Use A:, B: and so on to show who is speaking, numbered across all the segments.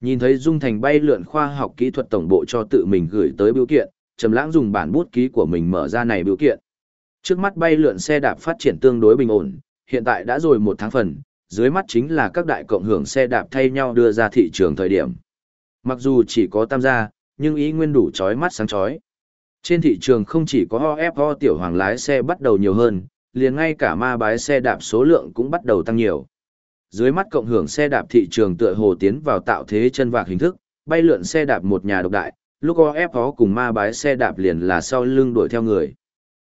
A: Nhìn thấy Dung Thành bay lượn khoa học kỹ thuật tổng bộ cho tự mình gửi tới biểu kiện, Trầm Lãng dùng bản bút ký của mình mở ra này biểu kiện. Trước mắt bay lượn xe đạp phát triển tương đối bình ổn, hiện tại đã rồi một tháng phần, dưới mắt chính là các đại cộng hưởng xe đạp thay nhau đưa ra thị trường thời điểm. Mặc dù chỉ có tam gia, nhưng ý nguyên đủ chói mắt sáng chói. Trên thị trường không chỉ có OFO tiểu hoàng lái xe bắt đầu nhiều hơn, liền ngay cả ma bái xe đạp số lượng cũng bắt đầu tăng nhiều. Dưới mắt cộng hưởng xe đạp thị trường tựa hồ tiến vào tạo thế chân vạc hình thức, bay lượn xe đạp một nhà độc đại, lúc OFO cùng ma bái xe đạp liền là sau lưng đuổi theo người.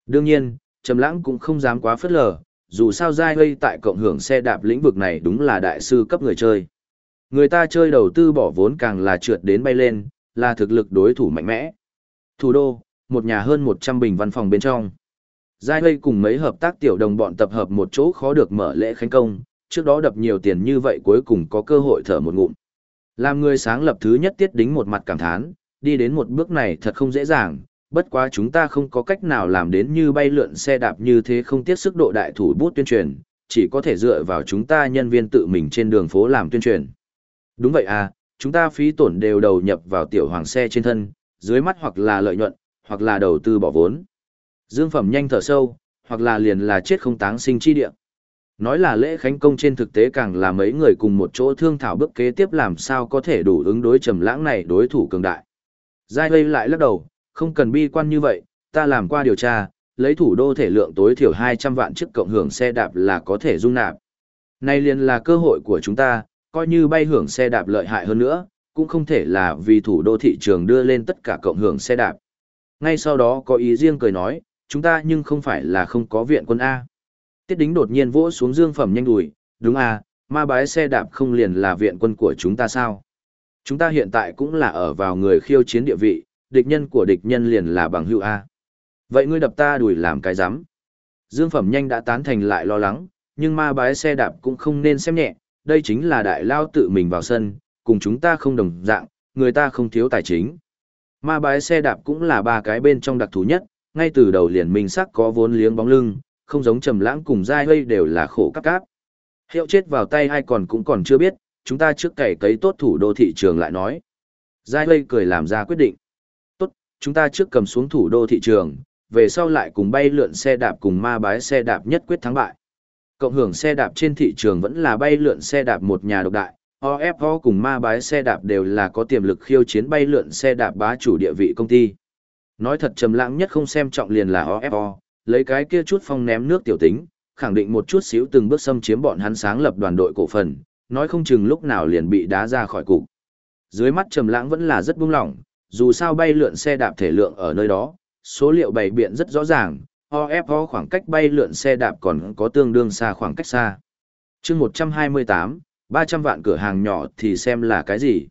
A: Đương nhiên, Trầm Lãng cũng không dám quá phất lờ, dù sao giai gây tại cộng hưởng xe đạp lĩnh vực này đúng là đại sư cấp người chơi. Người ta chơi đầu tư bỏ vốn càng là trượt đến bay lên, là thực lực đối thủ mạnh mẽ. Thủ đô, một nhà hơn 100 bình văn phòng bên trong. Giai gây cùng mấy hợp tác tiểu đồng bọn tập hợp một chỗ khó được mở lễ khánh công, trước đó đập nhiều tiền như vậy cuối cùng có cơ hội thở một ngụm. Làm người sáng lập thứ nhất tiết đính một mặt cảm thán, đi đến một bước này thật không dễ dàng, bất quá chúng ta không có cách nào làm đến như bay lượn xe đạp như thế không tiết sức độ đại thủ bút tuyên truyền, chỉ có thể dựa vào chúng ta nhân viên tự mình trên đường phố làm tuyên truyền. Đúng vậy à, chúng ta phí tổn đều đầu nhập vào tiểu hoàng xe trên thân, dưới mắt hoặc là lợi nhuận, hoặc là đầu tư bỏ vốn. Dương phẩm nhanh thở sâu, hoặc là liền là chết không táng sinh chi địa. Nói là lễ khánh công trên thực tế càng là mấy người cùng một chỗ thương thảo bước kế tiếp làm sao có thể đủ ứng đối trầm lãng này đối thủ cường đại. Giai Lây lại lắc đầu, không cần bi quan như vậy, ta làm qua điều tra, lấy thủ đô thể lượng tối thiểu 200 vạn chiếc cộng hưởng xe đạp là có thể dung nạp. nay liền là cơ hội của chúng ta, coi như bay hưởng xe đạp lợi hại hơn nữa, cũng không thể là vì thủ đô thị trường đưa lên tất cả cộng hưởng xe đạp. Ngay sau đó có ý riêng cười nói, chúng ta nhưng không phải là không có viện quân A. Tiết đính đột nhiên vỗ xuống dương phẩm nhanh đùi, đúng A, ma bái xe đạp không liền là viện quân của chúng ta sao? Chúng ta hiện tại cũng là ở vào người khiêu chiến địa vị, địch nhân của địch nhân liền là bằng hữu A. Vậy ngươi đập ta đùi làm cái rắm Dương phẩm nhanh đã tán thành lại lo lắng, nhưng ma bái xe đạp cũng không nên xem nhẹ, đây chính là đại lao tự mình vào sân, cùng chúng ta không đồng dạng, người ta không thiếu tài chính. Ma bái xe đạp cũng là ba cái bên trong đặc thù nhất, ngay từ đầu liền minh sắc có vốn liếng bóng lưng, không giống trầm lãng cùng giai hây đều là khổ cấp cáp. Hiệu chết vào tay ai còn cũng còn chưa biết, chúng ta trước cày cấy tốt thủ đô thị trường lại nói. Giai hây cười làm ra quyết định. Tốt, chúng ta trước cầm xuống thủ đô thị trường, về sau lại cùng bay lượn xe đạp cùng ma bái xe đạp nhất quyết thắng bại. Cộng hưởng xe đạp trên thị trường vẫn là bay lượn xe đạp một nhà độc đại, OFO cùng ma bái xe đạp đều là có tiềm lực khiêu chiến bay lượn xe đạp bá chủ địa vị công ty. Nói thật trầm lãng nhất không xem trọng liền là OFO, lấy cái kia chút phong ném nước tiểu tính, khẳng định một chút xíu từng bước xâm chiếm bọn hắn sáng lập đoàn đội cổ phần, nói không chừng lúc nào liền bị đá ra khỏi cục. Dưới mắt trầm lãng vẫn là rất buông lỏng, dù sao bay lượn xe đạp thể lượng ở nơi đó, số liệu bày biện rất rõ ràng, OFO khoảng cách bay lượn xe đạp còn có tương đương xa khoảng cách xa. Chương 128, 300 vạn cửa hàng nhỏ thì xem là cái gì?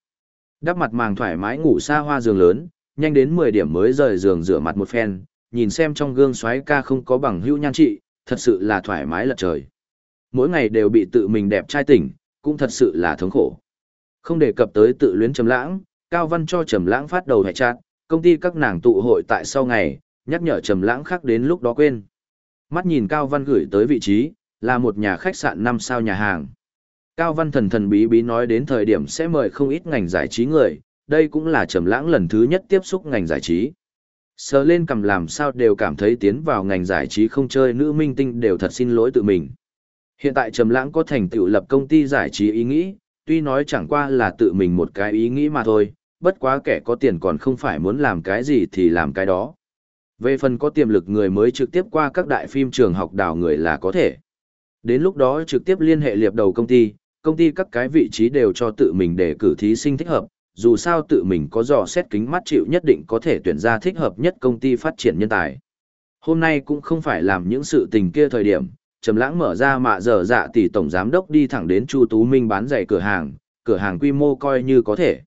A: Đắp mặt màng thoải mái ngủ xa hoa giường lớn, nhanh đến 10 điểm mới rời giường rửa mặt một phen, nhìn xem trong gương xoáy ca không có bằng hữu nhan trị, thật sự là thoải mái lật trời. Mỗi ngày đều bị tự mình đẹp trai tỉnh, cũng thật sự là thống khổ. Không đề cập tới tự luyến trầm lãng, Cao Văn cho trầm lãng phát đầu hệ trạng, công ty các nàng tụ hội tại sau ngày, nhắc nhở trầm lãng khác đến lúc đó quên. Mắt nhìn Cao Văn gửi tới vị trí, là một nhà khách sạn 5 sao nhà hàng. Cao Văn thần thần bí bí nói đến thời điểm sẽ mời không ít ngành giải trí người, đây cũng là trầm lãng lần thứ nhất tiếp xúc ngành giải trí. Sờ lên cầm làm sao đều cảm thấy tiến vào ngành giải trí không chơi nữ minh tinh đều thật xin lỗi tự mình. Hiện tại trầm lãng có thành tựu lập công ty giải trí ý nghĩ, tuy nói chẳng qua là tự mình một cái ý nghĩ mà thôi, bất quá kẻ có tiền còn không phải muốn làm cái gì thì làm cái đó. Về phần có tiềm lực người mới trực tiếp qua các đại phim trường học đào người là có thể. Đến lúc đó trực tiếp liên hệ liệp đầu công ty, công ty các cái vị trí đều cho tự mình để cử thí sinh thích hợp, dù sao tự mình có dò xét kính mắt chịu nhất định có thể tuyển ra thích hợp nhất công ty phát triển nhân tài. Hôm nay cũng không phải làm những sự tình kia thời điểm, Trầm Lãng mở ra mạ giờ dạ tỷ tổng giám đốc đi thẳng đến Chu Tú Minh bán giày cửa hàng, cửa hàng quy mô coi như có thể.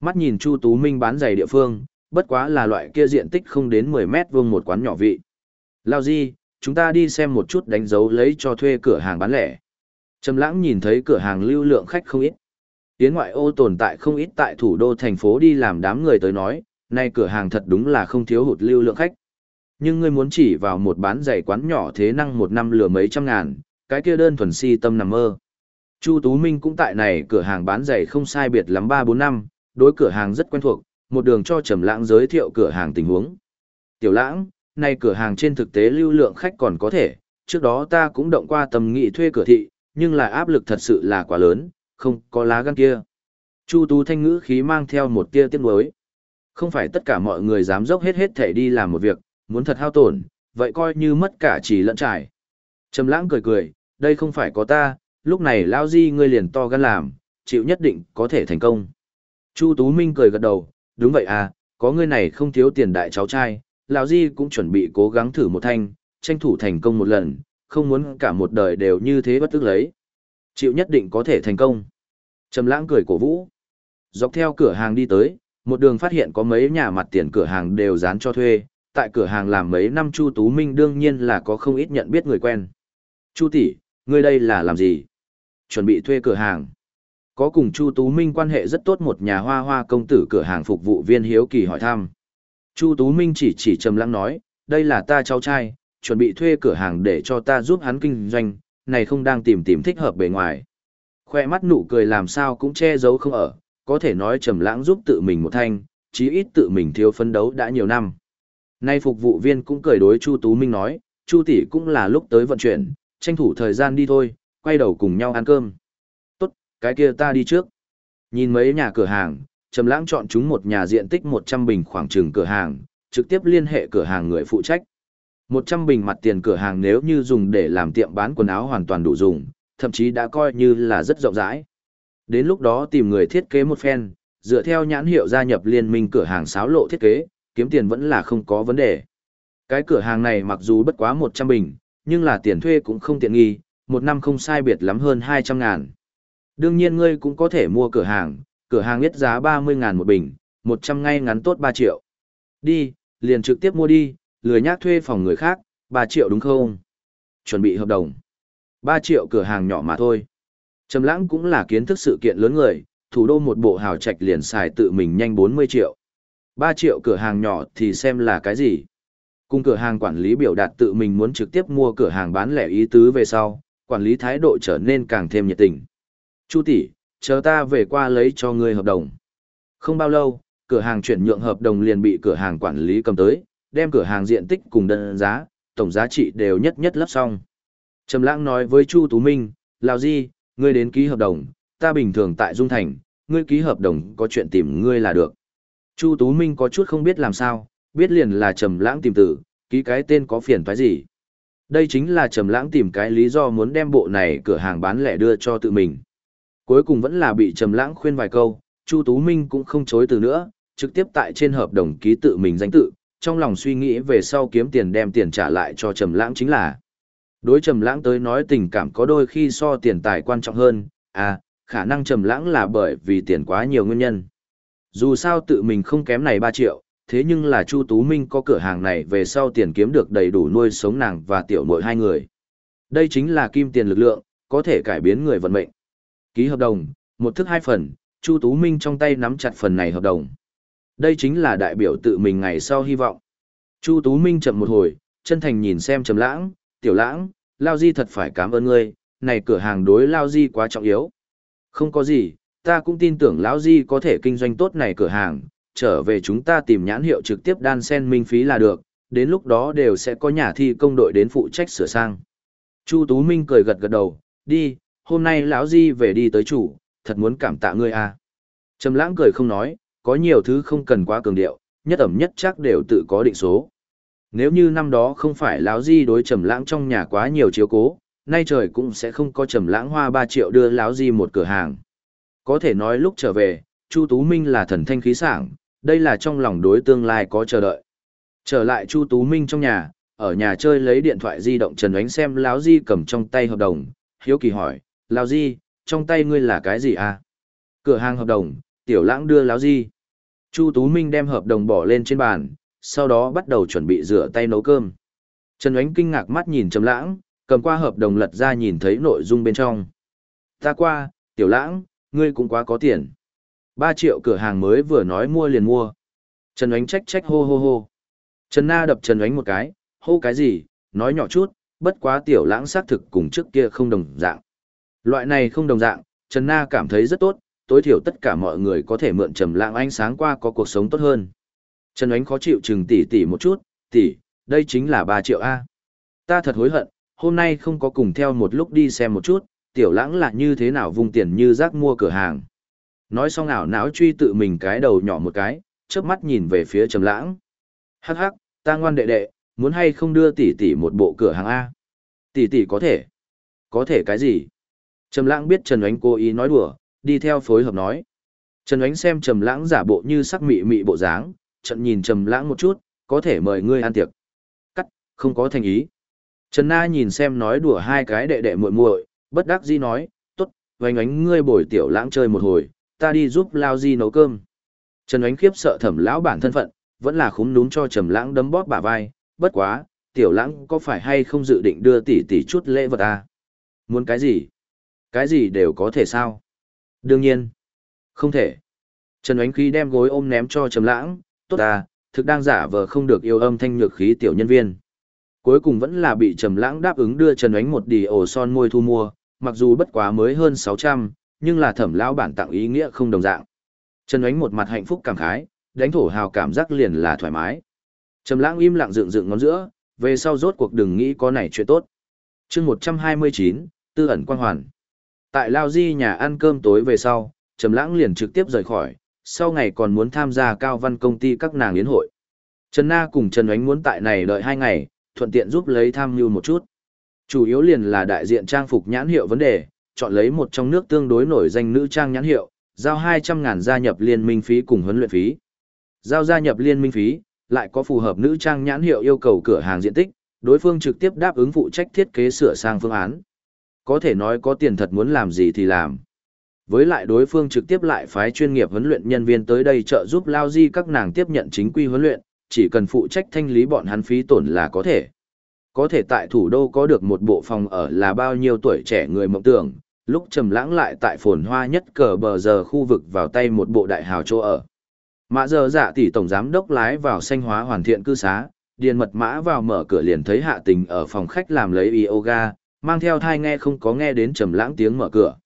A: Mắt nhìn Chu Tú Minh bán giày địa phương, bất quá là loại kia diện tích không đến 10 mét vuông một quán nhỏ vị. Lao gì, chúng ta đi xem một chút đánh dấu lấy cho thuê cửa hàng bán lẻ. Trầm lãng nhìn thấy cửa hàng lưu lượng khách không ít. Yến ngoại ô tồn tại không ít tại thủ đô thành phố đi làm đám người tới nói, nay cửa hàng thật đúng là không thiếu hụt lưu lượng khách. Nhưng ngươi muốn chỉ vào một bán giày quán nhỏ thế năng một năm lừa mấy trăm ngàn, cái kia đơn thuần si tâm nằm mơ. Chu Tú Minh cũng tại này cửa hàng bán giày không sai biệt lắm 3-4 năm, đối cửa hàng rất quen thuộc, một đường cho Trầm Lãng giới thiệu cửa hàng tình huống. Tiểu Lãng, nay cửa hàng trên thực tế lưu lượng khách còn có thể, trước đó ta cũng động qua tầm nghị thuê cửa thị, nhưng lại áp lực thật sự là quá lớn, không có lá gan kia. Chu Tú Thanh ngữ khí mang theo một tia tiếc nuối. Không phải tất cả mọi người dám dốc hết hết thể đi làm một việc, muốn thật hao tổn, vậy coi như mất cả chỉ lẫn trải. Trầm lãng cười cười, đây không phải có ta, lúc này lao di ngươi liền to gan làm, chịu nhất định có thể thành công. Chu Tú Minh cười gật đầu, đúng vậy à, có ngươi này không thiếu tiền đại cháu trai, lão di cũng chuẩn bị cố gắng thử một thanh, tranh thủ thành công một lần, không muốn cả một đời đều như thế bất tức lấy. Chịu nhất định có thể thành công. Trầm lãng cười cổ vũ. Dọc theo cửa hàng đi tới, một đường phát hiện có mấy nhà mặt tiền cửa hàng đều dán cho thuê, tại cửa hàng làm mấy năm Chu Tú Minh đương nhiên là có không ít nhận biết người quen. Chu tỷ, ngươi đây là làm gì? Chuẩn bị thuê cửa hàng. Có cùng Chu Tú Minh quan hệ rất tốt một nhà hoa hoa công tử cửa hàng phục vụ viên hiếu kỳ hỏi thăm. Chu Tú Minh chỉ chỉ trầm lãng nói, đây là ta cháu trai, chuẩn bị thuê cửa hàng để cho ta giúp hắn kinh doanh, này không đang tìm tìm thích hợp bề ngoài. Khoe mắt nụ cười làm sao cũng che giấu không ở, có thể nói trầm lãng giúp tự mình một thanh, chí ít tự mình thiếu phấn đấu đã nhiều năm. Nay phục vụ viên cũng cười đối Chu Tú Minh nói, Chu tỷ cũng là lúc tới vận chuyển, tranh thủ thời gian đi thôi, quay đầu cùng nhau ăn cơm. Tốt, cái kia ta đi trước. Nhìn mấy nhà cửa hàng, Trầm Lãng chọn chúng một nhà diện tích 100 bình khoảng chừng cửa hàng, trực tiếp liên hệ cửa hàng người phụ trách. 100 bình mặt tiền cửa hàng nếu như dùng để làm tiệm bán quần áo hoàn toàn đủ dùng, thậm chí đã coi như là rất rộng rãi. Đến lúc đó tìm người thiết kế một phen, dựa theo nhãn hiệu gia nhập liên minh cửa hàng sáo lộ thiết kế, kiếm tiền vẫn là không có vấn đề. Cái cửa hàng này mặc dù bất quá 100 bình, nhưng là tiền thuê cũng không tiện nghi, một năm không sai biệt lắm hơn 200 ngàn. Đương nhiên ngươi cũng có thể mua cửa hàng, cửa hàng ít giá 30 ngàn một bình, 100 ngay ngắn tốt 3 triệu. Đi, liền trực tiếp mua đi, lười nhác thuê phòng người khác, 3 triệu đúng không? Chuẩn bị hợp đồng. 3 triệu cửa hàng nhỏ mà thôi. Trầm lãng cũng là kiến thức sự kiện lớn người, thủ đô một bộ hào trạch liền xài tự mình nhanh 40 triệu. 3 triệu cửa hàng nhỏ thì xem là cái gì? Cùng cửa hàng quản lý biểu đạt tự mình muốn trực tiếp mua cửa hàng bán lẻ ý tứ về sau, quản lý thái độ trở nên càng thêm nhiệt tình. Chu tỷ, chờ ta về qua lấy cho ngươi hợp đồng. Không bao lâu, cửa hàng chuyển nhượng hợp đồng liền bị cửa hàng quản lý cầm tới, đem cửa hàng diện tích cùng đơn giá, tổng giá trị đều nhất nhất lắp xong. Trầm Lãng nói với Chu Tú Minh, "Lão Di, ngươi đến ký hợp đồng, ta bình thường tại Dung Thành, ngươi ký hợp đồng có chuyện tìm ngươi là được." Chu Tú Minh có chút không biết làm sao, biết liền là Trầm Lãng tìm tử, ký cái tên có phiền toái gì. Đây chính là Trầm Lãng tìm cái lý do muốn đem bộ này cửa hàng bán lẻ đưa cho tự mình. Cuối cùng vẫn là bị Trầm Lãng khuyên vài câu, Chu Tú Minh cũng không chối từ nữa, trực tiếp tại trên hợp đồng ký tự mình danh tự, trong lòng suy nghĩ về sau kiếm tiền đem tiền trả lại cho Trầm Lãng chính là. Đối Trầm Lãng tới nói tình cảm có đôi khi so tiền tài quan trọng hơn, à, khả năng Trầm Lãng là bởi vì tiền quá nhiều nguyên nhân. Dù sao tự mình không kém này ba triệu, thế nhưng là Chu Tú Minh có cửa hàng này về sau tiền kiếm được đầy đủ nuôi sống nàng và tiểu muội hai người. Đây chính là kim tiền lực lượng, có thể cải biến người vận mệnh. Ký hợp đồng, một thức hai phần, Chu Tú Minh trong tay nắm chặt phần này hợp đồng. Đây chính là đại biểu tự mình ngày sau hy vọng. Chu Tú Minh chậm một hồi, chân thành nhìn xem Trầm Lãng, "Tiểu Lãng, Lao Di thật phải cảm ơn ngươi, này cửa hàng đối Lao Di quá trọng yếu." "Không có gì, ta cũng tin tưởng lão Di có thể kinh doanh tốt này cửa hàng, trở về chúng ta tìm nhãn hiệu trực tiếp đan sen minh phí là được, đến lúc đó đều sẽ có nhà thi công đội đến phụ trách sửa sang." Chu Tú Minh cười gật gật đầu, "Đi, hôm nay lão Di về đi tới chủ, thật muốn cảm tạ ngươi. À. Trầm Lãng cười không nói, có nhiều thứ không cần quá cường điệu, nhất ẩm nhất chắc đều tự có định số. Nếu như năm đó không phải lão Di đối Trầm Lãng trong nhà quá nhiều chiếu cố, nay trời cũng sẽ không có Trầm Lãng hoa 3 triệu đưa lão Di một cửa hàng. Có thể nói lúc trở về, Chu Tú Minh là thần thanh khí sảng, đây là trong lòng đối tương lai có chờ đợi. Trở lại Chu Tú Minh trong nhà, ở nhà chơi lấy điện thoại di động Trần Ánh xem lão Di cầm trong tay hợp đồng, hiếu kỳ hỏi, "Lão Di, trong tay ngươi là cái gì à?" Cửa hàng hợp đồng, Tiểu Lãng đưa láo gì, Chu Tú Minh đem hợp đồng bỏ lên trên bàn, sau đó bắt đầu chuẩn bị rửa tay nấu cơm. Trần Ánh kinh ngạc mắt nhìn Trầm Lãng, cầm qua hợp đồng lật ra nhìn thấy nội dung bên trong. "Ta qua, Tiểu Lãng, ngươi cũng quá có tiền." 3 triệu cửa hàng mới vừa nói mua liền mua. Trần Ánh trách trách hô hô hô. Trần Na đập Trần Ánh một cái, hô cái gì, nói nhỏ chút, bất quá Tiểu Lãng xác thực cùng trước kia không đồng dạng. Loại này không đồng dạng, Trần Na cảm thấy rất tốt, tối thiểu tất cả mọi người có thể mượn trầm lãng ánh sáng qua có cuộc sống tốt hơn. Trần Ánh khó chịu chừng tỷ tỷ một chút, tỷ, đây chính là 3 triệu A. Ta thật hối hận, hôm nay không có cùng theo một lúc đi xem một chút, tiểu lãng là như thế nào vùng tiền như rác mua cửa hàng. Nói xong ảo não truy tự mình cái đầu nhỏ một cái, chớp mắt nhìn về phía trầm lãng. Hắc hắc, ta ngoan đệ đệ, muốn hay không đưa tỷ tỷ một bộ cửa hàng A. Tỷ tỷ có thể. Có thể cái gì? Trầm lãng biết Trần Ánh cố ý nói đùa, đi theo phối hợp nói. Trần Ánh xem Trầm lãng giả bộ như sắc mị mị bộ dáng, trận nhìn Trầm lãng một chút, có thể mời ngươi ăn tiệc. Cắt, không có thành ý. Trần Na nhìn xem nói đùa hai cái đệ đệ muội muội, bất đắc dĩ nói, tốt, vánh ánh ngươi bồi tiểu lãng chơi một hồi, ta đi giúp Lao Di nấu cơm. Trần Ánh khiếp sợ thẩm lão bản thân phận, vẫn là khúm núm cho Trầm lãng đấm bóp bả vai, bất quá, tiểu lãng có phải hay không dự định đưa tỷ tỷ chút lễ vật à? Muốn cái gì? Cái gì đều có thể sao? Đương nhiên. Không thể. Trần Ánh Khí đem gối ôm ném cho Trầm lãng, tốt à, thực đang giả vờ không được yêu âm thanh nhược khí tiểu nhân viên. Cuối cùng vẫn là bị Trầm lãng đáp ứng đưa Trần Ánh một đỉ ổ son môi thu mua, mặc dù bất quá mới hơn 600, nhưng là thẩm lão bản tặng ý nghĩa không đồng dạng. Trần Ánh một mặt hạnh phúc cảm khái, đánh thổ hào cảm giác liền là thoải mái. Trầm lãng im lặng dựng dựng ngón giữa, về sau rốt cuộc đừng nghĩ có này chuyện tốt. chương 129, tư ẩn quan hoàn. Tại Lao Di nhà ăn cơm tối về sau, Trầm lãng liền trực tiếp rời khỏi, sau ngày còn muốn tham gia cao văn công ty các nàng yến hội. Trần Na cùng Trần Ánh muốn tại này đợi hai ngày, thuận tiện giúp lấy tham mưu một chút. Chủ yếu liền là đại diện trang phục nhãn hiệu vấn đề, chọn lấy một trong nước tương đối nổi danh nữ trang nhãn hiệu, giao 200 ngàn gia nhập liên minh phí cùng huấn luyện phí. Giao gia nhập liên minh phí, lại có phù hợp nữ trang nhãn hiệu yêu cầu cửa hàng diện tích, đối phương trực tiếp đáp ứng phụ trách thiết kế sửa sang phương án. Có thể nói có tiền thật muốn làm gì thì làm. Với lại đối phương trực tiếp lại phái chuyên nghiệp huấn luyện nhân viên tới đây trợ giúp Lao Di các nàng tiếp nhận chính quy huấn luyện, chỉ cần phụ trách thanh lý bọn hắn phí tổn là có thể. Có thể tại thủ đô có được một bộ phòng ở là bao nhiêu tuổi trẻ người mộng tưởng, lúc trầm lãng lại tại phồn hoa nhất cờ bờ giờ khu vực vào tay một bộ đại hào chỗ ở. Mã giờ dạ tỷ tổng giám đốc lái vào xanh hóa hoàn thiện cư xá, điền mật mã vào mở cửa liền thấy hạ tình ở phòng khách làm lấy yoga, mang theo thai nghe không có nghe đến trầm lãng tiếng mở cửa.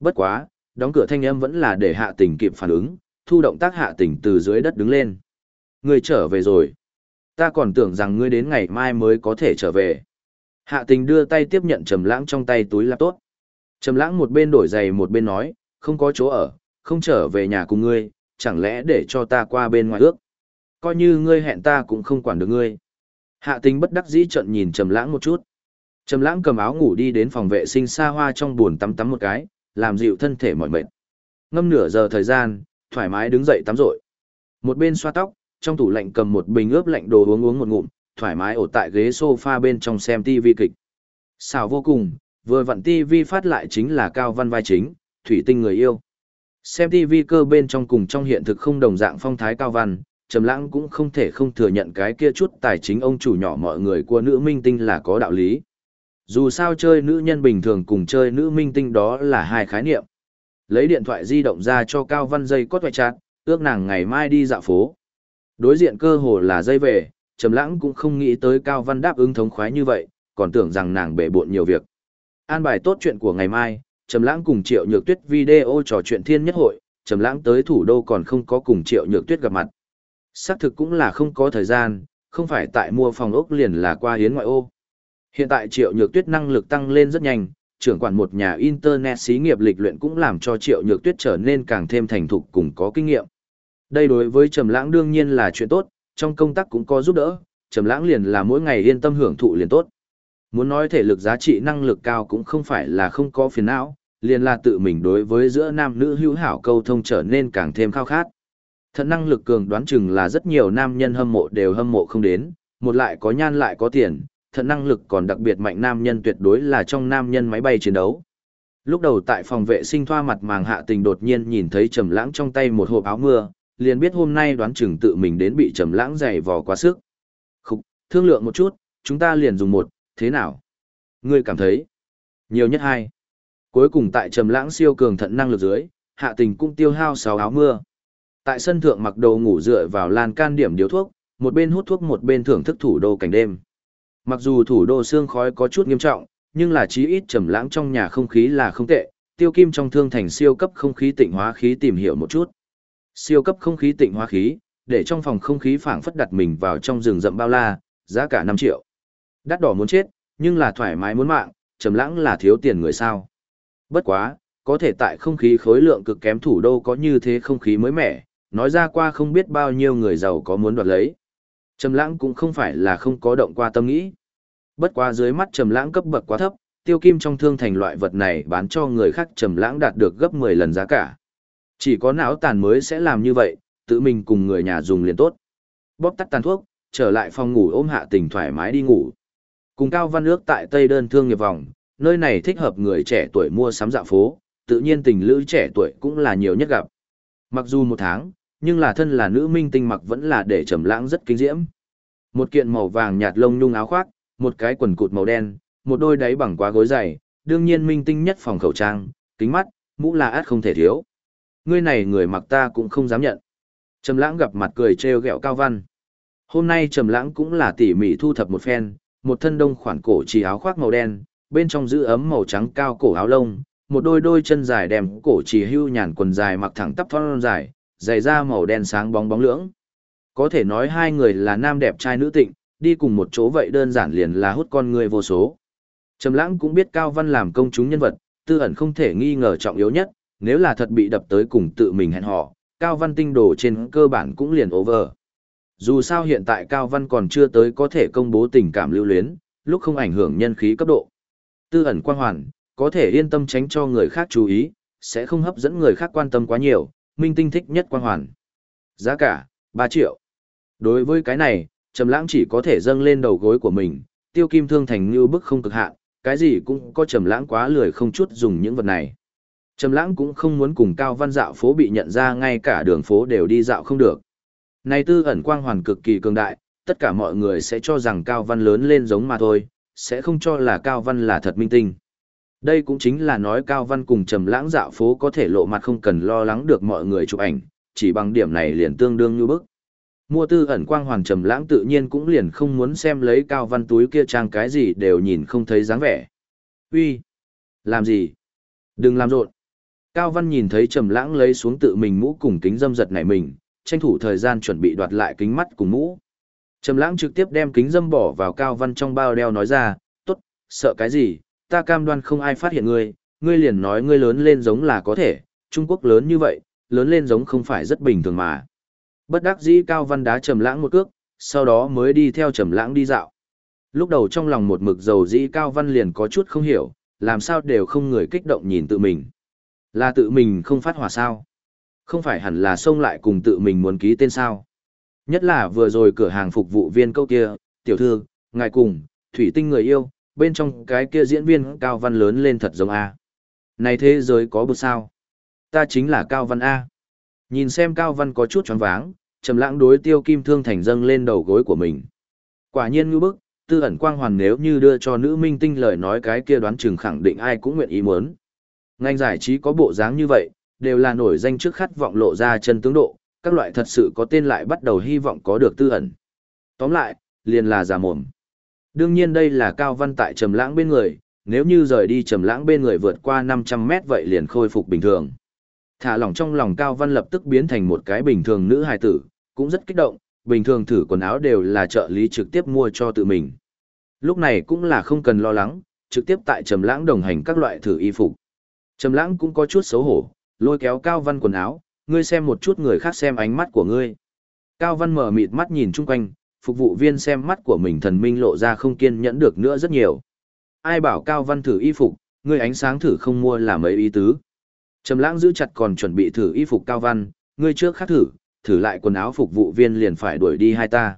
A: Bất quá, đóng cửa thanh âm vẫn là để hạ tình kịp phản ứng, thu động tác hạ tình từ dưới đất đứng lên. Ngươi trở về rồi. Ta còn tưởng rằng ngươi đến ngày mai mới có thể trở về. Hạ tình đưa tay tiếp nhận trầm lãng trong tay túi laptop. Trầm lãng một bên đổi giày một bên nói, không có chỗ ở, không trở về nhà cùng ngươi, chẳng lẽ để cho ta qua bên ngoài ước. Coi như ngươi hẹn ta cũng không quản được ngươi. Hạ tình bất đắc dĩ trận nhìn trầm lãng một chút. Trầm lãng cầm áo ngủ đi đến phòng vệ sinh xa hoa trong buồn tắm tắm một cái, làm dịu thân thể mỏi mệt. Ngâm nửa giờ thời gian, thoải mái đứng dậy tắm rội. Một bên xoa tóc, trong tủ lạnh cầm một bình ướp lạnh đồ uống uống một ngụm, thoải mái ổ tại ghế sofa bên trong xem TV kịch. Xào vô cùng, vừa vặn TV phát lại chính là Cao Văn vai chính, thủy tinh người yêu. Xem TV cơ bên trong cùng trong hiện thực không đồng dạng phong thái Cao Văn, Trầm Lãng cũng không thể không thừa nhận cái kia chút tài chính ông chủ nhỏ mọi người của nữ minh tinh là có đạo lý. Dù sao chơi nữ nhân bình thường cùng chơi nữ minh tinh đó là hai khái niệm. Lấy điện thoại di động ra cho Cao Văn dây cốt ngoại chặt, ước nàng ngày mai đi dạo phố. Đối diện cơ hồ là dây về, Trầm Lãng cũng không nghĩ tới Cao Văn đáp ứng thống khoái như vậy, còn tưởng rằng nàng bể bộn nhiều việc. An bài tốt chuyện của ngày mai, Trầm Lãng cùng Triệu Nhược Tuyết video trò chuyện thiên nhất hội, Trầm Lãng tới thủ đô còn không có cùng Triệu Nhược Tuyết gặp mặt. Xác thực cũng là không có thời gian, không phải tại mua phòng ốc liền là qua hiến ngoại ô. Hiện tại Triệu Nhược Tuyết năng lực tăng lên rất nhanh, trưởng quản một nhà internet xí nghiệp lịch luyện cũng làm cho Triệu Nhược Tuyết trở nên càng thêm thành thục cùng có kinh nghiệm. Đây đối với Trầm Lãng đương nhiên là chuyện tốt, trong công tác cũng có giúp đỡ, Trầm Lãng liền là mỗi ngày yên tâm hưởng thụ liền tốt. Muốn nói thể lực giá trị năng lực cao cũng không phải là không có phiền não, liền là tự mình đối với giữa nam nữ hữu hảo câu thông trở nên càng thêm khao khát. Thận năng lực cường đoán chừng là rất nhiều nam nhân hâm mộ đều hâm mộ không đến, một lại có nhan lại có tiền, thận năng lực còn đặc biệt mạnh nam nhân tuyệt đối là trong nam nhân máy bay chiến đấu. Lúc đầu tại phòng vệ sinh thoa mặt màng hạ tình đột nhiên nhìn thấy trầm lãng trong tay một hộp áo mưa, liền biết hôm nay đoán chừng tự mình đến bị trầm lãng dày vò quá sức. Khục, thương lượng một chút, chúng ta liền dùng một, thế nào? Ngươi cảm thấy? Nhiều nhất hai. Cuối cùng tại trầm lãng siêu cường thận năng lực dưới, hạ tình cũng tiêu hao sáu áo mưa. Tại sân thượng mặc đồ ngủ dựa vào lan can điểm điếu thuốc, một bên hút thuốc một bên thưởng thức thủ đô cảnh đêm. Mặc dù thủ đô xương khói có chút nghiêm trọng, nhưng là chí ít trầm lãng trong nhà không khí là không tệ, tiêu kim trong thương thành siêu cấp không khí tịnh hóa khí tìm hiểu một chút. Siêu cấp không khí tịnh hóa khí, để trong phòng không khí phảng phất đặt mình vào trong rừng rậm bao la, giá cả 5 triệu. Đắt đỏ muốn chết, nhưng là thoải mái muốn mạng, trầm lãng là thiếu tiền người sao. Bất quá, có thể tại không khí khối lượng cực kém thủ đô có như thế không khí mới mẻ, nói ra qua không biết bao nhiêu người giàu có muốn đoạt lấy. Trầm lãng cũng không phải là không có động qua tâm nghĩ. Bất quá dưới mắt trầm lãng cấp bậc quá thấp, tiêu kim trong thương thành loại vật này bán cho người khác trầm lãng đạt được gấp 10 lần giá cả. Chỉ có não tàn mới sẽ làm như vậy, tự mình cùng người nhà dùng liền tốt. Bóp tắt tàn thuốc, trở lại phòng ngủ ôm hạ tình thoải mái đi ngủ. Cùng Cao Văn Ước tại Tây Đơn Thương nghiệp vòng, nơi này thích hợp người trẻ tuổi mua sắm dạo phố, tự nhiên tình lữ trẻ tuổi cũng là nhiều nhất gặp. Mặc dù một tháng, nhưng là thân là nữ minh tinh mặc vẫn là để trầm lãng rất kinh diễm. Một kiện màu vàng nhạt lông nhung áo khoác, một cái quần cụt màu đen, một đôi đáy bằng quá gối dày, đương nhiên minh tinh nhất phòng khẩu trang, kính mắt, mũ là át không thể thiếu. Ngươi này người mặc ta cũng không dám nhận. Trầm lãng gặp mặt cười trêu ghẹo Cao Văn. Hôm nay Trầm lãng cũng là tỉ mỉ thu thập một phen, một thân đông khoản cổ chỉ áo khoác màu đen, bên trong giữ ấm màu trắng cao cổ áo lông, một đôi đôi chân dài đem cổ chỉ hưu nhàn quần dài mặc thẳng tắp thon dài, giày da màu đen sáng bóng bóng lưỡng. Có thể nói hai người là nam đẹp trai nữ tịnh, đi cùng một chỗ vậy đơn giản liền là hút con người vô số. Trầm lãng cũng biết Cao Văn làm công chúng nhân vật, tư ẩn không thể nghi ngờ trọng yếu nhất, nếu là thật bị đập tới cùng tự mình hẹn hò, Cao Văn tinh đồ trên cơ bản cũng liền over. Dù sao hiện tại Cao Văn còn chưa tới có thể công bố tình cảm lưu luyến, lúc không ảnh hưởng nhân khí cấp độ. Tư ẩn quan hoàn, có thể yên tâm tránh cho người khác chú ý, sẽ không hấp dẫn người khác quan tâm quá nhiều, minh tinh thích nhất Quang hoàn. Giá cả, 3 triệu. Đối với cái này, Trầm Lãng chỉ có thể dâng lên đầu gối của mình, tiêu kim thương thành như bức không cực hạn, cái gì cũng có Trầm Lãng quá lười không chút dùng những vật này. Trầm Lãng cũng không muốn cùng Cao Văn dạo phố bị nhận ra ngay cả đường phố đều đi dạo không được. Này tư ẩn quang hoàn cực kỳ cường đại, tất cả mọi người sẽ cho rằng Cao Văn lớn lên giống mà thôi, sẽ không cho là Cao Văn là thật minh tinh. Đây cũng chính là nói Cao Văn cùng Trầm Lãng dạo phố có thể lộ mặt không cần lo lắng được mọi người chụp ảnh, chỉ bằng điểm này liền tương đương như bức. Mua tư ẩn quang hoàn Trầm Lãng tự nhiên cũng liền không muốn xem lấy Cao Văn túi kia trang cái gì đều nhìn không thấy dáng vẻ. Uy, làm gì? Đừng làm rộn. Cao Văn nhìn thấy Trầm Lãng lấy xuống tự mình mũ cùng kính dâm giật này mình, tranh thủ thời gian chuẩn bị đoạt lại kính mắt cùng mũ. Trầm Lãng trực tiếp đem kính dâm bỏ vào Cao Văn trong bao đeo nói ra, "Tốt, sợ cái gì, ta cam đoan không ai phát hiện ngươi, ngươi liền nói ngươi lớn lên giống là có thể, Trung Quốc lớn như vậy, lớn lên giống không phải rất bình thường mà." Bất đắc dĩ Cao Văn đá Trầm Lãng một cước, sau đó mới đi theo Trầm Lãng đi dạo. Lúc đầu trong lòng một mực dầu dĩ Cao Văn liền có chút không hiểu, làm sao đều không người kích động nhìn tự mình. Là tự mình không phát hỏa sao? Không phải hẳn là xông lại cùng tự mình muốn ký tên sao? Nhất là vừa rồi cửa hàng phục vụ viên câu kia, tiểu thư, ngài cùng, thủy tinh người yêu, bên trong cái kia diễn viên Cao Văn lớn lên thật giống A. Này thế giới có bực sao? Ta chính là Cao Văn A. Nhìn xem Cao Văn có chút choáng váng, trầm lãng đối tiêu kim thương thành dâng lên đầu gối của mình. Quả nhiên như bức, tư ẩn quang hoàn nếu như đưa cho nữ minh tinh lời nói cái kia đoán chừng khẳng định ai cũng nguyện ý muốn. Ngành giải trí có bộ dáng như vậy, đều là nổi danh trước khát vọng lộ ra chân tướng độ, các loại thật sự có tên lại bắt đầu hy vọng có được tư ẩn. Tóm lại, liền là giả mồm. Đương nhiên đây là cao văn tại trầm lãng bên người, nếu như rời đi trầm lãng bên người vượt qua 500 mét vậy liền khôi phục bình thường. Thả lỏng trong lòng cao văn lập tức biến thành một cái bình thường nữ hài tử, cũng rất kích động, bình thường thử quần áo đều là trợ lý trực tiếp mua cho tự mình. Lúc này cũng là không cần lo lắng, trực tiếp tại trầm lãng đồng hành các loại thử y phục. Trầm lãng cũng có chút xấu hổ, lôi kéo Cao Văn quần áo, ngươi xem một chút người khác xem ánh mắt của ngươi. Cao Văn mở mịt mắt nhìn chung quanh, phục vụ viên xem mắt của mình thần minh lộ ra không kiên nhẫn được nữa rất nhiều. Ai bảo Cao Văn thử y phục, ngươi ánh sáng thử không mua là mấy ý tứ. Trầm lãng giữ chặt còn chuẩn bị thử y phục Cao Văn, ngươi trước khác thử, thử lại quần áo phục vụ viên liền phải đuổi đi hai ta.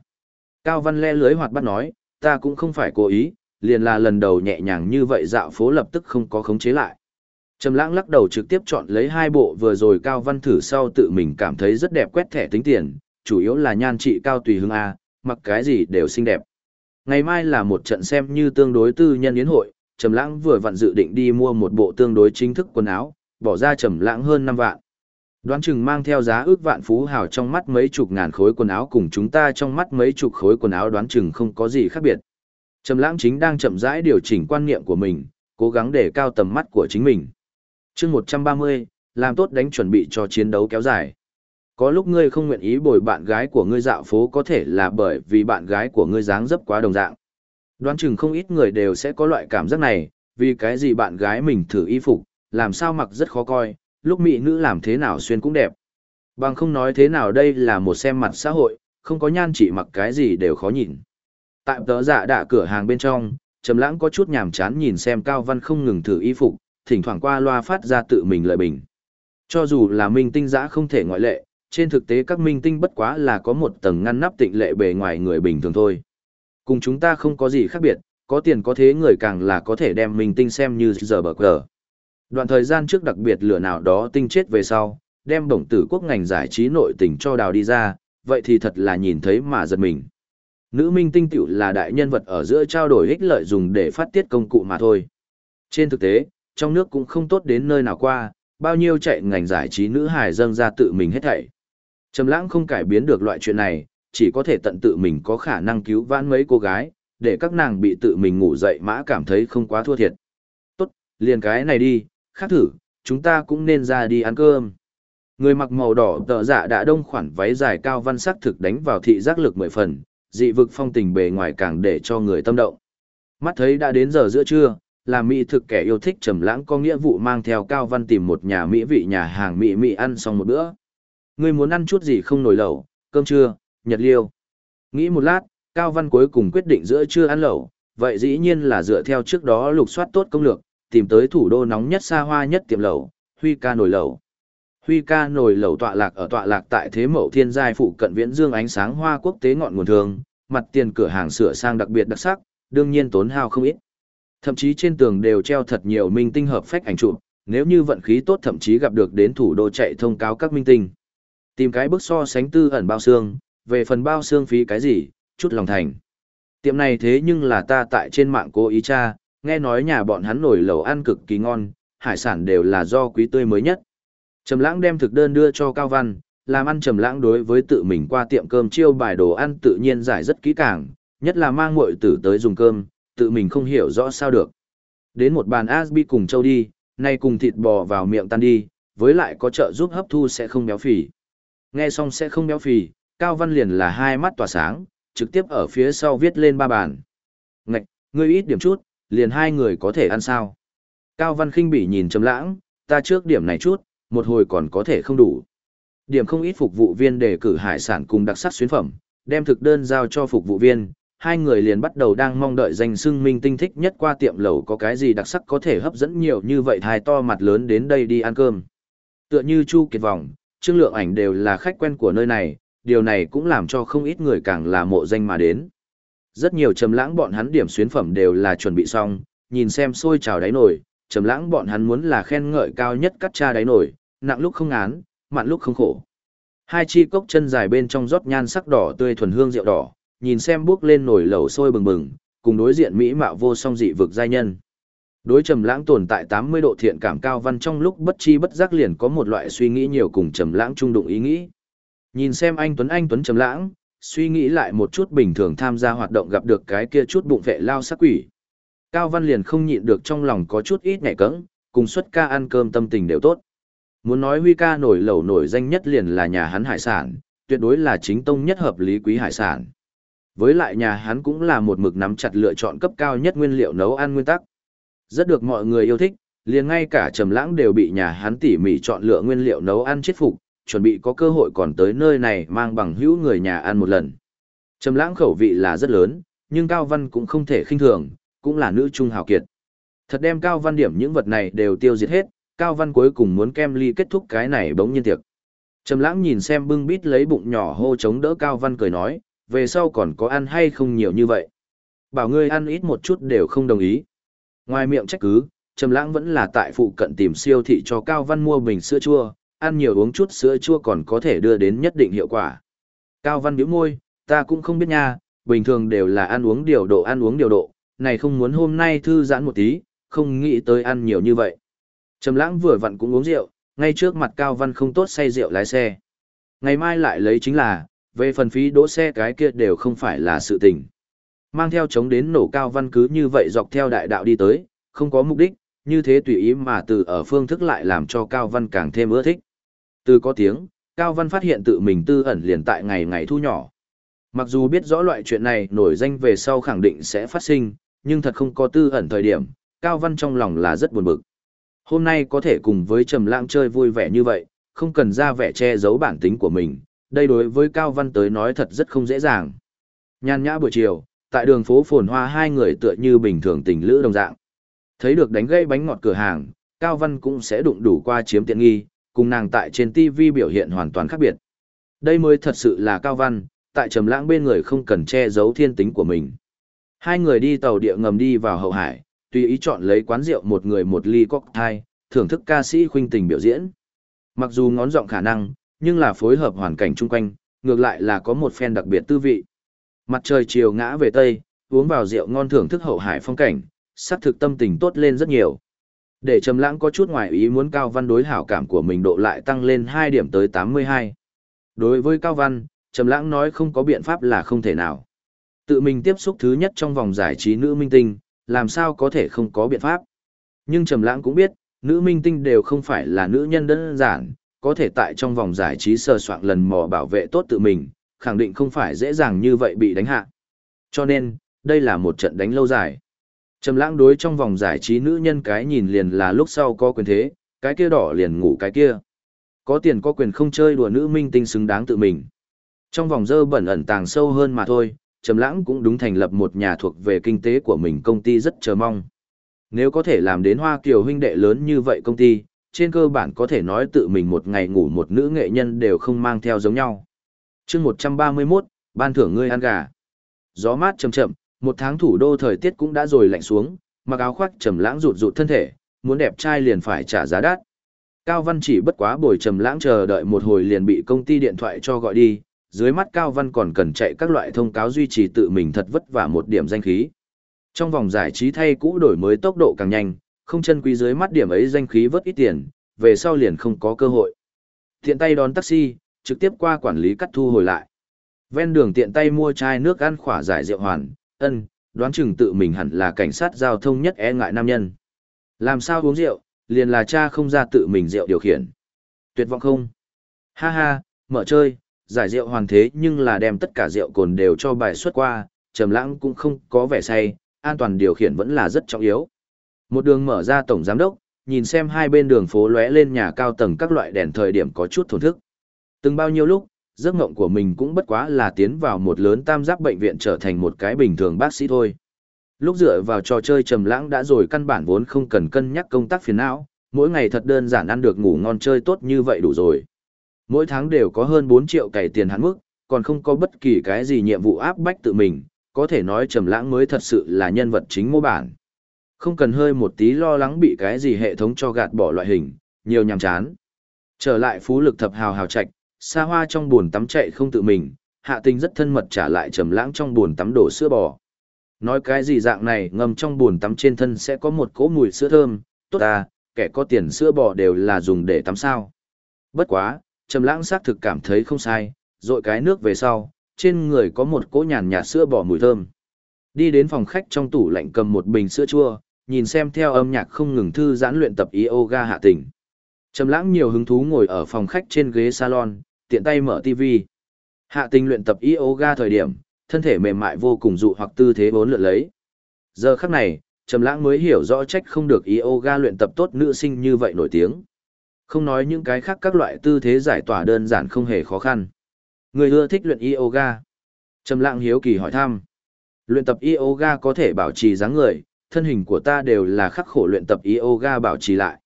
A: Cao Văn le lưới hoạt bắt nói, ta cũng không phải cố ý, liền là lần đầu nhẹ nhàng như vậy dạo phố lập tức không có khống chế lại. Trầm lãng lắc đầu trực tiếp chọn lấy hai bộ vừa rồi cao văn thử sau tự mình cảm thấy rất đẹp quét thẻ tính tiền, chủ yếu là nhan trị cao tùy hương A, mặc cái gì đều xinh đẹp. Ngày mai là một trận xem như tương đối tư nhân yến hội, Trầm lãng vừa vặn dự định đi mua một bộ tương đối chính thức quần áo, bỏ ra Trầm lãng hơn 5 vạn. Đoán chừng mang theo giá ước vạn phú hào trong mắt mấy chục ngàn khối quần áo cùng chúng ta trong mắt mấy chục khối quần áo đoán chừng không có gì khác biệt. Trầm lãng chính đang chậm rãi điều chỉnh quan niệm của mình, cố gắng để cao tầm mắt của chính mình. chương 130, làm tốt đánh chuẩn bị cho chiến đấu kéo dài. Có lúc ngươi không nguyện ý bồi bạn gái của ngươi dạo phố có thể là bởi vì bạn gái của ngươi dáng dấp quá đồng dạng. Đoán chừng không ít người đều sẽ có loại cảm giác này, vì cái gì bạn gái mình thử y phục, làm sao mặc rất khó coi, lúc mỹ nữ làm thế nào xuyên cũng đẹp. Bằng không nói thế nào đây là một xem mặt xã hội, không có nhan chỉ mặc cái gì đều khó nhìn. Tại tớ giả dạ đạ cửa hàng bên trong, Trầm Lãng có chút nhàm chán nhìn xem Cao Văn không ngừng thử y phục, thỉnh thoảng qua loa phát ra tự mình lợi bình. Cho dù là minh tinh dã không thể ngoại lệ, trên thực tế các minh tinh bất quá là có một tầng ngăn nắp tịnh lệ bề ngoài người bình thường thôi. Cùng chúng ta không có gì khác biệt, có tiền có thế người càng là có thể đem minh tinh xem như giờ bờ cờ. Đoạn thời gian trước đặc biệt lửa nào đó tinh chết về sau, đem đồng tử quốc ngành giải trí nội tình cho đào đi ra, vậy thì thật là nhìn thấy mà giật mình. Nữ minh tinh tiểu là đại nhân vật ở giữa trao đổi ích lợi dùng để phát tiết công cụ mà thôi. Trên thực tế, trong nước cũng không tốt đến nơi nào qua, bao nhiêu chạy ngành giải trí nữ hài dâng ra tự mình hết thảy. Trầm lãng không cải biến được loại chuyện này, chỉ có thể tận tự mình có khả năng cứu vãn mấy cô gái, để các nàng bị tự mình ngủ dậy mã cảm thấy không quá thua thiệt. Tốt, liền cái này đi, khác thử, chúng ta cũng nên ra đi ăn cơm. Người mặc màu đỏ tợ dạ đã đông khoản váy dài cao văn sắc thực đánh vào thị giác lực mười phần, dị vực phong tình bề ngoài càng để cho người tâm động. Mắt thấy đã đến giờ giữa trưa, là mỹ thực kẻ yêu thích trầm lãng có nghĩa vụ mang theo cao văn tìm một nhà mỹ vị nhà hàng mỹ mỹ ăn xong một bữa. Ngươi muốn ăn chút gì không nổi lẩu, cơm trưa, nhật liêu. Nghĩ một lát, cao văn cuối cùng quyết định giữa trưa ăn lẩu, vậy dĩ nhiên là dựa theo trước đó lục soát tốt công lược, tìm tới thủ đô nóng nhất xa hoa nhất tiệm lẩu, Huy ca nổi lẩu. Huy ca nổi lẩu tọa lạc ở tọa lạc tại thế mậu thiên giai phụ cận viễn dương ánh sáng hoa quốc tế ngọn nguồn thường, mặt tiền cửa hàng sửa sang đặc biệt đặc sắc, đương nhiên tốn hao không ít. Thậm chí trên tường đều treo thật nhiều minh tinh hợp phách ảnh chụp, nếu như vận khí tốt thậm chí gặp được đến thủ đô chạy thông cáo các minh tinh. Tìm cái bức so sánh tư ẩn bao xương, về phần bao xương phí cái gì, chút lòng thành. Tiệm này thế nhưng là ta tại trên mạng cố ý tra, nghe nói nhà bọn hắn nổi lẩu ăn cực kỳ ngon, hải sản đều là do quý tươi mới nhất. Trầm lãng đem thực đơn đưa cho Cao Văn, làm ăn trầm lãng đối với tự mình qua tiệm cơm chiêu bài đồ ăn tự nhiên giải rất kỹ càng, nhất là mang muội tử tới dùng cơm, tự mình không hiểu rõ sao được. Đến một bàn Asbi cùng châu đi, nay cùng thịt bò vào miệng tan đi, với lại có trợ giúp hấp thu sẽ không béo phì. Nghe xong sẽ không béo phì, Cao Văn liền là hai mắt tỏa sáng, trực tiếp ở phía sau viết lên ba bàn. Ngạch, ngươi ít điểm chút, liền hai người có thể ăn sao. Cao Văn khinh bỉ nhìn Trầm Lãng, ta trước điểm này chút, một hồi còn có thể không đủ. Điểm không ít phục vụ viên để cử hải sản cùng đặc sắc xuyến phẩm, đem thực đơn giao cho phục vụ viên, hai người liền bắt đầu đang mong đợi danh xưng minh tinh thích nhất qua tiệm lẩu có cái gì đặc sắc có thể hấp dẫn nhiều như vậy thai to mặt lớn đến đây đi ăn cơm. Tựa như Chu Kiệt Vọng, Trương Lượng Ảnh đều là khách quen của nơi này, điều này cũng làm cho không ít người càng là mộ danh mà đến. Rất nhiều trầm lãng bọn hắn điểm xuyến phẩm đều là chuẩn bị xong, nhìn xem sôi trào đáy nổi, trầm lãng bọn hắn muốn là khen ngợi cao nhất cắt cha đáy nổi, nặng lúc không án, mặn lúc không khổ. Hai chi cốc chân dài bên trong rót nhan sắc đỏ tươi thuần hương rượu đỏ, nhìn xem bước lên nổi lẩu sôi bừng bừng, cùng đối diện mỹ mạo vô song dị vực giai nhân. Đối trầm lãng tồn tại 80 độ thiện cảm cao văn trong lúc bất chi bất giác liền có một loại suy nghĩ nhiều cùng trầm lãng chung đụng ý nghĩ. Nhìn xem anh Tuấn anh Tuấn trầm lãng, suy nghĩ lại một chút bình thường tham gia hoạt động gặp được cái kia chút bụng vệ lao sắc quỷ. Cao Văn liền không nhịn được trong lòng có chút ít nhẹ cẫng, cùng xuất ca ăn cơm tâm tình đều tốt. Muốn nói Huy ca nổi lẩu nổi danh nhất liền là nhà hắn hải sản, tuyệt đối là chính tông nhất hợp lý quý hải sản. Với lại nhà hắn cũng là một mực nắm chặt lựa chọn cấp cao nhất nguyên liệu nấu ăn nguyên tắc. Rất được mọi người yêu thích, liền ngay cả Trầm Lãng đều bị nhà hắn tỉ mỉ chọn lựa nguyên liệu nấu ăn chết phục, chuẩn bị có cơ hội còn tới nơi này mang bằng hữu người nhà ăn một lần. Trầm Lãng khẩu vị là rất lớn, nhưng Cao Văn cũng không thể khinh thường, cũng là nữ trung hào kiệt. Thật đem Cao Văn điểm những vật này đều tiêu diệt hết, Cao Văn cuối cùng muốn kem ly kết thúc cái này bỗng nhiên tiệc. Trầm lãng nhìn xem bưng bít lấy bụng nhỏ hô chống đỡ Cao Văn cười nói, về sau còn có ăn hay không nhiều như vậy. Bảo ngươi ăn ít một chút đều không đồng ý. Ngoài miệng trách cứ, Trầm lãng vẫn là tại phụ cận tìm siêu thị cho Cao Văn mua bình sữa chua, ăn nhiều uống chút sữa chua còn có thể đưa đến nhất định hiệu quả. Cao Văn bĩu môi, ta cũng không biết nha, bình thường đều là ăn uống điều độ ăn uống điều độ, này không muốn hôm nay thư giãn một tí, không nghĩ tới ăn nhiều như vậy. Trầm lãng vừa vặn cũng uống rượu, ngay trước mặt Cao Văn không tốt say rượu lái xe. Ngày mai lại lấy chính là, về phần phí đỗ xe cái kia đều không phải là sự tình. Mang theo chống đến nổ cao văn cứ như vậy dọc theo đại đạo đi tới, không có mục đích, như thế tùy ý mà từ ở phương thức lại làm cho cao văn càng thêm ưa thích. Từ có tiếng, cao văn phát hiện tự mình tư ẩn liền tại ngày ngày thu nhỏ. Mặc dù biết rõ loại chuyện này nổi danh về sau khẳng định sẽ phát sinh, nhưng thật không có tư ẩn thời điểm, Cao Văn trong lòng là rất buồn bực. Hôm nay có thể cùng với Trầm Lãng chơi vui vẻ như vậy, không cần ra vẻ che giấu bản tính của mình, đây đối với Cao Văn tới nói thật rất không dễ dàng. Nhan nhã buổi chiều, tại đường phố phồn hoa hai người tựa như bình thường tình lữ đồng dạng. Thấy được đánh gãy bánh ngọt cửa hàng, Cao Văn cũng sẽ đụng đủ qua chiếm tiện nghi, cùng nàng tại trên TV biểu hiện hoàn toàn khác biệt. Đây mới thật sự là Cao Văn, tại Trầm Lãng bên người không cần che giấu thiên tính của mình. Hai người đi tàu địa ngầm đi vào hậu hải, tùy ý chọn lấy quán rượu một người một ly cocktail, thưởng thức ca sĩ khuynh tình biểu diễn. Mặc dù ngón giọng khả năng, nhưng là phối hợp hoàn cảnh chung quanh, ngược lại là có một phen đặc biệt tư vị. Mặt trời chiều ngã về tây, uống vào rượu ngon thưởng thức hậu hải phong cảnh, sắc thực tâm tình tốt lên rất nhiều. Để Trầm Lãng có chút ngoài ý muốn Cao Văn đối hảo cảm của mình độ lại tăng lên 2 điểm tới 82. Đối với Cao Văn, Trầm Lãng nói không có biện pháp là không thể nào. Tự mình tiếp xúc thứ nhất trong vòng giải trí nữ minh tinh, làm sao có thể không có biện pháp. Nhưng Trầm Lãng cũng biết, nữ minh tinh đều không phải là nữ nhân đơn giản, có thể tại trong vòng giải trí sờ soạn lần mò bảo vệ tốt tự mình, khẳng định không phải dễ dàng như vậy bị đánh hạ. Cho nên, đây là một trận đánh lâu dài. Trầm lãng đối trong vòng giải trí nữ nhân cái nhìn liền là lúc sau có quyền thế, cái kia đỏ liền ngủ cái kia. Có tiền có quyền không chơi đùa nữ minh tinh xứng đáng tự mình. Trong vòng dơ bẩn ẩn tàng sâu hơn mà thôi, Trầm lãng cũng đúng thành lập một nhà thuộc về kinh tế của mình công ty rất chờ mong. Nếu có thể làm đến Hoa Kiều huynh đệ lớn như vậy công ty, trên cơ bản có thể nói tự mình một ngày ngủ một nữ nghệ nhân đều không mang theo giống nhau chương 131, ban thưởng ngươi ăn gà. Gió mát chậm chậm, một tháng thủ đô thời tiết cũng đã rồi lạnh xuống, mặc áo khoác trầm lãng rụt rụt thân thể, muốn đẹp trai liền phải trả giá đắt. Cao Văn chỉ bất quá bồi trầm lãng chờ đợi một hồi liền bị công ty điện thoại cho gọi đi, dưới mắt Cao Văn còn cần chạy các loại thông cáo duy trì tự mình thật vất vả một điểm danh khí. Trong vòng giải trí thay cũ đổi mới tốc độ càng nhanh, không chân quý dưới mắt điểm ấy danh khí vớt ít tiền, về sau liền không có cơ hội. Tiện tay đón taxi, trực tiếp qua quản lý cắt thu hồi lại. Ven đường tiện tay mua chai nước ăn khỏa giải rượu hoàn, ân, đoán chừng tự mình hẳn là cảnh sát giao thông nhất e ngại nam nhân. Làm sao uống rượu, liền là cha không ra tự mình rượu điều khiển. Tuyệt vọng không? Ha ha, mở chơi, giải rượu hoàn thế nhưng là đem tất cả rượu cồn đều cho bài xuất qua, trầm lãng cũng không có vẻ say, an toàn điều khiển vẫn là rất trọng yếu. Một đường mở ra tổng giám đốc, nhìn xem hai bên đường phố lóe lên nhà cao tầng các loại đèn thời điểm có chút thổn thức. Từng bao nhiêu lúc, giấc mộng của mình cũng bất quá là tiến vào một lớn tam giác bệnh viện trở thành một cái bình thường bác sĩ thôi. Lúc dựa vào trò chơi trầm lãng đã rồi căn bản vốn không cần cân nhắc công tác phiền não, mỗi ngày thật đơn giản ăn được ngủ ngon chơi tốt như vậy đủ rồi. Mỗi tháng đều có hơn 4 triệu cày tiền hắn mức, còn không có bất kỳ cái gì nhiệm vụ áp bách tự mình, có thể nói trầm lãng mới thật sự là nhân vật chính mô bản. Không cần hơi một tí lo lắng bị cái gì hệ thống cho gạt bỏ loại hình, nhiều nhàm chán. Trở lại phú lực thập hào hào trạch, xa hoa trong buồn tắm chạy không tự mình, hạ tình rất thân mật trả lại trầm lãng trong buồn tắm đổ sữa bò. Nói cái gì dạng này ngâm trong buồn tắm trên thân sẽ có một cỗ mùi sữa thơm, tốt à, kẻ có tiền sữa bò đều là dùng để tắm sao. Bất quá, trầm lãng xác thực cảm thấy không sai, rội cái nước về sau, trên người có một cỗ nhàn nhạt sữa bò mùi thơm. Đi đến phòng khách trong tủ lạnh cầm một bình sữa chua, nhìn xem theo âm nhạc không ngừng thư giãn luyện tập yoga hạ tình. Trầm lãng nhiều hứng thú ngồi ở phòng khách trên ghế salon, tiện tay mở TV. Hạ tình luyện tập yoga thời điểm, thân thể mềm mại vô cùng dụ hoặc tư thế bốn lượn lấy. Giờ khắc này, Trầm lãng mới hiểu rõ trách không được yoga luyện tập tốt nữ sinh như vậy nổi tiếng. Không nói những cái khác các loại tư thế giải tỏa đơn giản không hề khó khăn. Người ưa thích luyện yoga. Trầm lãng hiếu kỳ hỏi thăm. Luyện tập yoga có thể bảo trì dáng người, thân hình của ta đều là khắc khổ luyện tập yoga bảo trì lại.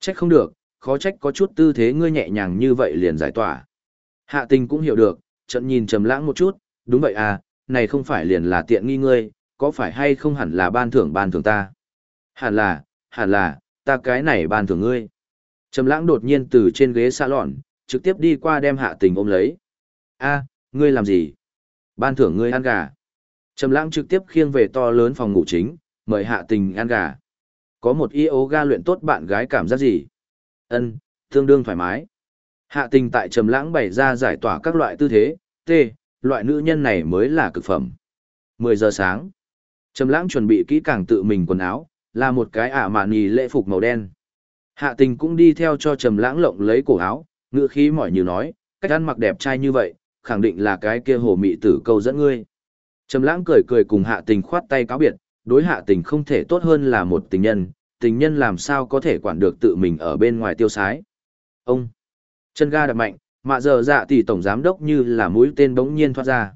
A: Trách không được, khó trách có chút tư thế ngươi nhẹ nhàng như vậy liền giải tỏa. Hạ tình cũng hiểu được, trận nhìn trầm lãng một chút, đúng vậy à, này không phải liền là tiện nghi ngươi, có phải hay không hẳn là ban thưởng ban thưởng ta. Hẳn là, hẳn là, ta cái này ban thưởng ngươi. Trầm lãng đột nhiên từ trên ghế salon, trực tiếp đi qua đem hạ tình ôm lấy. a ngươi làm gì? Ban thưởng ngươi ăn gà. Trầm lãng trực tiếp khiêng về to lớn phòng ngủ chính, mời hạ tình ăn gà. Có một yoga luyện tốt bạn gái cảm giác gì? Ân, tương đương thoải mái. Hạ tình tại trầm lãng bày ra giải tỏa các loại tư thế, tê, loại nữ nhân này mới là cực phẩm. 10 giờ sáng. Trầm lãng chuẩn bị kỹ càng tự mình quần áo, là một cái ả mạn nhì lễ phục màu đen. Hạ tình cũng đi theo cho trầm lãng lộng lấy cổ áo, ngựa khí mỏi như nói, cách ăn mặc đẹp trai như vậy, khẳng định là cái kia hồ mị tử câu dẫn ngươi. Trầm lãng cười cười cùng hạ tình khoát tay cáo biệt, đối hạ tình không thể tốt hơn là một tình nhân, tình nhân làm sao có thể quản được tự mình ở bên ngoài tiêu sái. Ông, chân ga đập mạnh, mạ giờ dạ tỷ tổng giám đốc như là mũi tên bỗng nhiên thoát ra.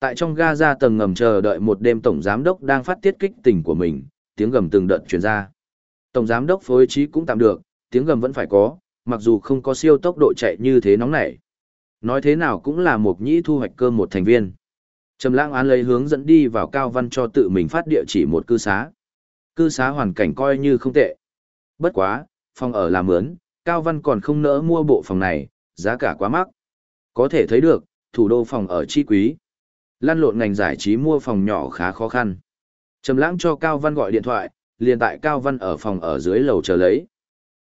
A: Tại trong ga ra tầng ngầm chờ đợi một đêm tổng giám đốc đang phát tiết kích tình của mình, tiếng gầm từng đợt truyền ra. Tổng giám đốc phối trí cũng tạm được, tiếng gầm vẫn phải có, mặc dù không có siêu tốc độ chạy như thế nóng nảy. Nói thế nào cũng là một nhĩ thu hoạch cơ một thành viên. Trầm lãng án lấy hướng dẫn đi vào cao văn cho tự mình phát địa chỉ một cư xá. Cư xá hoàn cảnh coi như không tệ. Bất quá, phòng ở là mướn, cao văn còn không nỡ mua bộ phòng này, giá cả quá mắc. Có thể thấy được, thủ đô phòng ở chi quý. Lan lộn ngành giải trí mua phòng nhỏ khá khó khăn. Trầm lãng cho Cao Văn gọi điện thoại, liền tại Cao Văn ở phòng ở dưới lầu chờ lấy.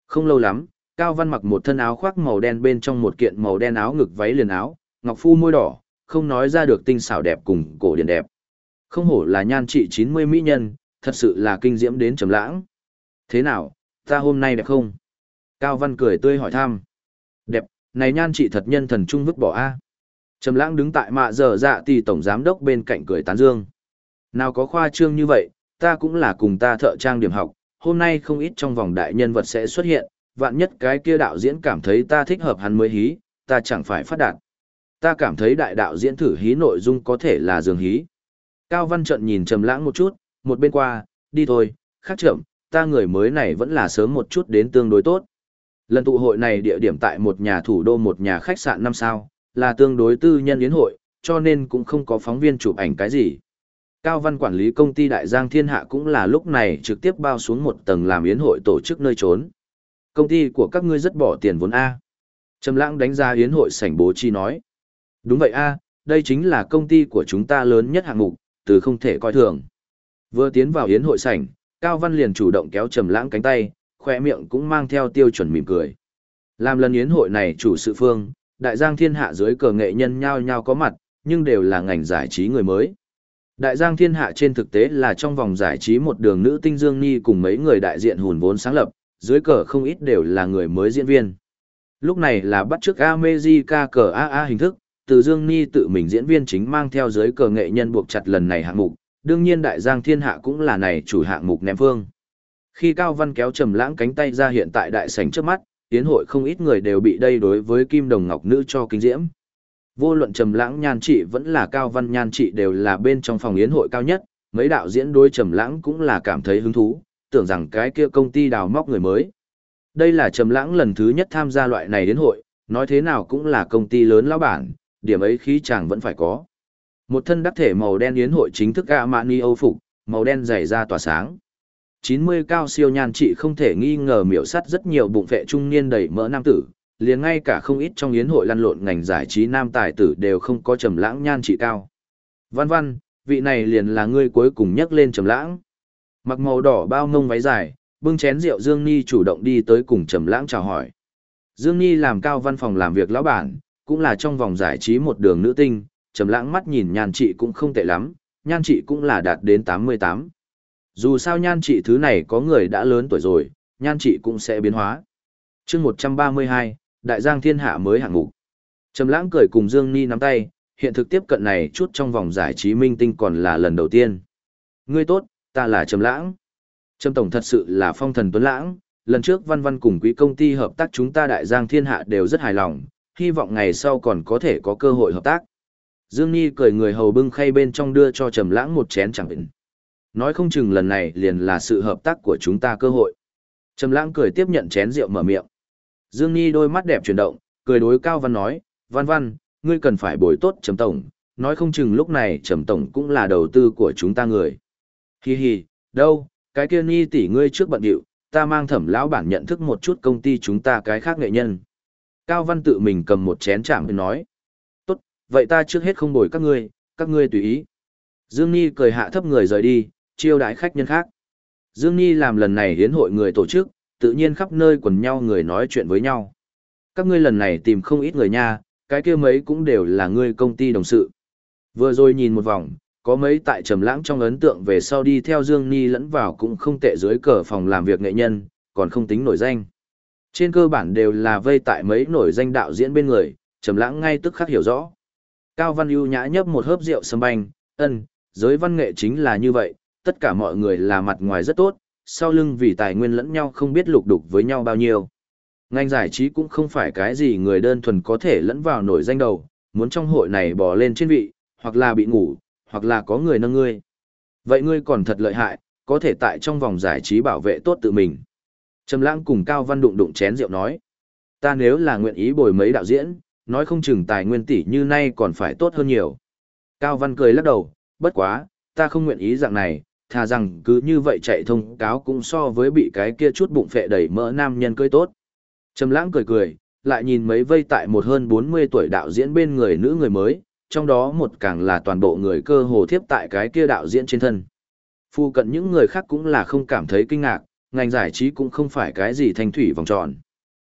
A: Không lâu lắm, Cao Văn mặc một thân áo khoác màu đen bên trong một kiện màu đen áo ngực váy liền áo, ngọc phu môi đỏ, không nói ra được tinh xảo đẹp cùng cổ điển đẹp. Không hổ là nhan trị 90 mỹ nhân, thật sự là kinh diễm đến trầm lãng. Thế nào, ta hôm nay đẹp không? Cao Văn cười tươi hỏi thăm. Đẹp, này nhan chị thật nhân thần trung vứt bỏ a. Trầm lãng đứng tại mạ giờ dạ tỷ tổng giám đốc bên cạnh cười tán dương. Nào có khoa trương như vậy, ta cũng là cùng ta thợ trang điểm học, hôm nay không ít trong vòng đại nhân vật sẽ xuất hiện, vạn nhất cái kia đạo diễn cảm thấy ta thích hợp hắn mới hí, ta chẳng phải phát đạt. Ta cảm thấy đại đạo diễn thử hí nội dung có thể là dường hí. Cao Văn Trận nhìn trầm lãng một chút, một bên qua, đi thôi, khác chậm, ta người mới này vẫn là sớm một chút đến tương đối tốt. Lần tụ hội này địa điểm tại một nhà thủ đô một nhà khách sạn năm sao, là tương đối tư nhân yến hội, cho nên cũng không có phóng viên chụp ảnh cái gì. Cao Văn quản lý công ty Đại Giang Thiên Hạ cũng là lúc này trực tiếp bao xuống một tầng làm yến hội tổ chức nơi trốn. Công ty của các ngươi rất bỏ tiền vốn A. Trầm lãng đánh giá yến hội sảnh bố chi nói. Đúng vậy A, đây chính là công ty của chúng ta lớn nhất hạng mục, từ không thể coi thường. Vừa tiến vào yến hội sảnh, Cao Văn liền chủ động kéo Trầm lãng cánh tay, khoe miệng cũng mang theo tiêu chuẩn mỉm cười. Làm lần yến hội này chủ sự phương, Đại Giang Thiên Hạ dưới cờ nghệ nhân nhao nhao có mặt, nhưng đều là ngành giải trí người mới. Đại Giang Thiên Hạ trên thực tế là trong vòng giải trí một đường nữ tinh Dương Ni cùng mấy người đại diện hùn vốn sáng lập, dưới cờ không ít đều là người mới diễn viên. Lúc này là bắt chước America cờ AA hình thức, từ Dương Ni tự mình diễn viên chính mang theo dưới cờ nghệ nhân buộc chặt lần này hạng mục, đương nhiên Đại Giang Thiên Hạ cũng là này chủ hạng mục ném phương. Khi Cao Văn kéo trầm lãng cánh tay ra hiện tại đại sảnh trước mắt, tiến hội không ít người đều bị đây đối với Kim Đồng Ngọc Nữ cho kinh diễm. Vô luận trầm lãng nhan trị vẫn là cao văn nhan trị đều là bên trong phòng yến hội cao nhất, mấy đạo diễn đối trầm lãng cũng là cảm thấy hứng thú, tưởng rằng cái kia công ty đào móc người mới. Đây là trầm lãng lần thứ nhất tham gia loại này yến hội, nói thế nào cũng là công ty lớn lão bản, điểm ấy khí chàng vẫn phải có. Một thân đắc thể màu đen yến hội chính thức Armani Âu phục, màu đen dày ra tỏa sáng. 90 cao siêu nhan trị không thể nghi ngờ miểu sắt rất nhiều bụng vệ trung niên đầy mỡ nam tử, liền ngay cả không ít trong yến hội lăn lộn ngành giải trí nam tài tử đều không có trầm lãng nhan trị cao. Văn văn, vị này liền là ngươi cuối cùng nhắc lên trầm lãng. Mặc màu đỏ bao ngông váy dài, bưng chén rượu Dương Ni chủ động đi tới cùng trầm lãng chào hỏi. Dương Ni làm cao văn phòng làm việc lão bản, cũng là trong vòng giải trí một đường nữ tinh, trầm lãng mắt nhìn nhan trị cũng không tệ lắm, nhan trị cũng là đạt đến 88. Dù sao nhan trị thứ này có người đã lớn tuổi rồi, nhan trị cũng sẽ biến hóa. Chương 132, đại giang thiên hạ mới hạng mục. Trầm lãng cười cùng Dương Ni nắm tay, hiện thực tiếp cận này chút trong vòng giải trí minh tinh còn là lần đầu tiên. Ngươi tốt, ta là Trầm lãng. Trầm tổng thật sự là phong thần tuấn lãng, lần trước văn văn cùng quý công ty hợp tác chúng ta đại giang thiên hạ đều rất hài lòng, hy vọng ngày sau còn có thể có cơ hội hợp tác. Dương Ni cười người hầu bưng khay bên trong đưa cho Trầm lãng một chén chẳng định. Nói không chừng lần này liền là sự hợp tác của chúng ta cơ hội. Trầm lãng cười tiếp nhận chén rượu mở miệng. Dương Nhi đôi mắt đẹp chuyển động, cười đối Cao Văn nói, Văn Văn, ngươi cần phải bồi tốt Trầm Tổng, nói không chừng lúc này Trầm Tổng cũng là đầu tư của chúng ta người. Hi hi, đâu, cái kia Nhi tỷ ngươi trước bận điệu, ta mang thẩm lão bản nhận thức một chút công ty chúng ta cái khác nghệ nhân. Cao Văn tự mình cầm một chén chạm nói, tốt, vậy ta trước hết không bồi các ngươi, các ngươi tùy ý. Dương Nhi cười hạ thấp người rời đi, chiêu đãi khách nhân khác. Dương Nhi làm lần này hiến hội người tổ chức, tự nhiên khắp nơi quần nhau người nói chuyện với nhau. Các ngươi lần này tìm không ít người nha, cái kia mấy cũng đều là ngươi công ty đồng sự. Vừa rồi nhìn một vòng, có mấy tại trầm lãng trong ấn tượng về sau đi theo Dương Ni lẫn vào cũng không tệ dưới cờ phòng làm việc nghệ nhân, còn không tính nổi danh. Trên cơ bản đều là vây tại mấy nổi danh đạo diễn bên người, trầm lãng ngay tức khắc hiểu rõ. Cao Văn ưu nhã nhấp một hớp rượu sâm banh, "Ừm, giới văn nghệ chính là như vậy, tất cả mọi người là mặt ngoài rất tốt, sau lưng vì tài nguyên lẫn nhau không biết lục đục với nhau bao nhiêu. Ngành giải trí cũng không phải cái gì người đơn thuần có thể lẫn vào nổi danh đầu, muốn trong hội này bò lên trên vị, hoặc là bị ngủ, hoặc là có người nâng ngươi. Vậy ngươi còn thật lợi hại, có thể tại trong vòng giải trí bảo vệ tốt tự mình. Trầm lãng cùng Cao Văn đụng đụng chén rượu nói. Ta nếu là nguyện ý bồi mấy đạo diễn, nói không chừng tài nguyên tỷ như nay còn phải tốt hơn nhiều. Cao Văn cười lắc đầu, bất quá, ta không nguyện ý dạng này, thà rằng cứ như vậy chạy thông cáo cũng so với bị cái kia chút bụng phệ đẩy mỡ nam nhân cưới tốt. Trầm lãng cười cười, lại nhìn mấy vây tại một hơn 40 tuổi đạo diễn bên người nữ người mới, trong đó một càng là toàn bộ người cơ hồ thiếp tại cái kia đạo diễn trên thân. Phu cận những người khác cũng là không cảm thấy kinh ngạc, ngành giải trí cũng không phải cái gì thanh thủy vòng tròn.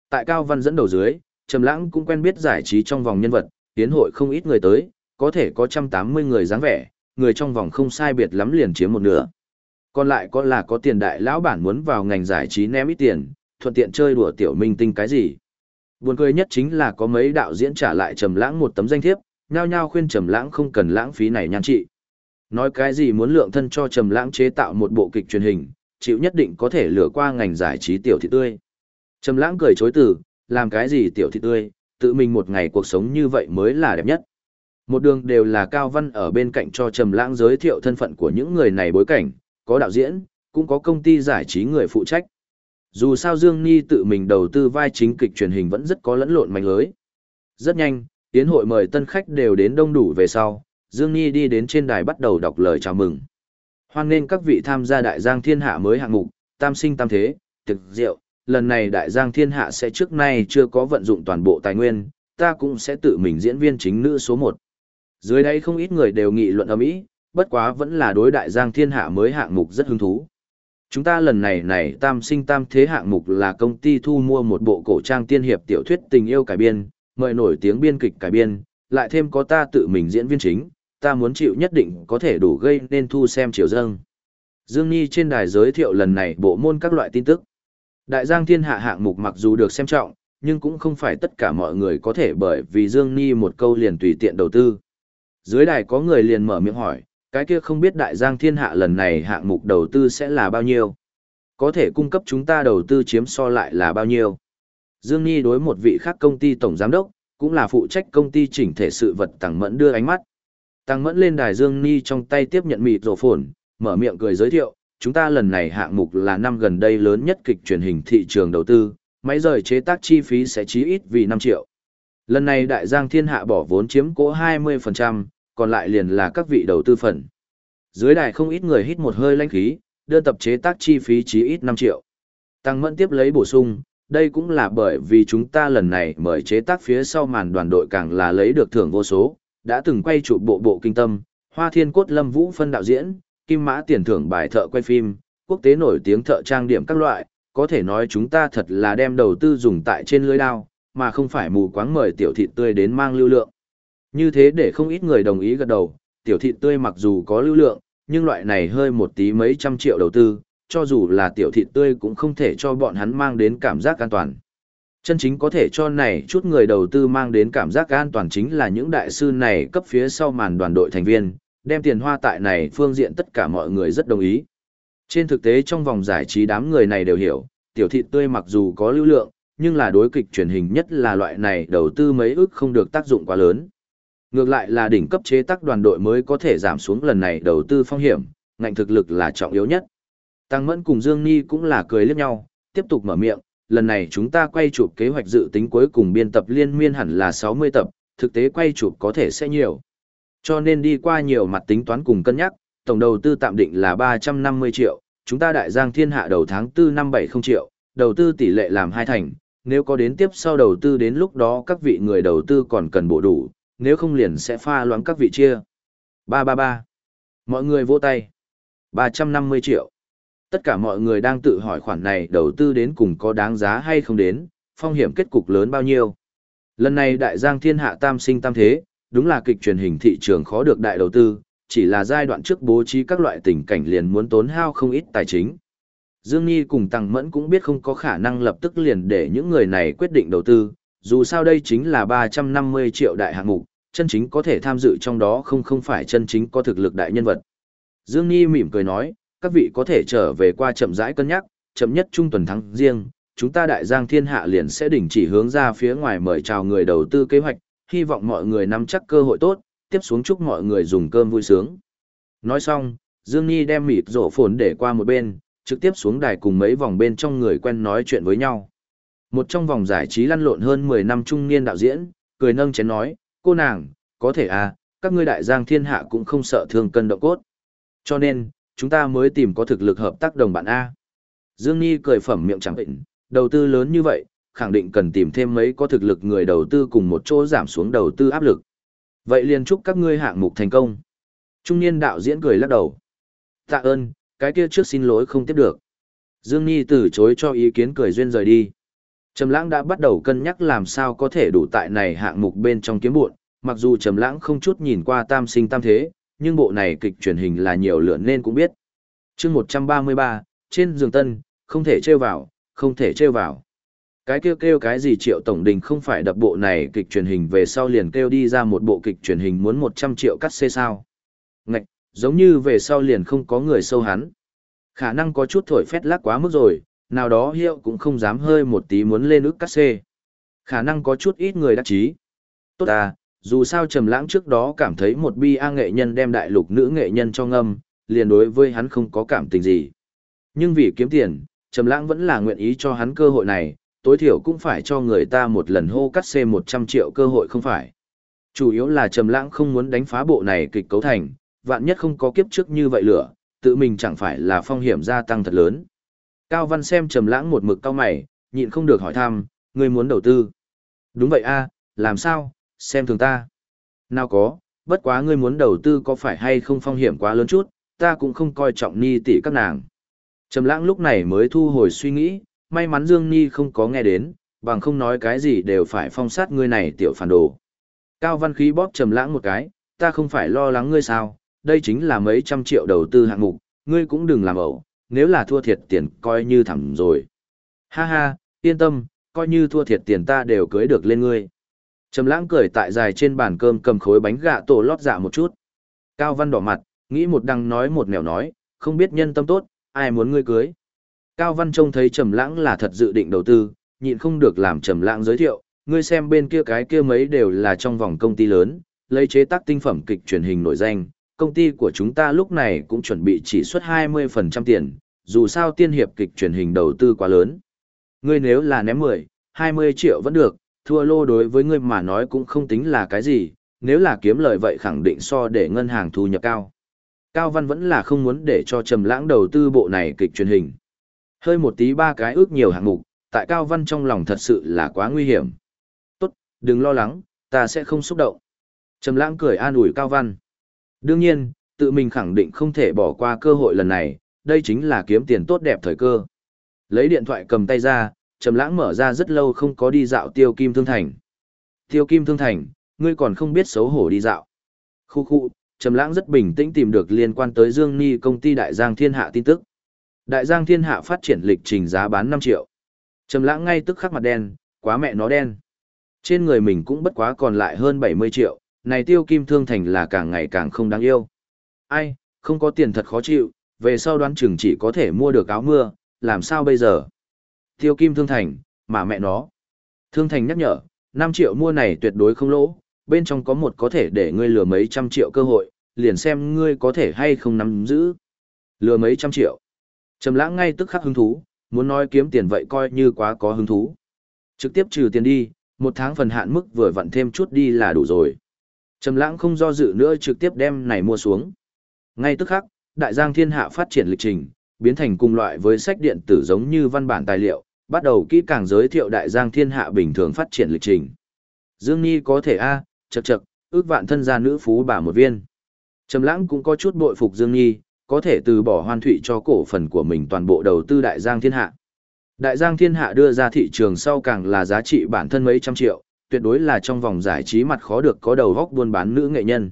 A: Tại Cao Văn dẫn đầu dưới, Trầm Lãng cũng quen biết giải trí trong vòng nhân vật, tiến hội không ít người tới, có thể có 180 người dáng vẻ, người trong vòng không sai biệt lắm liền chiếm một nửa. Còn lại có là có tiền đại lão bản muốn vào ngành giải trí ném ít tiền, thuận tiện chơi đùa tiểu minh tinh cái gì. Buồn cười nhất chính là có mấy đạo diễn trả lại Trầm Lãng một tấm danh thiếp, nhao nhao khuyên Trầm Lãng không cần lãng phí này nhan trị. Nói cái gì muốn lượng thân cho Trầm Lãng chế tạo một bộ kịch truyền hình, chịu nhất định có thể lừa qua ngành giải trí tiểu thị tươi. Trầm Lãng cười chối từ, làm cái gì tiểu thị tươi, tự mình một ngày cuộc sống như vậy mới là đẹp nhất. Một đường đều là Cao Văn ở bên cạnh cho Trầm Lãng giới thiệu thân phận của những người này bối cảnh, có đạo diễn, cũng có công ty giải trí người phụ trách. Dù sao Dương Ni tự mình đầu tư vai chính kịch truyền hình vẫn rất có lẫn lộn mạnh lưới. Rất nhanh, tiến hội mời tân khách đều đến đông đủ về sau, Dương Ni đi đến trên đài bắt đầu đọc lời chào mừng. Hoan nghênh các vị tham gia Đại Giang Thiên Hạ mới hạng mục, Tam Sinh Tam Thế, Thực Diệu, lần này Đại Giang Thiên Hạ sẽ trước nay chưa có vận dụng toàn bộ tài nguyên, ta cũng sẽ tự mình diễn viên chính nữ số 1. Dưới đây không ít người đều nghị luận ầm ĩ, bất quá vẫn là đối Đại Giang Thiên Hạ mới hạng mục rất hứng thú. Chúng ta lần này này tam sinh tam thế hạng mục là công ty thu mua một bộ cổ trang tiên hiệp tiểu thuyết tình yêu cải biên, mời nổi tiếng biên kịch cải biên, lại thêm có ta tự mình diễn viên chính, ta muốn chịu nhất định có thể đủ gây nên thu xem chiều dâng. Dương Nhi trên đài giới thiệu lần này bộ môn các loại tin tức. Đại Giang Thiên Hạ hạng mục mặc dù được xem trọng, nhưng cũng không phải tất cả mọi người có thể bởi vì Dương Nhi một câu liền tùy tiện đầu tư. Dưới đài có người liền mở miệng hỏi, cái kia không biết Đại Giang Thiên Hạ lần này hạng mục đầu tư sẽ là bao nhiêu? Có thể cung cấp chúng ta đầu tư chiếm so lại là bao nhiêu? Dương Nhi đối một vị khác công ty tổng giám đốc, cũng là phụ trách công ty chỉnh thể sự vật Tăng Mẫn đưa ánh mắt. Tăng Mẫn lên đài Dương Nhi trong tay tiếp nhận mịt rổ phồn, mở miệng cười giới thiệu, chúng ta lần này hạng mục là năm gần đây lớn nhất kịch truyền hình thị trường đầu tư, máy rời chế tác chi phí sẽ chí ít vì 5 triệu. Lần này Đại Giang Thiên Hạ bỏ vốn chiếm cố 20%, còn lại liền là các vị đầu tư phần. Dưới đài không ít người hít một hơi lãnh khí, đơn tập chế tác chi phí chí ít 5 triệu. Tăng Mẫn tiếp lấy bổ sung, đây cũng là bởi vì chúng ta lần này mời chế tác phía sau màn đoàn đội càng là lấy được thưởng vô số, đã từng quay chụp bộ bộ kinh tâm, Hoa Thiên Cốt Lâm Vũ phân đạo diễn, Kim Mã tiền thưởng bài thợ quay phim, quốc tế nổi tiếng thợ trang điểm các loại, có thể nói chúng ta thật là đem đầu tư dùng tại trên lưới đao, mà không phải mù quáng mời tiểu thịt tươi đến mang lưu lượng. Như thế để không ít người đồng ý gật đầu, tiểu thịt tươi mặc dù có lưu lượng, nhưng loại này hơi một tí mấy trăm triệu đầu tư, cho dù là tiểu thịt tươi cũng không thể cho bọn hắn mang đến cảm giác an toàn. Chân chính có thể cho này chút người đầu tư mang đến cảm giác an toàn chính là những đại sư này cấp phía sau màn đoàn đội thành viên, đem tiền hoa tại này phương diện tất cả mọi người rất đồng ý. Trên thực tế trong vòng giải trí đám người này đều hiểu, tiểu thịt tươi mặc dù có lưu lượng, nhưng là đối kịch truyền hình nhất là loại này đầu tư mấy ước không được tác dụng quá lớn. Ngược lại là đỉnh cấp chế tác đoàn đội mới có thể giảm xuống lần này đầu tư phong hiểm, ngành thực lực là trọng yếu nhất. Tăng Mẫn cùng Dương Ni cũng là cười liếc nhau, tiếp tục mở miệng, lần này chúng ta quay chụp kế hoạch dự tính cuối cùng biên tập liên miên hẳn là 60 tập, thực tế quay chụp có thể sẽ nhiều. Cho nên đi qua nhiều mặt tính toán cùng cân nhắc, tổng đầu tư tạm định là 350 triệu, chúng ta đại giang thiên hạ đầu tháng 4 năm 70 triệu, đầu tư tỷ lệ làm hai thành, nếu có đến tiếp sau đầu tư đến lúc đó các vị người đầu tư còn cần bổ đủ, nếu không liền sẽ pha loãng các vị chia. 333. Mọi người vỗ tay. 350 triệu. Tất cả mọi người đang tự hỏi khoản này đầu tư đến cùng có đáng giá hay không đến, phong hiểm kết cục lớn bao nhiêu. Lần này đại giang thiên hạ tam sinh tam thế, đúng là kịch truyền hình thị trường khó được đại đầu tư, chỉ là giai đoạn trước bố trí các loại tình cảnh liền muốn tốn hao không ít tài chính. Dương Nhi cùng Tăng Mẫn cũng biết không có khả năng lập tức liền để những người này quyết định đầu tư, dù sao đây chính là 350 triệu đại hạng mục, chân chính có thể tham dự trong đó không không phải chân chính có thực lực đại nhân vật. Dương Nhi mỉm cười nói, các vị có thể trở về qua chậm rãi cân nhắc, chậm nhất trung tuần tháng riêng, chúng ta đại giang thiên hạ liền sẽ đình chỉ hướng ra phía ngoài mời chào người đầu tư kế hoạch, hy vọng mọi người nắm chắc cơ hội tốt, tiếp xuống chúc mọi người dùng cơm vui sướng. Nói xong, Dương Nhi đem mịt rổ phồn để qua một bên, trực tiếp xuống đài cùng mấy vòng bên trong người quen nói chuyện với nhau. Một trong vòng giải trí lăn lộn hơn 10 năm trung niên đạo diễn, cười nâng chén nói, cô nàng, có thể à, các ngươi đại giang thiên hạ cũng không sợ thương cân động cốt. Cho nên, chúng ta mới tìm có thực lực hợp tác đồng bạn A. Dương Nhi cười phẩm miệng chẳng bệnh đầu tư lớn như vậy, khẳng định cần tìm thêm mấy có thực lực người đầu tư cùng một chỗ giảm xuống đầu tư áp lực. Vậy liền chúc các ngươi hạng mục thành công. Trung niên đạo diễn cười lắc đầu. Tạ ơn, cái kia trước xin lỗi không tiếp được. Dương Nhi từ chối cho ý kiến cười duyên rời đi. Trầm Lãng đã bắt đầu cân nhắc làm sao có thể đủ tại này hạng mục bên trong kiếm bộn, mặc dù Trầm Lãng không chút nhìn qua tam sinh tam thế, nhưng bộ này kịch truyền hình là nhiều lượn nên cũng biết. Chương 133, trên giường tân, không thể trêu vào, không thể trêu vào. Cái kêu kêu cái gì triệu tổng đình không phải đập bộ này kịch truyền hình về sau liền kêu đi ra một bộ kịch truyền hình muốn 100 triệu cắt xê sao. Ngạch, giống như về sau liền không có người sâu hắn. Khả năng có chút thổi phét lác quá mức rồi, nào đó hiệu cũng không dám hơi một tí muốn lên ức cắt xê. Khả năng có chút ít người đắc chí. Tốt à, dù sao trầm lãng trước đó cảm thấy một bi a nghệ nhân đem đại lục nữ nghệ nhân cho ngâm, liền đối với hắn không có cảm tình gì. Nhưng vì kiếm tiền, trầm lãng vẫn là nguyện ý cho hắn cơ hội này, tối thiểu cũng phải cho người ta một lần hô cắt xê 100 triệu cơ hội không phải. Chủ yếu là trầm lãng không muốn đánh phá bộ này kịch cấu thành, vạn nhất không có kiếp trước như vậy lửa, tự mình chẳng phải là phong hiểm gia tăng thật lớn. Cao Văn xem trầm lãng một mực cao mày, nhịn không được hỏi thăm, ngươi muốn đầu tư. Đúng vậy a, làm sao, xem thường ta. Nào có, bất quá ngươi muốn đầu tư có phải hay không phong hiểm quá lớn chút, ta cũng không coi trọng ni tỷ các nàng. Trầm lãng lúc này mới thu hồi suy nghĩ, may mắn Dương Ni không có nghe đến, bằng không nói cái gì đều phải phong sát ngươi này tiểu phản đồ. Cao Văn Khí bóp trầm lãng một cái, ta không phải lo lắng ngươi sao, đây chính là mấy trăm triệu đầu tư hạng mục, ngươi cũng đừng làm ẩu, nếu là thua thiệt tiền coi như thẳng rồi. Ha ha, yên tâm, coi như thua thiệt tiền ta đều cưới được lên ngươi. Trầm lãng cười tại dài trên bàn cơm cầm khối bánh gạ tổ lót dạ một chút. Cao Văn đỏ mặt, nghĩ một đằng nói một nẻo nói, không biết nhân tâm tốt, ai muốn ngươi cưới. Cao Văn trông thấy Trầm lãng là thật dự định đầu tư, nhịn không được làm Trầm lãng giới thiệu, ngươi xem bên kia cái kia mấy đều là trong vòng công ty lớn, lấy chế tác tinh phẩm kịch truyền hình nổi danh, công ty của chúng ta lúc này cũng chuẩn bị chỉ xuất 20% tiền, dù sao tiên hiệp kịch truyền hình đầu tư quá lớn. Ngươi nếu là ném 10, 20 triệu vẫn được, thua lô đối với ngươi mà nói cũng không tính là cái gì, nếu là kiếm lời vậy khẳng định so để ngân hàng thu nhập cao. Cao Văn vẫn là không muốn để cho Trầm Lãng đầu tư bộ này kịch truyền hình. Hơi một tí ba cái ước nhiều hạng mục, tại Cao Văn trong lòng thật sự là quá nguy hiểm. "Tốt, đừng lo lắng, ta sẽ không xúc động." Trầm Lãng cười an ủi Cao Văn. Đương nhiên, tự mình khẳng định không thể bỏ qua cơ hội lần này, đây chính là kiếm tiền tốt đẹp thời cơ. Lấy điện thoại cầm tay ra, Trầm Lãng mở ra rất lâu không có đi dạo Tiêu Kim Thương Thành. Tiêu Kim Thương Thành, ngươi còn không biết xấu hổ đi dạo. Khu khu, Trầm Lãng rất bình tĩnh tìm được liên quan tới Dương Ni công ty Đại Giang Thiên Hạ tin tức. Đại Giang Thiên Hạ phát triển lịch trình giá bán 5 triệu. Trầm Lãng ngay tức khắc mặt đen, quá mẹ nó đen. Trên người mình cũng bất quá còn lại hơn 70 triệu, này Tiêu Kim Thương Thành là càng ngày càng không đáng yêu. Ai, không có tiền thật khó chịu, về sau đoán chừng chỉ có thể mua được áo mưa, làm sao bây giờ? Tiêu Kim Thương Thành, mà mẹ nó. Thương Thành nhắc nhở, 5 triệu mua này tuyệt đối không lỗ, bên trong có một có thể để ngươi lừa mấy trăm triệu cơ hội, liền xem ngươi có thể hay không nắm giữ. Lừa mấy trăm triệu. Trầm lãng ngay tức khắc hứng thú, muốn nói kiếm tiền vậy coi như quá có hứng thú. Trực tiếp trừ tiền đi, một tháng phần hạn mức vừa vặn thêm chút đi là đủ rồi. Trầm lãng không do dự nữa trực tiếp đem này mua xuống. Ngay tức khắc, đại giang thiên hạ phát triển lịch trình, biến thành cùng loại với sách điện tử giống như văn bản tài liệu, bắt đầu kỹ càng giới thiệu đại giang thiên hạ bình thường phát triển lịch trình. Dương Nhi có thể a, chậc chậc, ước vạn thân gia nữ phú bà một viên. Trầm Lãng cũng có chút bội phục Dương Nhi, có thể từ bỏ Hoan Thụy cho cổ phần của mình toàn bộ đầu tư Đại Giang Thiên Hạ. Đại Giang Thiên Hạ đưa ra thị trường sau càng là giá trị bản thân mấy trăm triệu, tuyệt đối là trong vòng giải trí mặt khó được có đầu góc buôn bán nữ nghệ nhân.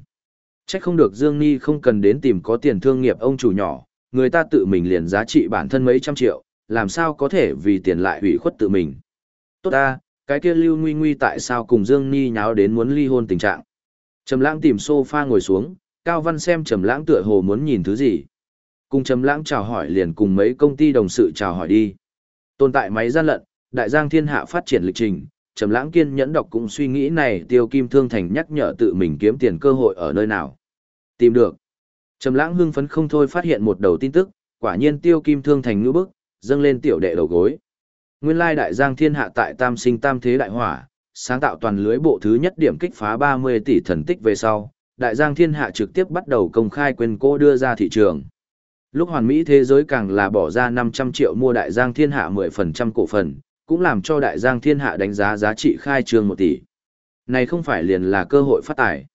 A: Chắc không được Dương Ni không cần đến tìm có tiền thương nghiệp ông chủ nhỏ, người ta tự mình liền giá trị bản thân mấy trăm triệu, làm sao có thể vì tiền lại hủy khuất tự mình. Tốt ta, cái kia Lưu Nguy Nguy tại sao cùng Dương Ni nháo đến muốn ly hôn tình trạng. Trầm lãng tìm sofa ngồi xuống, Cao Văn xem Trầm lãng tựa hồ muốn nhìn thứ gì. Cùng Trầm lãng chào hỏi liền cùng mấy công ty đồng sự chào hỏi đi. Tồn tại máy gian lận, đại giang thiên hạ phát triển lịch trình, Trầm lãng kiên nhẫn đọc cũng suy nghĩ này tiêu kim thương thành nhắc nhở tự mình kiếm tiền cơ hội ở nơi nào. Tìm được. Trầm lãng hưng phấn không thôi phát hiện một đầu tin tức, quả nhiên tiêu kim thương thành ngữ bức, dâng lên tiểu đệ đầu gối. Nguyên lai đại giang thiên hạ tại tam sinh tam thế đại hỏa, sáng tạo toàn lưới bộ thứ nhất điểm kích phá 30 tỷ thần tích về sau, đại giang thiên hạ trực tiếp bắt đầu công khai quyền cô đưa ra thị trường. Lúc hoàn mỹ thế giới càng là bỏ ra 500 triệu mua đại giang thiên hạ 10% cổ phần, cũng làm cho đại giang thiên hạ đánh giá giá trị khai trương một tỷ. Này không phải liền là cơ hội phát tài.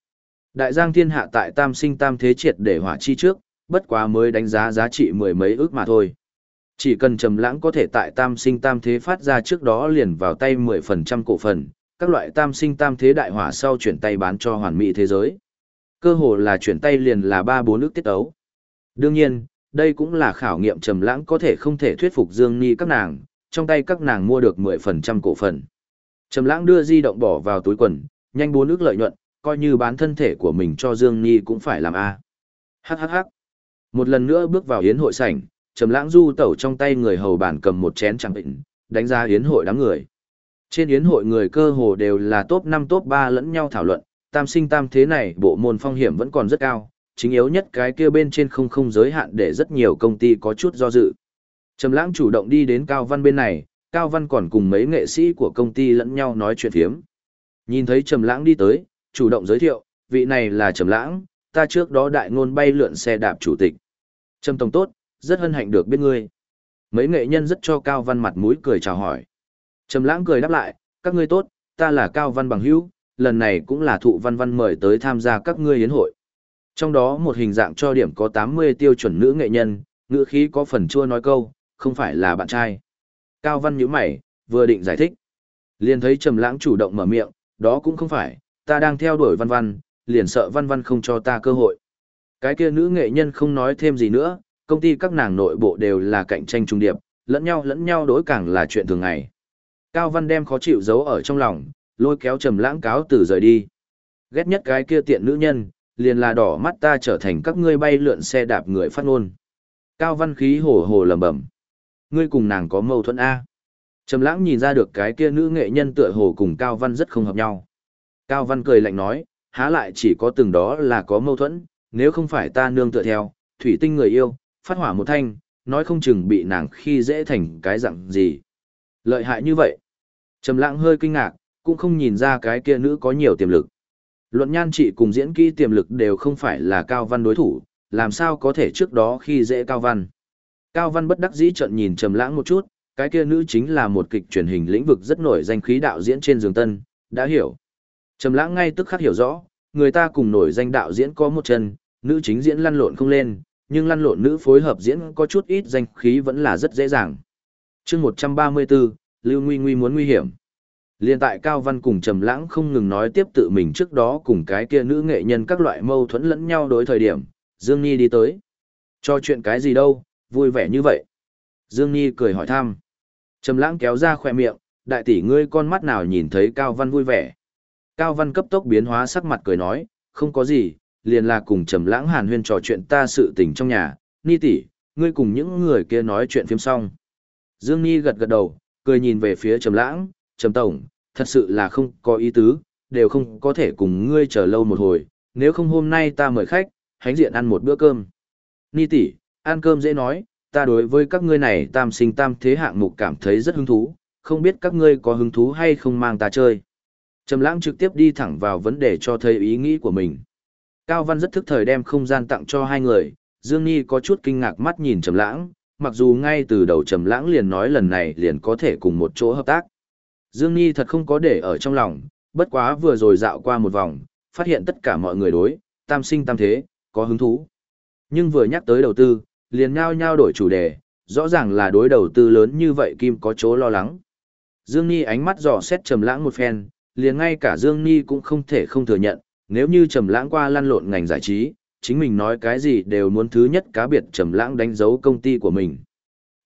A: Đại giang thiên hạ tại tam sinh tam thế triệt để hỏa chi trước, bất quá mới đánh giá giá trị mười mấy ước mà thôi. Chỉ cần trầm lãng có thể tại tam sinh tam thế phát ra trước đó liền vào tay 10% cổ phần, các loại tam sinh tam thế đại hỏa sau chuyển tay bán cho hoàn mỹ thế giới. Cơ hồ là chuyển tay liền là 3-4 nước tiết ấu. Đương nhiên, đây cũng là khảo nghiệm trầm lãng có thể không thể thuyết phục Dương Ni các nàng, trong tay các nàng mua được 10% cổ phần. Trầm lãng đưa di động bỏ vào túi quần, nhanh bốn nước lợi nhuận, coi như bán thân thể của mình cho Dương Nhi cũng phải làm A. Hắc hắc hắc. Một lần nữa bước vào yến hội sảnh, Trầm lãng du tẩu trong tay người hầu bàn cầm một chén chẳng bệnh, đánh giá yến hội đám người. Trên yến hội người cơ hồ đều là top 5 top 3 lẫn nhau thảo luận, tam sinh tam thế này bộ môn phong hiểm vẫn còn rất cao, chính yếu nhất cái kia bên trên không không giới hạn để rất nhiều công ty có chút do dự. Trầm lãng chủ động đi đến Cao Văn bên này, Cao Văn còn cùng mấy nghệ sĩ của công ty lẫn nhau nói chuyện phiếm. Nhìn thấy Trầm lãng đi tới, chủ động giới thiệu, vị này là Trầm lãng, ta trước đó đại ngôn bay lượn xe đạp chủ tịch. Trầm tổng tốt, rất hân hạnh được biết ngươi. Mấy nghệ nhân rất cho Cao Văn mặt mũi cười chào hỏi. Trầm lãng cười đáp lại, các ngươi tốt, ta là Cao Văn bằng hữu, lần này cũng là thụ văn văn mời tới tham gia các ngươi yến hội. Trong đó một hình dạng cho điểm có 80 tiêu chuẩn nữ nghệ nhân, ngữ khí có phần chua nói câu, không phải là bạn trai. Cao Văn nhíu mày, vừa định giải thích. Liền thấy Trầm Lãng chủ động mở miệng, đó cũng không phải, ta đang theo đuổi Văn Văn, liền sợ Văn Văn không cho ta cơ hội. Cái kia nữ nghệ nhân không nói thêm gì nữa, công ty các nàng nội bộ đều là cạnh tranh trung điệp, lẫn nhau lẫn nhau đối càng là chuyện thường ngày. Cao Văn đem khó chịu giấu ở trong lòng, lôi kéo trầm lãng cáo từ rời đi. Ghét nhất cái kia tiện nữ nhân, liền là đỏ mắt ta trở thành các ngươi bay lượn xe đạp người phát ngôn. Cao Văn khí hổ hổ lẩm bẩm. Ngươi cùng nàng có mâu thuẫn a? Trầm lãng nhìn ra được cái kia nữ nghệ nhân tựa hồ cùng Cao Văn rất không hợp nhau. Cao Văn cười lạnh nói, há lại chỉ có từng đó là có mâu thuẫn, nếu không phải ta nương tựa theo, thủy tinh người yêu, phát hỏa một thanh, nói không chừng bị nàng khi dễ thành cái dạng gì. Lợi hại như vậy. Trầm lãng hơi kinh ngạc, cũng không nhìn ra cái kia nữ có nhiều tiềm lực. Luận nhan trị cùng diễn kỹ tiềm lực đều không phải là Cao Văn đối thủ, làm sao có thể trước đó khi dễ Cao Văn. Cao Văn bất đắc dĩ trợn nhìn Trầm lãng một chút, cái kia nữ chính là một kịch truyền hình lĩnh vực rất nổi danh khí đạo diễn trên giường tân, đã hiểu. Trầm lãng ngay tức khắc hiểu rõ, người ta cùng nổi danh đạo diễn có một chân, nữ chính diễn lăn lộn không lên, nhưng lăn lộn nữ phối hợp diễn có chút ít danh khí vẫn là rất dễ dàng. chương 134, Lưu Nguy Nguy muốn nguy hiểm. Liên tại Cao Văn cùng Trầm Lãng không ngừng nói tiếp tự mình trước đó cùng cái kia nữ nghệ nhân các loại mâu thuẫn lẫn nhau đối thời điểm, Dương Nhi đi tới. Cho chuyện cái gì đâu, vui vẻ như vậy. Dương Nhi cười hỏi thăm. Trầm Lãng kéo ra khóe miệng, đại tỷ ngươi con mắt nào nhìn thấy Cao Văn vui vẻ. Cao Văn cấp tốc biến hóa sắc mặt cười nói, không có gì, liền là cùng trầm lãng hàn huyên trò chuyện ta sự tình trong nhà, ni tỷ, ngươi cùng những người kia nói chuyện phim xong. Dương Nhi gật gật đầu, cười nhìn về phía trầm lãng, trầm tổng, thật sự là không có ý tứ, đều không có thể cùng ngươi chờ lâu một hồi, nếu không hôm nay ta mời khách, hánh diện ăn một bữa cơm. Ni tỷ, ăn cơm dễ nói, ta đối với các ngươi này tam sinh tam thế hạng mục cảm thấy rất hứng thú, không biết các ngươi có hứng thú hay không mang ta chơi. Trầm lãng trực tiếp đi thẳng vào vấn đề cho thấy ý nghĩ của mình. Cao Văn rất thức thời đem không gian tặng cho hai người, Dương Nhi có chút kinh ngạc mắt nhìn Trầm Lãng, mặc dù ngay từ đầu Trầm Lãng liền nói lần này liền có thể cùng một chỗ hợp tác. Dương Nhi thật không có để ở trong lòng, bất quá vừa rồi dạo qua một vòng, phát hiện tất cả mọi người đối, tam sinh tam thế, có hứng thú. Nhưng vừa nhắc tới đầu tư, liền nhao nhao đổi chủ đề, rõ ràng là đối đầu tư lớn như vậy Kim có chỗ lo lắng. Dương Nhi ánh mắt dò xét Trầm Lãng một phen, liền ngay cả Dương Nhi cũng không thể không thừa nhận, Nếu như Trầm Lãng qua lăn lộn ngành giải trí, chính mình nói cái gì đều muốn thứ nhất cá biệt Trầm Lãng đánh dấu công ty của mình.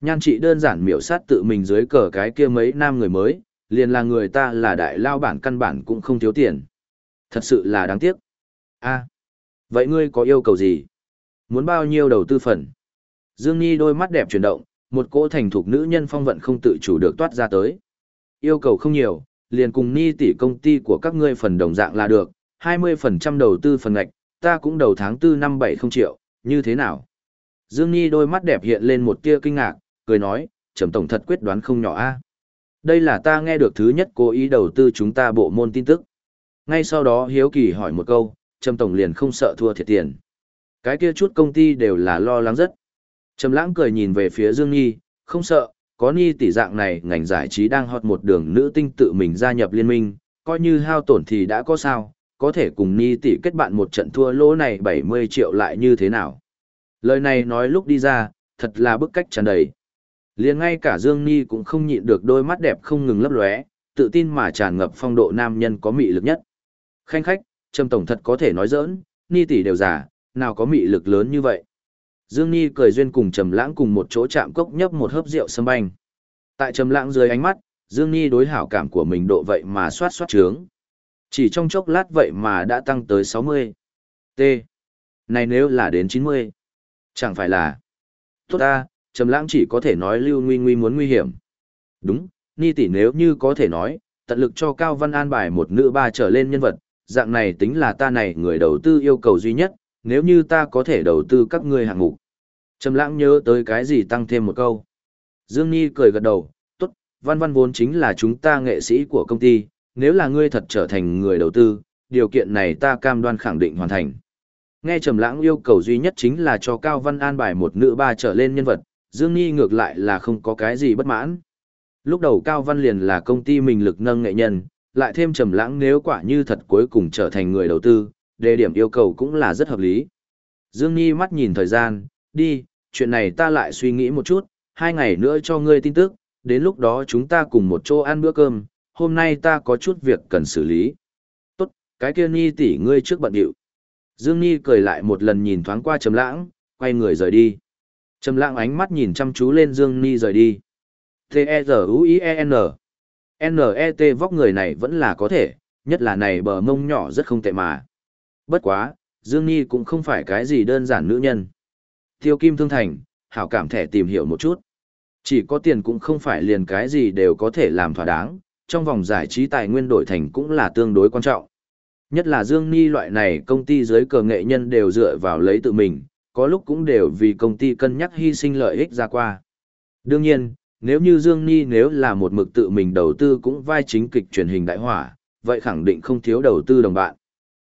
A: Nhan trị đơn giản miểu sát tự mình dưới cờ cái kia mấy nam người mới, liền là người ta là đại lao bản căn bản cũng không thiếu tiền. Thật sự là đáng tiếc. a vậy ngươi có yêu cầu gì? Muốn bao nhiêu đầu tư phần? Dương Nhi đôi mắt đẹp chuyển động, một cỗ thành thục nữ nhân phong vận không tự chủ được toát ra tới. Yêu cầu không nhiều, liền cùng Ni tỷ công ty của các ngươi phần đồng dạng là được, 20% đầu tư phần ngạch, ta cũng đầu tháng 4 năm 70 triệu, như thế nào? Dương Nhi đôi mắt đẹp hiện lên một tia kinh ngạc, cười nói, trầm tổng thật quyết đoán không nhỏ a. Đây là ta nghe được thứ nhất cố ý đầu tư chúng ta bộ môn tin tức. Ngay sau đó Hiếu Kỳ hỏi một câu, Trầm Tổng liền không sợ thua thiệt tiền. Cái kia chút công ty đều là lo lắng rất. Trầm Lãng cười nhìn về phía Dương Nhi, không sợ, có Nhi tỷ dạng này ngành giải trí đang hot một đường nữ tinh tự mình gia nhập liên minh, coi như hao tổn thì đã có sao, có thể cùng Nhi tỷ kết bạn một trận thua lỗ này 70 triệu lại như thế nào. Lời này nói lúc đi ra, thật là bức cách tràn đầy. Liền ngay cả Dương Nhi cũng không nhịn được đôi mắt đẹp không ngừng lấp lóe, tự tin mà tràn ngập phong độ nam nhân có mị lực nhất. Khanh khách, Trầm Tổng thật có thể nói giỡn, Nhi tỷ đều giả, nào có mị lực lớn như vậy. Dương Ni cười duyên cùng Trầm Lãng cùng một chỗ chạm cốc nhấp một hớp rượu sâm banh. Tại Trầm Lãng dưới ánh mắt, Dương Ni đối hảo cảm của mình độ vậy mà xoát xoát trướng. Chỉ trong chốc lát vậy mà đã tăng tới 60. T. Này nếu là đến 90. Chẳng phải là. Tốt ta, Trầm Lãng chỉ có thể nói Lưu Nguy Nguy muốn nguy hiểm. Đúng, Ni tỷ nếu như có thể nói, tận lực cho Cao Văn an bài một nữ ba trở lên nhân vật, dạng này tính là ta này người đầu tư yêu cầu duy nhất, nếu như ta có thể đầu tư các ngươi hạng mục. Trầm lãng nhớ tới cái gì tăng thêm một câu. Dương Nhi cười gật đầu, tốt, văn văn vốn chính là chúng ta nghệ sĩ của công ty, nếu là ngươi thật trở thành người đầu tư, điều kiện này ta cam đoan khẳng định hoàn thành. Nghe Trầm lãng yêu cầu duy nhất chính là cho Cao Văn an bài một nữ ba trở lên nhân vật, Dương Nhi ngược lại là không có cái gì bất mãn. Lúc đầu Cao Văn liền là công ty mình lực nâng nghệ nhân, lại thêm trầm lãng nếu quả như thật cuối cùng trở thành người đầu tư, đề điểm yêu cầu cũng là rất hợp lý. Dương Nhi mắt nhìn thời gian, đi, chuyện này ta lại suy nghĩ một chút, hai ngày nữa cho ngươi tin tức, đến lúc đó chúng ta cùng một chỗ ăn bữa cơm, hôm nay ta có chút việc cần xử lý. Tốt, cái kia Nhi tỷ ngươi trước bận điệu. Dương Nhi cười lại một lần nhìn thoáng qua Trầm Lãng, quay người rời đi. Trầm Lãng ánh mắt nhìn chăm chú lên Dương Nhi rời đi. T-E-Z-U-I-E-N n e t vóc người này vẫn là có thể, nhất là này bờ mông nhỏ rất không tệ mà. Bất quá, Dương Nhi cũng không phải cái gì đơn giản nữ nhân. Tiêu Kim Thương Thành, hảo cảm thẻ tìm hiểu một chút. Chỉ có tiền cũng không phải liền cái gì đều có thể làm thỏa đáng, trong vòng giải trí tài nguyên đổi thành cũng là tương đối quan trọng. Nhất là Dương Nhi loại này công ty giới cờ nghệ nhân đều dựa vào lấy tự mình, có lúc cũng đều vì công ty cân nhắc hy sinh lợi ích ra qua. Đương nhiên, nếu như Dương Nhi nếu là một mực tự mình đầu tư cũng vai chính kịch truyền hình đại hỏa, vậy khẳng định không thiếu đầu tư đồng bạn.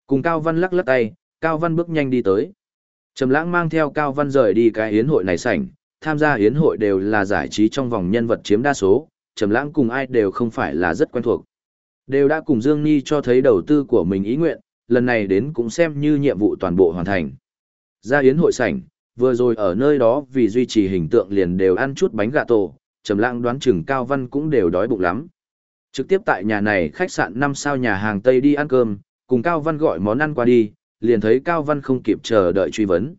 A: Cùng Cao Văn lắc lắc tay, Cao Văn bước nhanh đi tới. Trầm Lãng mang theo Cao Văn rời đi cái yến hội này sảnh, tham gia yến hội đều là giải trí trong vòng nhân vật chiếm đa số, Trầm Lãng cùng ai đều không phải là rất quen thuộc. Đều đã cùng Dương Ni cho thấy đầu tư của mình ý nguyện, lần này đến cũng xem như nhiệm vụ toàn bộ hoàn thành. Ra yến hội sảnh, vừa rồi ở nơi đó vì duy trì hình tượng liền đều ăn chút bánh gà tổ, trầm lãng đoán chừng Cao Văn cũng đều đói bụng lắm. Trực tiếp tại nhà này khách sạn năm sao nhà hàng Tây đi ăn cơm, cùng Cao Văn gọi món ăn qua đi, liền thấy Cao Văn không kịp chờ đợi truy vấn.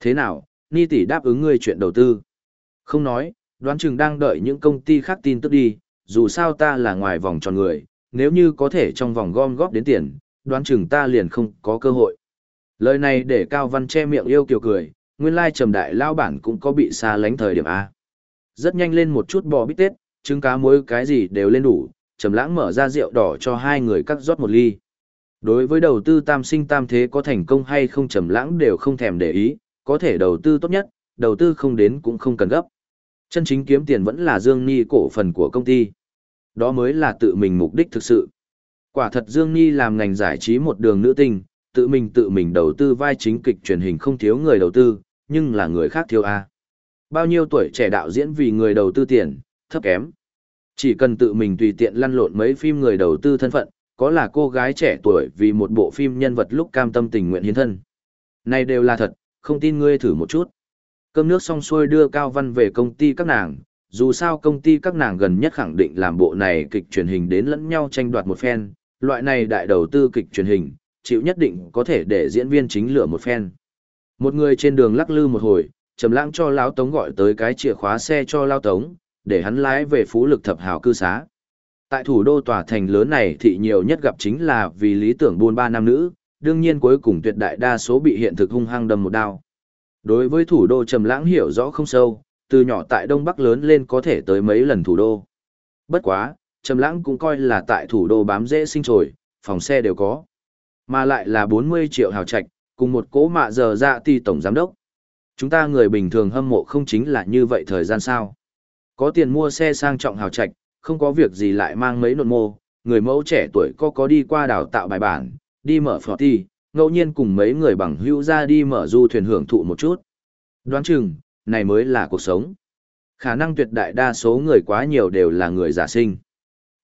A: Thế nào, Ni tỷ đáp ứng ngươi chuyện đầu tư? Không nói, đoán chừng đang đợi những công ty khác tin tức đi, dù sao ta là ngoài vòng tròn người, nếu như có thể trong vòng gom góp đến tiền, đoán chừng ta liền không có cơ hội. Lời này để Cao Văn che miệng yêu kiều cười, nguyên lai trầm đại lao bản cũng có bị xa lánh thời điểm A. Rất nhanh lên một chút bò bít tết, trứng cá muối cái gì đều lên đủ, Trầm Lãng mở ra rượu đỏ cho hai người cắt rót một ly. Đối với đầu tư tam sinh tam thế có thành công hay không Trầm Lãng đều không thèm để ý, có thể đầu tư tốt nhất, đầu tư không đến cũng không cần gấp. Chân chính kiếm tiền vẫn là Dương Ni cổ phần của công ty. Đó mới là tự mình mục đích thực sự. Quả thật Dương Ni làm ngành giải trí một đường nữ tinh, tự mình tự mình đầu tư vai chính kịch truyền hình không thiếu người đầu tư, nhưng là người khác thiếu a. Bao nhiêu tuổi trẻ đạo diễn vì người đầu tư tiền, thấp kém. Chỉ cần tự mình tùy tiện lăn lộn mấy phim người đầu tư thân phận, có là cô gái trẻ tuổi vì một bộ phim nhân vật lúc cam tâm tình nguyện hiến thân. Này đều là thật, không tin ngươi thử một chút. Cơm nước xong xuôi đưa Cao Văn về công ty các nàng, dù sao công ty các nàng gần nhất khẳng định làm bộ này kịch truyền hình đến lẫn nhau tranh đoạt một phen, loại này đại đầu tư kịch truyền hình, chịu nhất định có thể để diễn viên chính lựa một phen. Một người trên đường lắc lư một hồi, Trầm Lãng cho lão Tống gọi tới cái chìa khóa xe cho lão Tống, để hắn lái về phú lực thập hào cư xá. Tại thủ đô tòa thành lớn này thì nhiều nhất gặp chính là vì lý tưởng buôn ba nam nữ, đương nhiên cuối cùng tuyệt đại đa số bị hiện thực hung hăng đâm một đao. Đối với thủ đô Trầm Lãng hiểu rõ không sâu, từ nhỏ tại Đông Bắc lớn lên có thể tới mấy lần thủ đô. Bất quá, Trầm Lãng cũng coi là tại thủ đô bám dễ sinh trồi, phòng xe đều có. Mà lại là 40 triệu hào trạch, cùng một cố mạ giờ dạ ti tổng giám đốc. Chúng ta người bình thường hâm mộ không chính là như vậy thời gian sao? Có tiền mua xe sang trọng hào trạch, không có việc gì lại mang mấy nộn mô, người mẫu trẻ tuổi có có đi qua đào tạo bài bản, đi mở phò ti, ngẫu nhiên cùng mấy người bằng hữu ra đi mở du thuyền hưởng thụ một chút. Đoán chừng, này mới là cuộc sống. Khả năng tuyệt đại đa số người quá nhiều đều là người giả sinh.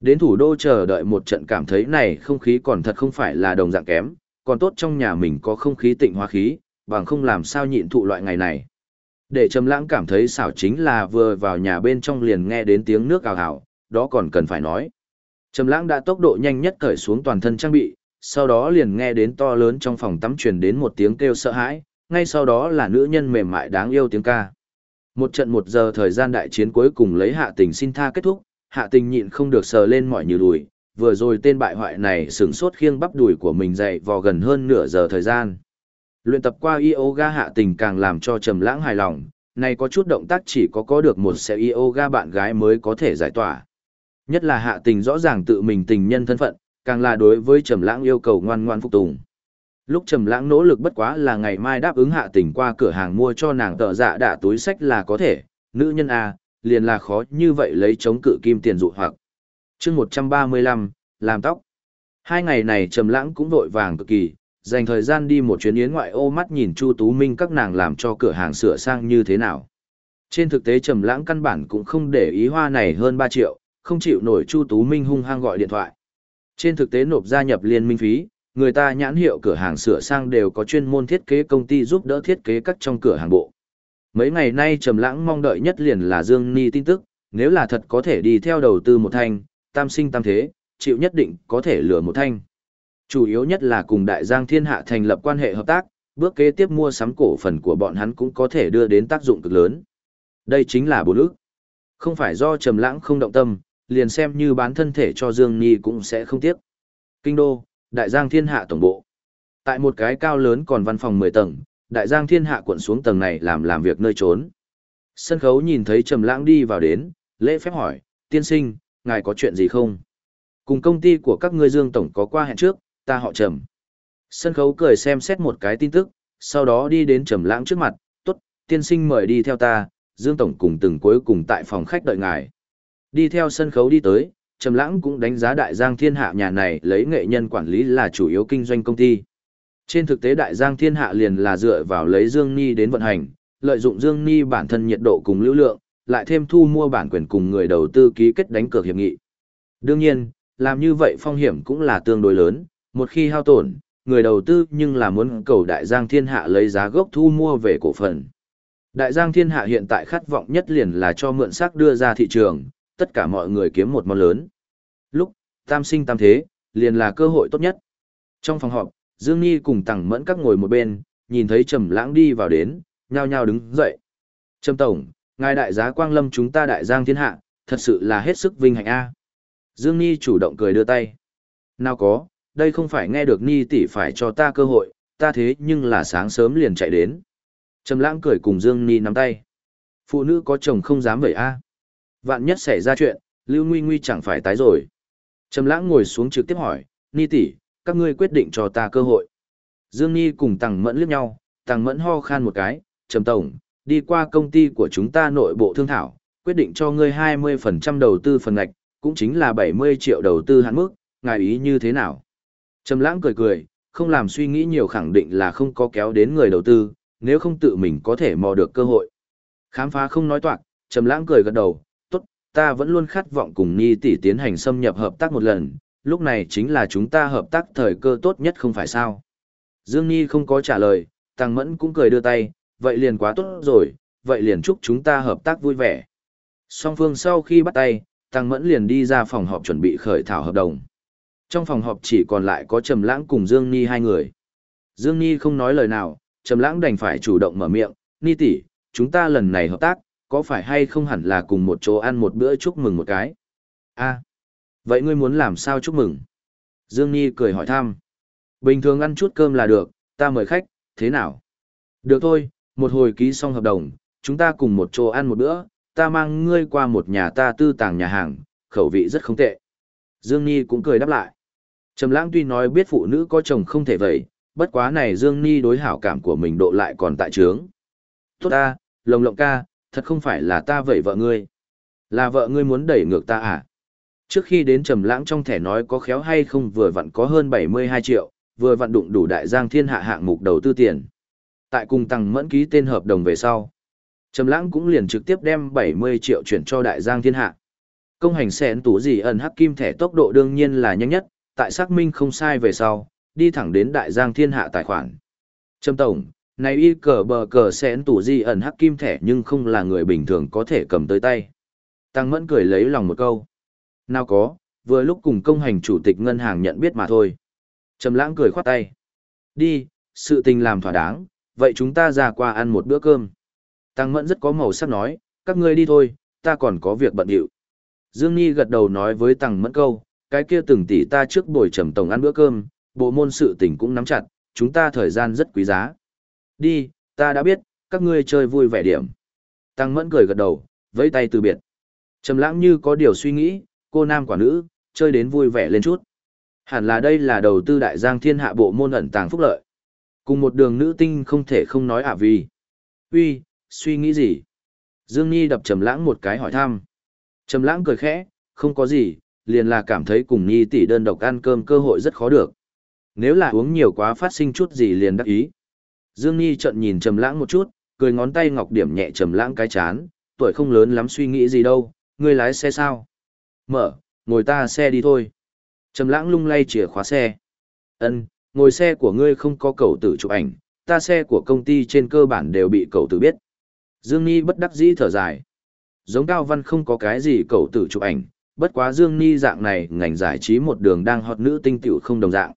A: Đến thủ đô chờ đợi một trận cảm thấy này không khí còn thật không phải là đồng dạng kém, còn tốt trong nhà mình có không khí tịnh hóa khí, bằng không làm sao nhịn thụ loại ngày này. Để Trầm Lãng cảm thấy xảo chính là vừa vào nhà bên trong liền nghe đến tiếng nước ào ào, đó còn cần phải nói. Trầm Lãng đã tốc độ nhanh nhất cởi xuống toàn thân trang bị, sau đó liền nghe đến to lớn trong phòng tắm truyền đến một tiếng kêu sợ hãi, ngay sau đó là nữ nhân mềm mại đáng yêu tiếng ca. Một trận một giờ thời gian đại chiến cuối cùng lấy Hạ Tình xin tha kết thúc, Hạ Tình nhịn không được sờ lên mọi như đùi, vừa rồi tên bại hoại này sửng sốt khiêng bắp đùi của mình dậy vò gần hơn nửa giờ thời gian. Luyện tập qua yoga hạ tình càng làm cho trầm lãng hài lòng, này có chút động tác chỉ có có được một xe yoga bạn gái mới có thể giải tỏa. Nhất là hạ tình rõ ràng tự mình tình nhân thân phận, càng là đối với trầm lãng yêu cầu ngoan ngoan phục tùng. Lúc trầm lãng nỗ lực bất quá là ngày mai đáp ứng hạ tình qua cửa hàng mua cho nàng tợ dạ đạ túi sách là có thể, nữ nhân a, liền là khó như vậy lấy chống cự kim tiền dụ hoặc. Chương 135, làm tóc. Hai ngày này trầm lãng cũng vội vàng cực kỳ, dành thời gian đi một chuyến yến ngoại ô mắt nhìn Chu Tú Minh các nàng làm cho cửa hàng sửa sang như thế nào. Trên thực tế Trầm Lãng căn bản cũng không để ý hoa này hơn 3 triệu, không chịu nổi Chu Tú Minh hung hăng gọi điện thoại. Trên thực tế nộp gia nhập liên minh phí, người ta nhãn hiệu cửa hàng sửa sang đều có chuyên môn thiết kế công ty giúp đỡ thiết kế các trong cửa hàng bộ. Mấy ngày nay Trầm Lãng mong đợi nhất liền là Dương Ni tin tức, nếu là thật có thể đi theo đầu tư một thanh, tam sinh tam thế, chịu nhất định có thể lừa một thanh. Chủ yếu nhất là cùng Đại Giang Thiên Hạ thành lập quan hệ hợp tác, bước kế tiếp mua sắm cổ phần của bọn hắn cũng có thể đưa đến tác dụng cực lớn. Đây chính là bốn ức. Không phải do Trầm Lãng không động tâm, liền xem như bán thân thể cho Dương Nhi cũng sẽ không tiếc. Kinh đô, Đại Giang Thiên Hạ tổng bộ. Tại một cái cao lớn còn văn phòng 10 tầng, Đại Giang Thiên Hạ cuộn xuống tầng này làm làm việc nơi trốn. Sân khấu nhìn thấy Trầm Lãng đi vào đến, lễ phép hỏi, "Tiên sinh, ngài có chuyện gì không?" Cùng công ty của các ngươi Dương tổng có qua hẹn trước, ta họ trầm. Sân khấu cười xem xét một cái tin tức, sau đó đi đến trầm lãng trước mặt, tốt, tiên sinh mời đi theo ta, Dương Tổng cùng từng cuối cùng tại phòng khách đợi ngài. Đi theo sân khấu đi tới, trầm lãng cũng đánh giá đại giang thiên hạ nhà này lấy nghệ nhân quản lý là chủ yếu kinh doanh công ty. Trên thực tế đại giang thiên hạ liền là dựa vào lấy Dương Ni đến vận hành, lợi dụng Dương Ni bản thân nhiệt độ cùng lưu lượng, lại thêm thu mua bản quyền cùng người đầu tư ký kết đánh cược hiệp nghị. Đương nhiên, làm như vậy phong hiểm cũng là tương đối lớn, một khi hao tổn, người đầu tư nhưng là muốn cầu Đại Giang Thiên Hạ lấy giá gốc thu mua về cổ phần. Đại Giang Thiên Hạ hiện tại khát vọng nhất liền là cho mượn sắc đưa ra thị trường, tất cả mọi người kiếm một món lớn. Lúc, tam sinh tam thế, liền là cơ hội tốt nhất. Trong phòng họp, Dương Nhi cùng Tằng Mẫn các ngồi một bên, nhìn thấy Trầm Lãng đi vào đến, nhao nhao đứng dậy. Trầm Tổng, ngài đại giá Quang Lâm chúng ta đại giang thiên hạ, thật sự là hết sức vinh hạnh a. Dương Nhi chủ động cười đưa tay. Nào có, đây không phải nghe được Ni tỷ phải cho ta cơ hội, ta thế nhưng là sáng sớm liền chạy đến. Trầm lãng cười cùng Dương Ni nắm tay. Phụ nữ có chồng không dám vậy a. Vạn nhất xảy ra chuyện, Lưu Nguy Nguy chẳng phải tái rồi. Trầm lãng ngồi xuống trực tiếp hỏi, Ni tỷ, các ngươi quyết định cho ta cơ hội. Dương Ni cùng Tằng Mẫn liếc nhau, Tằng Mẫn ho khan một cái, Trầm Tổng, đi qua công ty của chúng ta nội bộ thương thảo, quyết định cho ngươi 20% đầu tư phần ngạch, cũng chính là 70 triệu đầu tư hạn mức, ngài ý như thế nào? Trầm lãng cười cười, không làm suy nghĩ nhiều khẳng định là không có kéo đến người đầu tư, nếu không tự mình có thể mò được cơ hội. Khám phá không nói toạc, Trầm lãng cười gật đầu, ta vẫn luôn khát vọng cùng Nhi tỷ tiến hành xâm nhập hợp tác một lần, lúc này chính là chúng ta hợp tác thời cơ tốt nhất không phải sao. Dương Nhi không có trả lời, Tăng Mẫn cũng cười đưa tay, vậy liền quá tốt rồi, vậy liền chúc chúng ta hợp tác vui vẻ. Song phương sau khi bắt tay, Tăng Mẫn liền đi ra phòng họp chuẩn bị khởi thảo hợp đồng. Trong phòng họp chỉ còn lại có Trầm Lãng cùng Dương Nhi hai người. Dương Nhi không nói lời nào, Trầm Lãng đành phải chủ động mở miệng, "Ni tỷ, chúng ta lần này hợp tác, có phải hay không hẳn là cùng một chỗ ăn một bữa chúc mừng một cái?" "A, vậy ngươi muốn làm sao chúc mừng?" Dương Ni cười hỏi thăm. "Bình thường ăn chút cơm là được, ta mời khách, thế nào?" "Được thôi, một hồi ký xong hợp đồng, chúng ta cùng một chỗ ăn một bữa, ta mang ngươi qua một nhà ta tư tàng nhà hàng, khẩu vị rất không tệ." Dương Ni cũng cười đáp lại. Trầm Lãng tuy nói biết phụ nữ có chồng không thể vậy, bất quá này Dương Ni đối hảo cảm của mình độ lại còn tại trướng. Tốt ta, lồng lộng ca, thật không phải là ta vậy vợ ngươi. Là vợ ngươi muốn đẩy ngược ta à? Trước khi đến Trầm Lãng trong thẻ nói có khéo hay không vừa vặn có hơn 72 triệu, vừa vặn đụng đủ đại giang thiên hạ hạng mục đầu tư tiền. Tại cùng tăng mẫn ký tên hợp đồng về sau. Trầm Lãng cũng liền trực tiếp đem 70 triệu chuyển cho đại giang thiên hạ. Công hành xén tủ gì ẩn hắc kim thẻ tốc độ đương nhiên là nhanh nhất, tại xác minh không sai về sau, đi thẳng đến đại giang thiên hạ tài khoản. trầm Tổng, này y cờ bờ cờ xén tủ gì ẩn hắc kim thẻ nhưng không là người bình thường có thể cầm tới tay. Tăng mẫn cười lấy lòng một câu. Nào có, vừa lúc cùng công hành chủ tịch ngân hàng nhận biết mà thôi. Trầm lãng cười khoát tay. Đi, sự tình làm thỏa đáng, vậy chúng ta ra qua ăn một bữa cơm. Tăng mẫn rất có màu sắc nói, các ngươi đi thôi, ta còn có việc bận điệu. Dương Nhi gật đầu nói với Tăng mẫn câu, cái kia từng tỷ ta trước buổi trầm tổng ăn bữa cơm, bộ môn sự tình cũng nắm chặt, chúng ta thời gian rất quý giá. Đi, ta đã biết, các ngươi chơi vui vẻ điểm. Tăng mẫn cười gật đầu, vẫy tay từ biệt. Trầm lãng như có điều suy nghĩ, cô nam quả nữ, chơi đến vui vẻ lên chút. Hẳn là đây là đầu tư đại giang thiên hạ bộ môn ẩn tàng phúc lợi. Cùng một đường nữ tinh không thể không nói à vì. Uy, suy nghĩ gì? Dương Nhi đập Trầm lãng một cái hỏi thăm. Trầm lãng cười khẽ, không có gì, liền là cảm thấy cùng Nhi tỷ đơn độc ăn cơm cơ hội rất khó được. Nếu là uống nhiều quá phát sinh chút gì liền đắc ý. Dương Nhi trận nhìn Trầm lãng một chút, cười ngón tay ngọc điểm nhẹ Trầm lãng cái chán, tuổi không lớn lắm suy nghĩ gì đâu, ngươi lái xe sao? Mở, ngồi ta xe đi thôi. Trầm lãng lung lay chìa khóa xe. Ân, ngồi xe của ngươi không có cậu tử chụp ảnh, ta xe của công ty trên cơ bản đều bị cậu tử biết. Dương Nhi bất đắc dĩ thở dài. Giống Cao Văn không có cái gì cậu tử chụp ảnh, bất quá Dương Nhi dạng này ngành giải trí một đường đang hot nữ tinh tiểu không đồng dạng.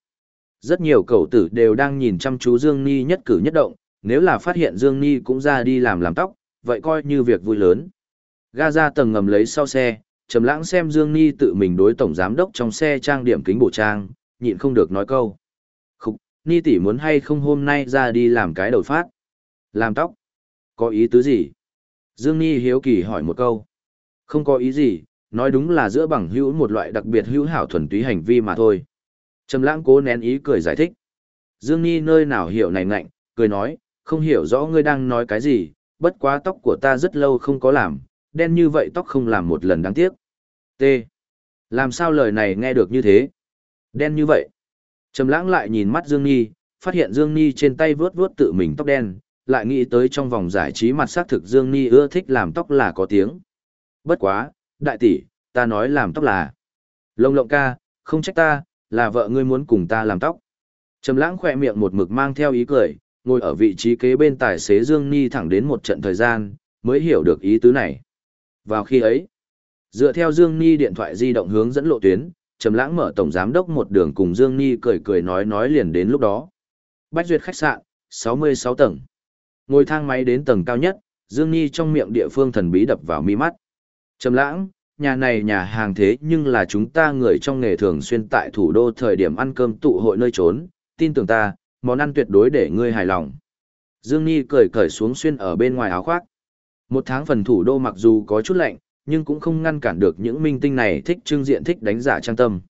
A: Rất nhiều cầu tử đều đang nhìn chăm chú Dương Nhi nhất cử nhất động, nếu là phát hiện Dương Nhi cũng ra đi làm làm tóc, vậy coi như việc vui lớn. Ga ra tầng ngầm lấy sau xe, Trầm Lãng xem Dương Nhi tự mình đối tổng giám đốc trong xe trang điểm kính bộ trang, nhịn không được nói câu. Khục, Ni tỷ muốn hay không hôm nay ra đi làm cái đầu phát? Làm tóc? Có ý tứ gì? Dương Nhi hiếu kỳ hỏi một câu. Không có ý gì, nói đúng là giữa bằng hữu một loại đặc biệt hữu hảo thuần túy hành vi mà thôi. Trầm lãng cố nén ý cười giải thích. Dương Nhi nơi nào hiểu này ngạnh, cười nói, không hiểu rõ ngươi đang nói cái gì, bất quá tóc của ta rất lâu không có làm, đen như vậy tóc không làm một lần đáng tiếc. T. Làm sao lời này nghe được như thế? Đen như vậy. Trầm lãng lại nhìn mắt Dương Nhi, phát hiện Dương Nhi trên tay vướt vướt tự mình tóc đen, lại nghĩ tới trong vòng giải trí mặt xác thực Dương Nhi ưa thích làm tóc là có tiếng. Bất quá, đại tỷ, ta nói làm tóc là. Lông lộng ca, không trách ta, là vợ ngươi muốn cùng ta làm tóc. Trầm lãng khỏe miệng một mực mang theo ý cười, ngồi ở vị trí kế bên tài xế Dương Ni thẳng đến một trận thời gian, mới hiểu được ý tứ này. Vào khi ấy, dựa theo Dương Ni điện thoại di động hướng dẫn lộ tuyến, Trầm lãng mở tổng giám đốc một đường cùng Dương Ni cười cười nói nói liền đến lúc đó. Bách duyệt khách sạn, 66 tầng. Ngồi thang máy đến tầng cao nhất, Dương Ni trong miệng địa phương thần bí đập vào mi mắt. Trầm lãng, nhà này nhà hàng thế nhưng là chúng ta người trong nghề thường xuyên tại thủ đô thời điểm ăn cơm tụ hội nơi trốn, tin tưởng ta, món ăn tuyệt đối để ngươi hài lòng. Dương Nhi cười cởi xuống xuyên ở bên ngoài áo khoác. Một tháng phần thủ đô mặc dù có chút lạnh, nhưng cũng không ngăn cản được những minh tinh này thích trưng diện thích đánh giả trang tâm.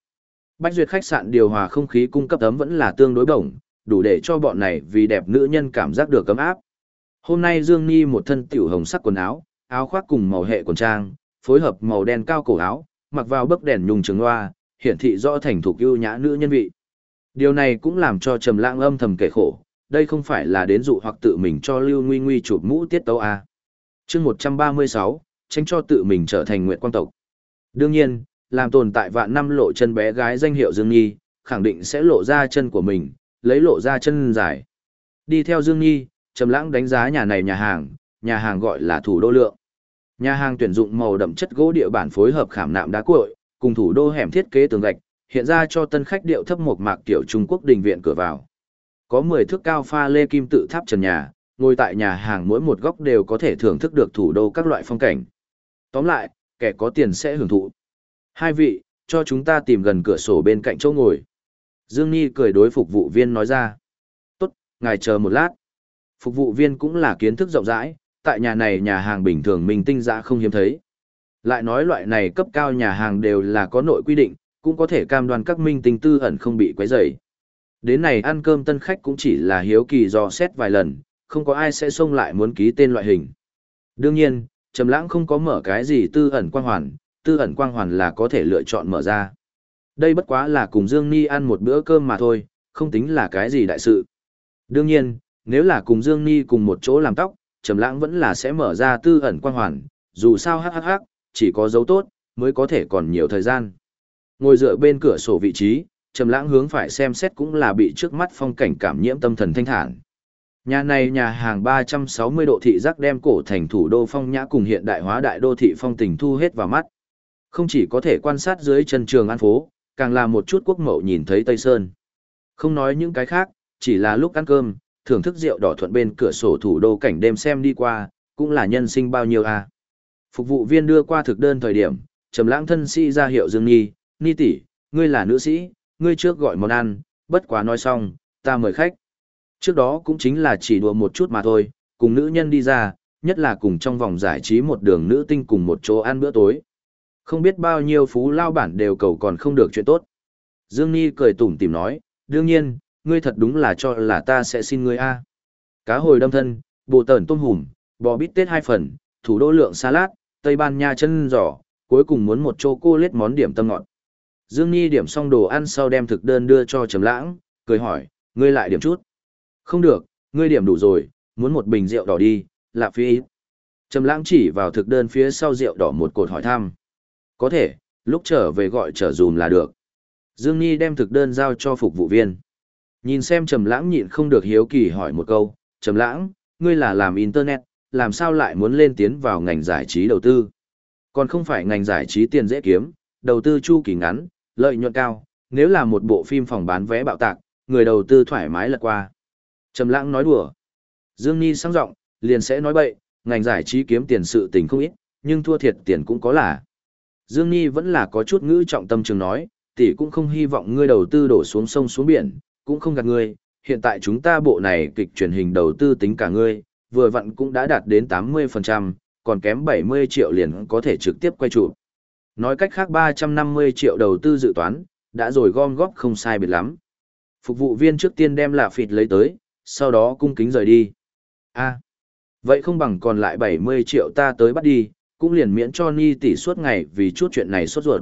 A: Bách duyệt khách sạn điều hòa không khí cung cấp ấm vẫn là tương đối bổng, đủ để cho bọn này vì đẹp nữ nhân cảm giác được ấm áp. Hôm nay Dương Nhi một thân tiểu hồng sắc quần áo, áo khoác cùng màu hệ quần trang, phối hợp màu đen cao cổ áo, mặc vào bức đèn nhung trường hoa hiển thị rõ thành thục ưu nhã nữ nhân vị. Điều này cũng làm cho Trầm Lãng âm thầm kể khổ, đây không phải là đến dụ hoặc tự mình cho Lưu Nguy Nguy chụp mũ tiết tấu a. Chương 136, tránh cho tự mình trở thành nguyện quan tộc. Đương nhiên, làm tồn tại vạn năm lộ chân bé gái danh hiệu Dương Nhi, khẳng định sẽ lộ ra chân của mình, lấy lộ ra chân dài. Đi theo Dương Nhi, Trầm Lãng đánh giá nhà này nhà hàng, nhà hàng gọi là Thủ đô lượng. Nhà hàng tuyển dụng màu đậm chất gỗ địa bản phối hợp khảm nạm đá cuội, cùng thủ đô hẻm thiết kế tường gạch, hiện ra cho tân khách điệu thấp một mạc tiểu Trung Quốc đình viện cửa vào. Có 10 thước cao pha lê kim tự tháp trần nhà, ngồi tại nhà hàng mỗi một góc đều có thể thưởng thức được thủ đô các loại phong cảnh. Tóm lại, kẻ có tiền sẽ hưởng thụ. Hai vị, cho chúng ta tìm gần cửa sổ bên cạnh chỗ ngồi. Dương Nhi cười đối phục vụ viên nói ra. Tốt, ngài chờ một lát. Phục vụ viên cũng là kiến thức rộng rãi, tại nhà này nhà hàng bình thường mình tinh giã không hiếm thấy. Lại nói loại này cấp cao nhà hàng đều là có nội quy định, cũng có thể cam đoan các minh tinh tư ẩn không bị quấy rầy. Đến này ăn cơm tân khách cũng chỉ là hiếu kỳ do xét vài lần, không có ai sẽ xông lại muốn ký tên loại hình. Đương nhiên, Trầm Lãng không có mở cái gì tư ẩn quang hoàn, tư ẩn quang hoàn là có thể lựa chọn mở ra. Đây bất quá là cùng Dương Ni ăn một bữa cơm mà thôi, không tính là cái gì đại sự. Đương nhiên, nếu là cùng Dương Ni cùng một chỗ làm tóc, Trầm Lãng vẫn là sẽ mở ra tư ẩn quang hoàn, dù sao hắc hắc hắc, chỉ có dấu tốt mới có thể còn nhiều thời gian. Ngồi dựa bên cửa sổ vị trí, Trầm Lãng hướng phải xem xét cũng là bị trước mắt phong cảnh cảm nhiễm tâm thần thanh thản. Nhà này nhà hàng 360 độ thị giác đem cổ thành thủ đô phong nhã cùng hiện đại hóa đại đô thị phong tình thu hết vào mắt. Không chỉ có thể quan sát dưới chân trường an phố, càng là một chút quốc mậu nhìn thấy Tây Sơn. Không nói những cái khác, chỉ là lúc ăn cơm, thưởng thức rượu đỏ thuận bên cửa sổ thủ đô cảnh đêm xem đi qua, cũng là nhân sinh bao nhiêu à. Phục vụ viên đưa qua thực đơn thời điểm, trầm lãng thân sĩ ra hiệu Dương Nhi, Ni tỷ, ngươi là nữ sĩ, ngươi trước gọi món ăn, bất quá nói xong, ta mời khách. Trước đó cũng chính là chỉ đùa một chút mà thôi, cùng nữ nhân đi ra, nhất là cùng trong vòng giải trí một đường nữ tinh cùng một chỗ ăn bữa tối. Không biết bao nhiêu phú lao bản đều cầu còn không được chuyện tốt. Dương Nhi cười tủm tỉm nói, đương nhiên, ngươi thật đúng là cho là ta sẽ xin ngươi a. Cá hồi đâm thân, bồ tẩn tôm hùm, bò bít tết hai phần, thủ đô lượng salad, Tây Ban Nha chân giò, cuối cùng muốn một chocolate món điểm tâm ngọt. Dương Nhi điểm xong đồ ăn sau đem thực đơn đưa cho Trầm Lãng, cười hỏi, ngươi lại điểm chút. Không được, ngươi điểm đủ rồi, muốn một bình rượu đỏ đi, lạ phi. Trầm Lãng chỉ vào thực đơn phía sau rượu đỏ một cột hỏi thăm. Có thể, lúc trở về gọi trở dùm là được. Dương Nhi đem thực đơn giao cho phục vụ viên. Nhìn xem Trầm Lãng nhịn không được hiếu kỳ hỏi một câu, "Trầm Lãng, ngươi là làm internet, làm sao lại muốn lên tiến vào ngành giải trí đầu tư? Còn không phải ngành giải trí tiền dễ kiếm, đầu tư chu kỳ ngắn, lợi nhuận cao, nếu là một bộ phim phòng bán vé bạo tạc, người đầu tư thoải mái lật qua." Trầm Lãng nói đùa. Dương ni sang giọng, liền sẽ nói bậy, ngành giải trí kiếm tiền sự tình không ít, nhưng thua thiệt tiền cũng có là. Dương ni vẫn là có chút ngữ trọng tâm trường nói, tỷ cũng không hy vọng ngươi đầu tư đổ xuống sông xuống biển, cũng không gạt ngươi, hiện tại chúng ta bộ này kịch truyền hình đầu tư tính cả ngươi, vừa vặn cũng đã đạt đến 80%, còn kém 70 triệu liền có thể trực tiếp quay trụ. Nói cách khác 350 triệu đầu tư dự toán, đã rồi gom góp không sai biệt lắm. Phục vụ viên trước tiên đem lạ phịt lấy tới, sau đó cung kính rời đi. a vậy không bằng còn lại 70 triệu ta tới bắt đi, cũng liền miễn cho Ni tỷ suốt ngày vì chút chuyện này sốt ruột.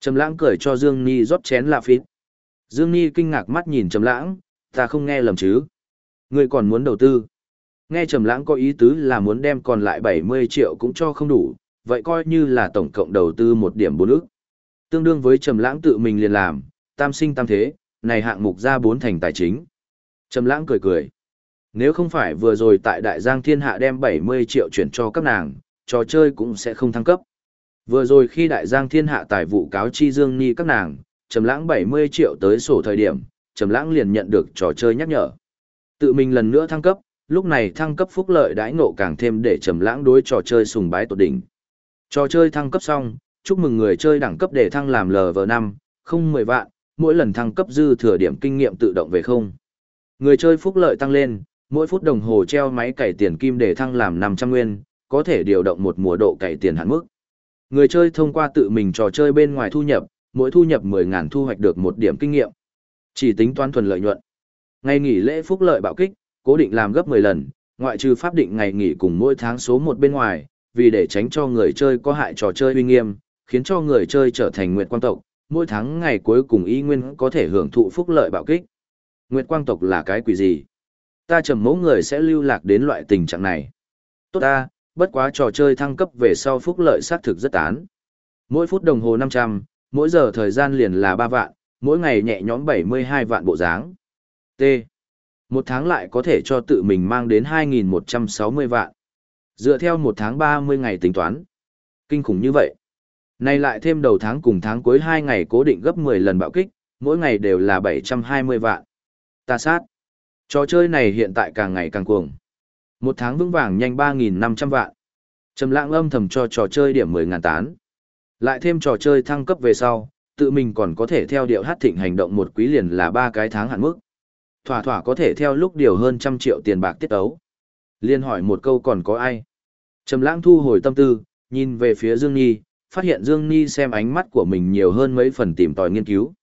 A: Trầm lãng cười cho Dương Ni rót chén lạ phịt. Dương Ni kinh ngạc mắt nhìn Trầm lãng, ta không nghe lầm chứ. Ngươi còn muốn đầu tư. Nghe Trầm lãng có ý tứ là muốn đem còn lại 70 triệu cũng cho không đủ, vậy coi như là tổng cộng đầu tư một điểm bốn ức. Tương đương với Trầm lãng tự mình liền làm, tam sinh tam thế, này hạng mục ra bốn thành tài chính. Trầm lãng cười cười. Nếu không phải vừa rồi tại Đại Giang Thiên Hạ đem 70 triệu chuyển cho các nàng, trò chơi cũng sẽ không thăng cấp. Vừa rồi khi Đại Giang Thiên Hạ tài vụ cáo chi Dương Ni các nàng, Trầm lãng 70 triệu tới sổ thời điểm, Trầm lãng liền nhận được trò chơi nhắc nhở. Tự mình lần nữa thăng cấp, lúc này thăng cấp phúc lợi đãi ngộ càng thêm để Trầm lãng đối trò chơi sùng bái tột đỉnh. Trò chơi thăng cấp xong, chúc mừng người chơi đẳng cấp để thăng làm LV5, không 10 vạn, mỗi lần thăng cấp dư thừa điểm kinh nghiệm tự động về không. Người chơi phúc lợi tăng lên, mỗi phút đồng hồ treo máy cày tiền kim để thăng làm 500 nguyên, có thể điều động một mùa độ cày tiền hạn mức. Người chơi thông qua tự mình trò chơi bên ngoài thu nhập, mỗi thu nhập 10.000 thu hoạch được một điểm kinh nghiệm. Chỉ tính toán thuần lợi nhuận. Ngày nghỉ lễ phúc lợi bạo kích, cố định làm gấp 10 lần, ngoại trừ pháp định ngày nghỉ cùng mỗi tháng số một bên ngoài, vì để tránh cho người chơi có hại trò chơi uy nghiêm, khiến cho người chơi trở thành Nguyệt Quang tộc, mỗi tháng ngày cuối cùng y nguyên có thể hưởng thụ phúc lợi bạo kích. Nguyệt quang tộc là cái quỷ gì? Ta trầm mẫu người sẽ lưu lạc đến loại tình trạng này. Tốt ta, bất quá trò chơi thăng cấp về sau phúc lợi xác thực rất tán. Mỗi phút đồng hồ 500, mỗi giờ thời gian liền là 3 vạn, mỗi ngày nhẹ nhõm 72 vạn bộ dáng. T. Một tháng lại có thể cho tự mình mang đến 2.160 vạn. Dựa theo một tháng 30 ngày tính toán. Kinh khủng như vậy. Nay lại thêm đầu tháng cùng tháng cuối 2 ngày cố định gấp 10 lần bạo kích, mỗi ngày đều là 720 vạn. Ta sát. Trò chơi này hiện tại càng ngày càng cuồng. Một tháng vững vàng nhanh 3.500 vạn. Trầm lãng âm thầm cho trò chơi điểm 10.000 tán. Lại thêm trò chơi thăng cấp về sau, tự mình còn có thể theo điệu hát thịnh hành động một quý liền là ba cái tháng hạn mức. Thỏa thỏa có thể theo lúc điều hơn trăm triệu tiền bạc tiết ấu. Liên hỏi một câu còn có ai? Trầm lãng thu hồi tâm tư, nhìn về phía Dương Nhi, phát hiện Dương Nhi xem ánh mắt của mình nhiều hơn mấy phần tìm tòi nghiên cứu.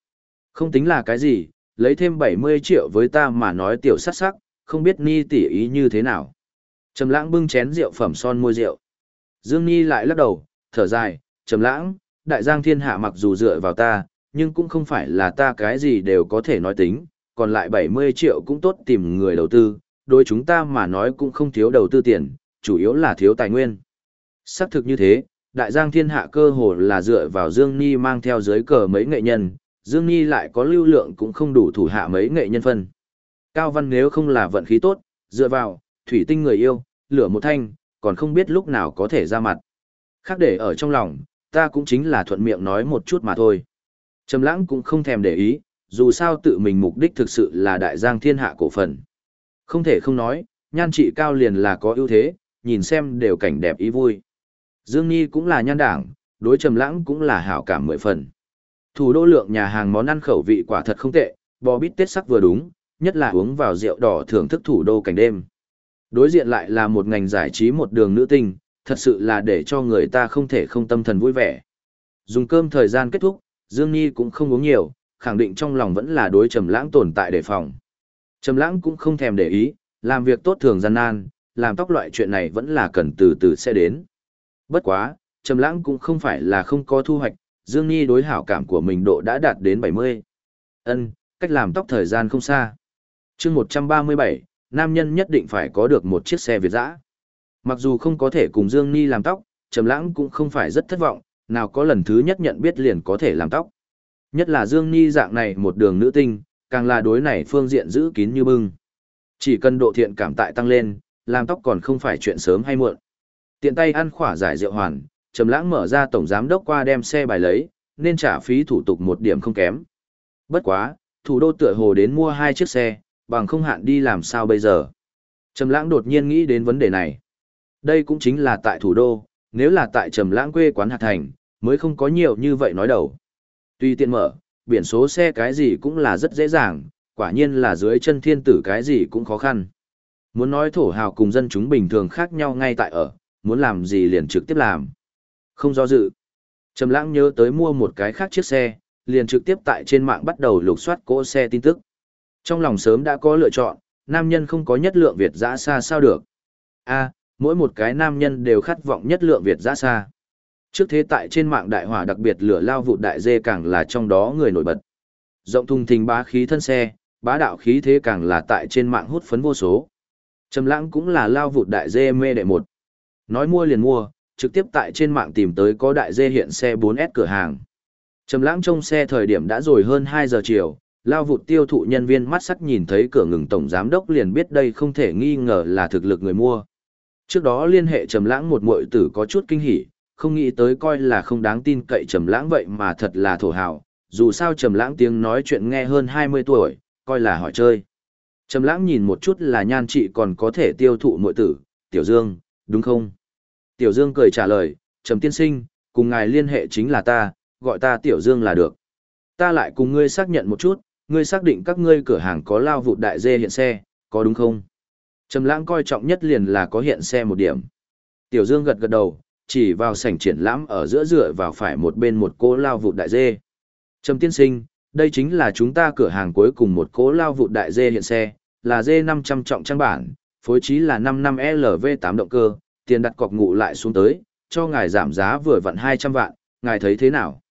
A: Không tính là cái gì, lấy thêm 70 triệu với ta mà nói tiểu sắc sắc, không biết Nhi tỉ ý như thế nào. Trầm lãng bưng chén rượu phẩm son môi rượu. Dương Nhi lại lắc đầu, thở dài, trầm lãng, đại giang thiên hạ mặc dù dựa vào ta, nhưng cũng không phải là ta cái gì đều có thể nói tính, còn lại 70 triệu cũng tốt tìm người đầu tư, đối chúng ta mà nói cũng không thiếu đầu tư tiền, chủ yếu là thiếu tài nguyên. Xác thực như thế, đại giang thiên hạ cơ hồ là dựa vào Dương Ni mang theo dưới cờ mấy nghệ nhân, Dương Ni lại có lưu lượng cũng không đủ thủ hạ mấy nghệ nhân phân. Cao Văn nếu không là vận khí tốt, dựa vào, thủy tinh người yêu, lửa một thanh, còn không biết lúc nào có thể ra mặt. Khác để ở trong lòng, ta cũng chính là thuận miệng nói một chút mà thôi. Trầm lãng cũng không thèm để ý, dù sao tự mình mục đích thực sự là đại giang thiên hạ cổ phần. Không thể không nói, nhan trị cao liền là có ưu thế, nhìn xem đều cảnh đẹp ý vui. Dương Nhi cũng là nhan đảng, đối trầm lãng cũng là hảo cảm mười phần. Thủ đô lượng nhà hàng món ăn khẩu vị quả thật không tệ, bò bít tết sắc vừa đúng, nhất là uống vào rượu đỏ thưởng thức thủ đô cảnh đêm. Đối diện lại là một ngành giải trí một đường nữ tinh, thật sự là để cho người ta không thể không tâm thần vui vẻ. Dùng cơm thời gian kết thúc, Dương Nhi cũng không uống nhiều, khẳng định trong lòng vẫn là đối Trầm Lãng tồn tại đề phòng. Trầm Lãng cũng không thèm để ý, làm việc tốt thường gian nan, làm tóc loại chuyện này vẫn là cần từ từ sẽ đến. Bất quá, Trầm Lãng cũng không phải là không có thu hoạch, Dương Nhi đối hảo cảm của mình độ đã đạt đến 70. Ân, cách làm tóc thời gian không xa. Chương 137, nam nhân nhất định phải có được một chiếc xe Việt dã. Mặc dù không có thể cùng Dương Ni làm tóc, Trầm Lãng cũng không phải rất thất vọng, nào có lần thứ nhất nhận biết liền có thể làm tóc. Nhất là Dương Ni dạng này một đường nữ tinh, càng là đối này phương diện giữ kín như bưng. Chỉ cần độ thiện cảm tại tăng lên, làm tóc còn không phải chuyện sớm hay muộn. Tiện tay ăn khỏa giải rượu hoàn, Trầm Lãng mở ra tổng giám đốc qua đem xe bài lấy, nên trả phí thủ tục một điểm không kém. Bất quá, thủ đô tựa hồ đến mua hai chiếc xe, bằng không hạn đi làm sao bây giờ. Trầm Lãng đột nhiên nghĩ đến vấn đề này. Đây cũng chính là tại thủ đô, nếu là tại Trầm Lãng quê quán Hạt Thành, mới không có nhiều như vậy nói đầu. Tuy tiện mở, biển số xe cái gì cũng là rất dễ dàng, quả nhiên là dưới chân thiên tử cái gì cũng khó khăn. Muốn nói thổ hào cùng dân chúng bình thường khác nhau ngay tại ở, muốn làm gì liền trực tiếp làm. Không do dự. Trầm lãng nhớ tới mua một cái khác chiếc xe, liền trực tiếp tại trên mạng bắt đầu lục soát cỗ xe tin tức. Trong lòng sớm đã có lựa chọn, nam nhân không có nhất lượng Việt dã xa sao được. A, mỗi một cái nam nhân đều khát vọng nhất lượng Việt ra xa. Trước thế tại trên mạng đại hỏa đặc biệt lửa lao vụ đại dê càng là trong đó người nổi bật. Rộng thùng thình bá khí thân xe, bá đạo khí thế càng là tại trên mạng hút phấn vô số. Trầm lãng cũng là lao vụ đại dê mê đệ một. Nói mua liền mua, trực tiếp tại trên mạng tìm tới có đại dê hiện xe 4S cửa hàng. Trầm lãng trong xe thời điểm đã rồi hơn 2 giờ chiều, lao vụt tiêu thụ nhân viên mắt sắc nhìn thấy cửa ngừng tổng giám đốc liền biết đây không thể nghi ngờ là thực lực người mua. Trước đó liên hệ trầm lãng một muội tử có chút kinh hỉ, không nghĩ tới coi là không đáng tin cậy trầm lãng vậy mà thật là thổ hào, dù sao trầm lãng tiếng nói chuyện nghe hơn 20 tuổi, coi là hỏi chơi. Trầm lãng nhìn một chút là nhan trị còn có thể tiêu thụ muội tử, Tiểu Dương, đúng không? Tiểu Dương cười trả lời, Trầm tiên sinh, cùng ngài liên hệ chính là ta, gọi ta Tiểu Dương là được. Ta lại cùng ngươi xác nhận một chút, ngươi xác định các ngươi cửa hàng có lao vụt đại dê hiện xe, có đúng không? Trầm lãng coi trọng nhất liền là có hiện xe một điểm. Tiểu Dương gật gật đầu, chỉ vào sảnh triển lãm ở giữa dựa vào phải một bên một cố lao vụt đại dê. Trầm tiên sinh, đây chính là chúng ta cửa hàng cuối cùng một cố lao vụt đại dê hiện xe, là dê 500 trọng trang bản, phối trí là 55 LV8 động cơ, tiền đặt cọc ngụ lại xuống tới, cho ngài giảm giá vừa vặn 200 vạn, ngài thấy thế nào?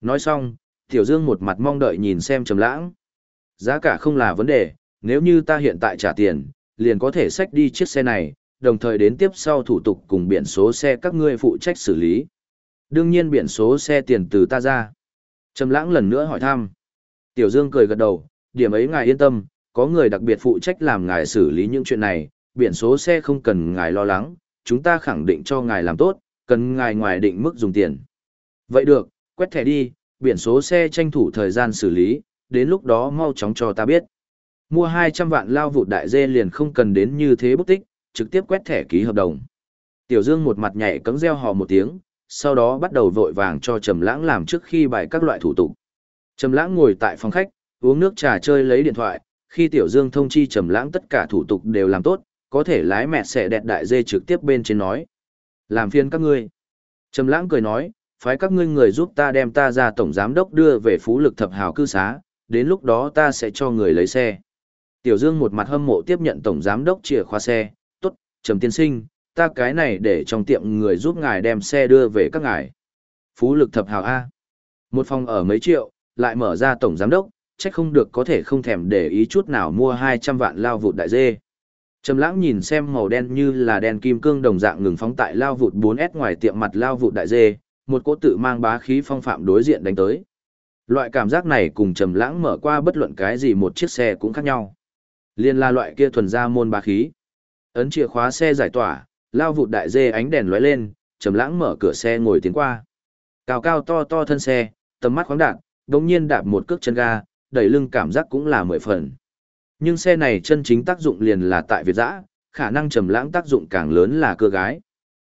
A: Nói xong, Tiểu Dương một mặt mong đợi nhìn xem Trầm Lãng. Giá cả không là vấn đề, nếu như ta hiện tại trả tiền, liền có thể xách đi chiếc xe này, đồng thời đến tiếp sau thủ tục cùng biển số xe các ngươi phụ trách xử lý. Đương nhiên biển số xe tiền từ ta ra. Trầm lãng lần nữa hỏi thăm. Tiểu Dương cười gật đầu, điểm ấy ngài yên tâm, có người đặc biệt phụ trách làm ngài xử lý những chuyện này, biển số xe không cần ngài lo lắng, chúng ta khẳng định cho ngài làm tốt, cần ngài ngoài định mức dùng tiền. Vậy được, quét thẻ đi, biển số xe tranh thủ thời gian xử lý, đến lúc đó mau chóng cho ta biết. Mua 200 vạn lao vụt đại dê liền không cần đến như thế bút tích, trực tiếp quét thẻ ký hợp đồng. Tiểu Dương một mặt nhảy cấm reo hò một tiếng, sau đó bắt đầu vội vàng cho Trầm Lãng làm trước khi bài các loại thủ tục. Trầm Lãng ngồi tại phòng khách, uống nước trà chơi lấy điện thoại, khi Tiểu Dương thông chi Trầm Lãng tất cả thủ tục đều làm tốt, có thể lái mẹ sẽ đẹt đại dê trực tiếp bên trên nói. Làm phiền các ngươi. Trầm Lãng cười nói, phái các ngươi người giúp ta đem ta ra tổng giám đốc đưa về Phú Lực Thập Hào cư xá, đến lúc đó ta sẽ cho người lấy xe. Tiểu Dương một mặt hâm mộ tiếp nhận tổng giám đốc chìa khóa xe, "Tốt, Trầm tiên sinh, ta cái này để trong tiệm người giúp ngài đem xe đưa về các ngài." Phú Lực Thập Hào a. Một phòng ở mấy triệu, lại mở ra tổng giám đốc, chắc không được có thể không thèm để ý chút nào mua 200 vạn lao vụt đại dê. Trầm lãng nhìn xem màu đen như là đèn kim cương đồng dạng ngừng phóng tại lao vụt 4S ngoài tiệm mặt lao vụt đại dê, một cỗ tự mang bá khí phong phạm đối diện đánh tới. Loại cảm giác này cùng trầm lãng mở qua bất luận cái gì một chiếc xe cũng khác nhau. Liên la loại kia thuần ra môn bá khí. Ấn chìa khóa xe giải tỏa, lao vụt đại dê ánh đèn lóe lên, trầm lãng mở cửa xe ngồi tiến qua. Cao cao to to thân xe, tầm mắt khoáng đạt, đột nhiên đạp một cước chân ga, đẩy lưng cảm giác cũng là mười phần. Nhưng xe này chân chính tác dụng liền là tại Việt dã, khả năng trầm lãng tác dụng càng lớn là cơ gái.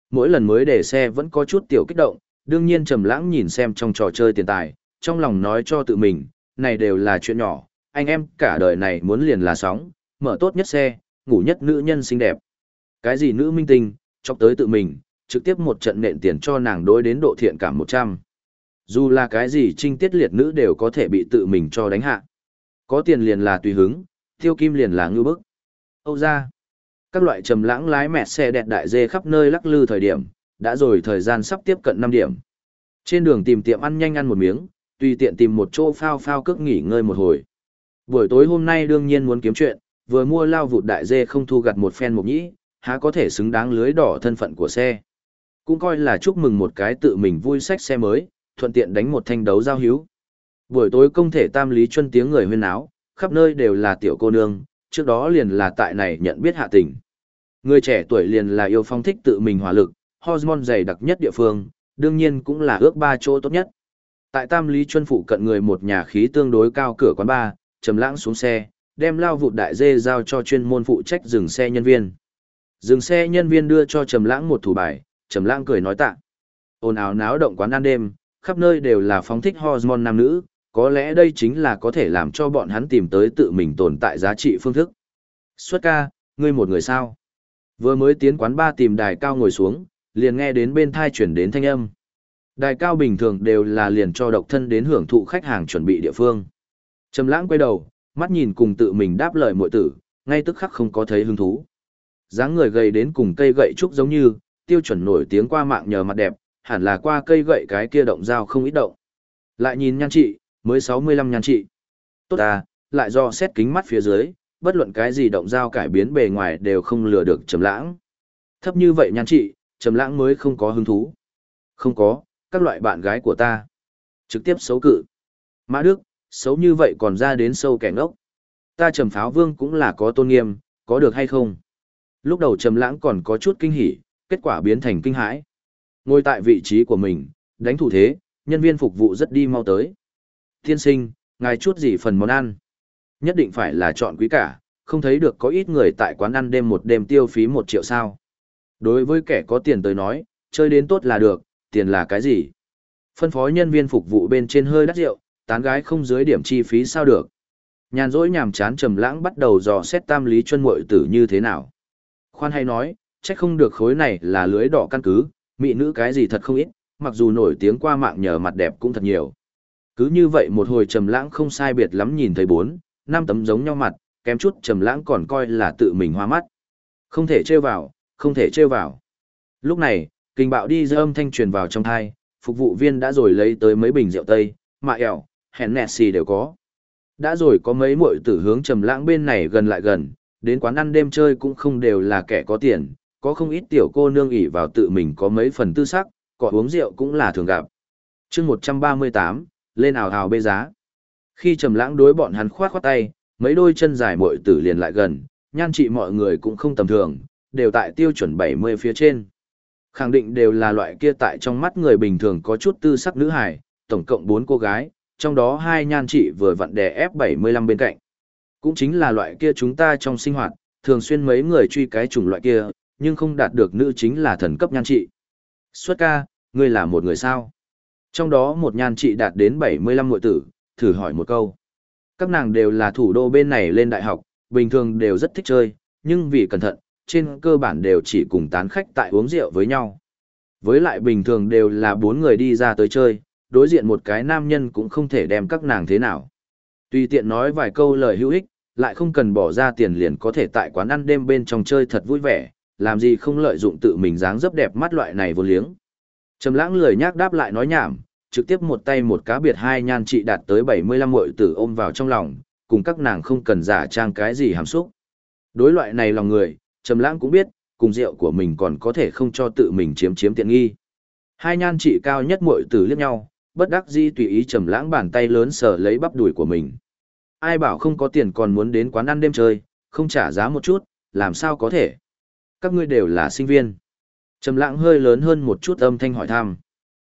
A: Mỗi lần mới để xe vẫn có chút tiểu kích động, đương nhiên trầm lãng nhìn xem trong trò chơi tiền tài, trong lòng nói cho tự mình, này đều là chuyện nhỏ, anh em cả đời này muốn liền là sóng, mở tốt nhất xe, ngủ nhất nữ nhân xinh đẹp. Cái gì nữ minh tinh, chọc tới tự mình, trực tiếp một trận nện tiền cho nàng đối đến độ thiện cảm 100. Dù là cái gì trinh tiết liệt nữ đều có thể bị tự mình cho đánh hạ. Có tiền liền là tùy hứng, tiêu kim liền là ngư bức. Âu ra, các loại trầm lãng lái mẹ xe đẹp đại dê khắp nơi lắc lư thời điểm, đã rồi thời gian sắp tiếp cận 5 điểm. Trên đường tìm tiệm ăn nhanh ăn một miếng, tùy tiện tìm một chỗ phao phao cước nghỉ ngơi một hồi. Buổi tối hôm nay đương nhiên muốn kiếm chuyện, vừa mua lao vụt đại dê không thu gặt một phen một nhĩ, há có thể xứng đáng lưới đỏ thân phận của xe. Cũng coi là chúc mừng một cái tự mình vui sách xe mới, thuận tiện đánh một thanh đấu giao hữu. Buổi tối công thể tam lý chân tiếng người huyên áo, khắp nơi đều là tiểu cô nương, trước đó liền là tại này nhận biết hạ tình. Người trẻ tuổi liền là yêu phong thích tự mình hỏa lực, hormone dày đặc nhất địa phương, đương nhiên cũng là ước ba chỗ tốt nhất. Tại Tam Lý Chuân phụ cận người một nhà khí tương đối cao cửa quán ba, trầm lãng xuống xe, đem lao vụt đại dê giao cho chuyên môn phụ trách dừng xe nhân viên. Dừng xe nhân viên đưa cho trầm lãng một thủ bài, trầm lãng cười nói tạ. Ồn ào náo động quán ăn đêm, khắp nơi đều là phóng thích hormone nam nữ, có lẽ đây chính là có thể làm cho bọn hắn tìm tới tự mình tồn tại giá trị phương thức. Xuất ca, ngươi một người sao? Vừa mới tiến quán ba tìm đài cao ngồi xuống, liền nghe đến bên thai chuyển đến thanh âm. Đài cao bình thường đều là liền cho độc thân đến hưởng thụ khách hàng chuẩn bị địa phương. Trầm lãng quay đầu, mắt nhìn cùng tự mình đáp lời muội tử, ngay tức khắc không có thấy hứng thú. dáng người gầy đến cùng cây gậy trúc giống như, tiêu chuẩn nổi tiếng qua mạng nhờ mặt đẹp, hẳn là qua cây gậy cái kia động dao không ít động. Lại nhìn nhan trị, mới 65 nhan trị. Tốt à, lại do xét kính mắt phía dưới, bất luận cái gì động dao cải biến bề ngoài đều không lừa được trầm lãng. Thấp như vậy nhan trị, trầm lãng mới không có hứng thú. Không có, các loại bạn gái của ta. Trực tiếp xấu cự. Mã Đức, xấu như vậy còn ra đến sâu kẻ ngốc. Ta trầm pháo vương cũng là có tôn nghiêm, có được hay không? Lúc đầu trầm lãng còn có chút kinh hỉ, kết quả biến thành kinh hãi. Ngồi tại vị trí của mình, đánh thủ thế, nhân viên phục vụ rất đi mau tới. Tiên sinh, ngài chút gì phần món ăn? Nhất định phải là chọn quý cả, không thấy được có ít người tại quán ăn đêm một đêm tiêu phí một triệu sao. Đối với kẻ có tiền tới nói, chơi đến tốt là được, tiền là cái gì? Phân phó nhân viên phục vụ bên trên hơi đắt rượu, tán gái không dưới điểm chi phí sao được. Nhàn rỗi nhàm chán trầm lãng bắt đầu dò xét tam lý chuân muội tử như thế nào. Khoan hay nói, chắc không được khối này là lưới đỏ căn cứ, mỹ nữ cái gì thật không ít, mặc dù nổi tiếng qua mạng nhờ mặt đẹp cũng thật nhiều. Cứ như vậy một hồi trầm lãng không sai biệt lắm nhìn thấy bốn, năm tấm giống nhau mặt, kém chút trầm lãng còn coi là tự mình hoa mắt. Không thể trêu vào, không thể trêu vào. Lúc này, kinh bạo đi dơ âm thanh truyền vào trong thai, phục vụ viên đã rồi lấy tới mấy bình rượu tây, mạ ẻo, hẹn nẹt xì đều có. Đã rồi có mấy muội tử hướng trầm lãng bên này gần lại gần, đến quán ăn đêm chơi cũng không đều là kẻ có tiền, có không ít tiểu cô nương ỷ vào tự mình có mấy phần tư sắc, cọ uống rượu cũng là thường gặp. Chương 138, lên ảo hào bê giá. Khi trầm lãng đối bọn hắn khoát khoát tay, mấy đôi chân dài muội tử liền lại gần, nhan trị mọi người cũng không tầm thường, đều tại tiêu chuẩn 70 phía trên. Khẳng định đều là loại kia tại trong mắt người bình thường có chút tư sắc nữ hài, tổng cộng 4 cô gái, trong đó hai nhan trị vừa vặn đè F75 bên cạnh. Cũng chính là loại kia chúng ta trong sinh hoạt, thường xuyên mấy người truy cái chủng loại kia, nhưng không đạt được nữ chính là thần cấp nhan trị. Xuất ca, ngươi là một người sao? Trong đó một nhan trị đạt đến 75 muội tử, thử hỏi một câu. Các nàng đều là thủ đô bên này lên đại học, bình thường đều rất thích chơi, nhưng vì cẩn thận, trên cơ bản đều chỉ cùng tán khách tại uống rượu với nhau. Với lại bình thường đều là bốn người đi ra tới chơi, đối diện một cái nam nhân cũng không thể đem các nàng thế nào. Tùy tiện nói vài câu lời hữu ích, lại không cần bỏ ra tiền liền có thể tại quán ăn đêm bên trong chơi thật vui vẻ, làm gì không lợi dụng tự mình dáng dấp đẹp mắt loại này vô liếng. Trầm lãng lười nhác đáp lại nói nhảm, trực tiếp một tay một cá biệt hai nhan trị đạt tới 75 muội tử ôm vào trong lòng, cùng các nàng không cần giả trang cái gì hàm xúc. Đối loại này lòng người, Trầm lãng cũng biết, cùng rượu của mình còn có thể không cho tự mình chiếm chiếm tiện nghi. Hai nhan trị cao nhất muội tử liếc nhau, bất đắc dĩ tùy ý Trầm lãng bàn tay lớn sờ lấy bắp đùi của mình. Ai bảo không có tiền còn muốn đến quán ăn đêm chơi, không trả giá một chút, làm sao có thể? Các ngươi đều là sinh viên. Trầm lãng hơi lớn hơn một chút âm thanh hỏi thăm.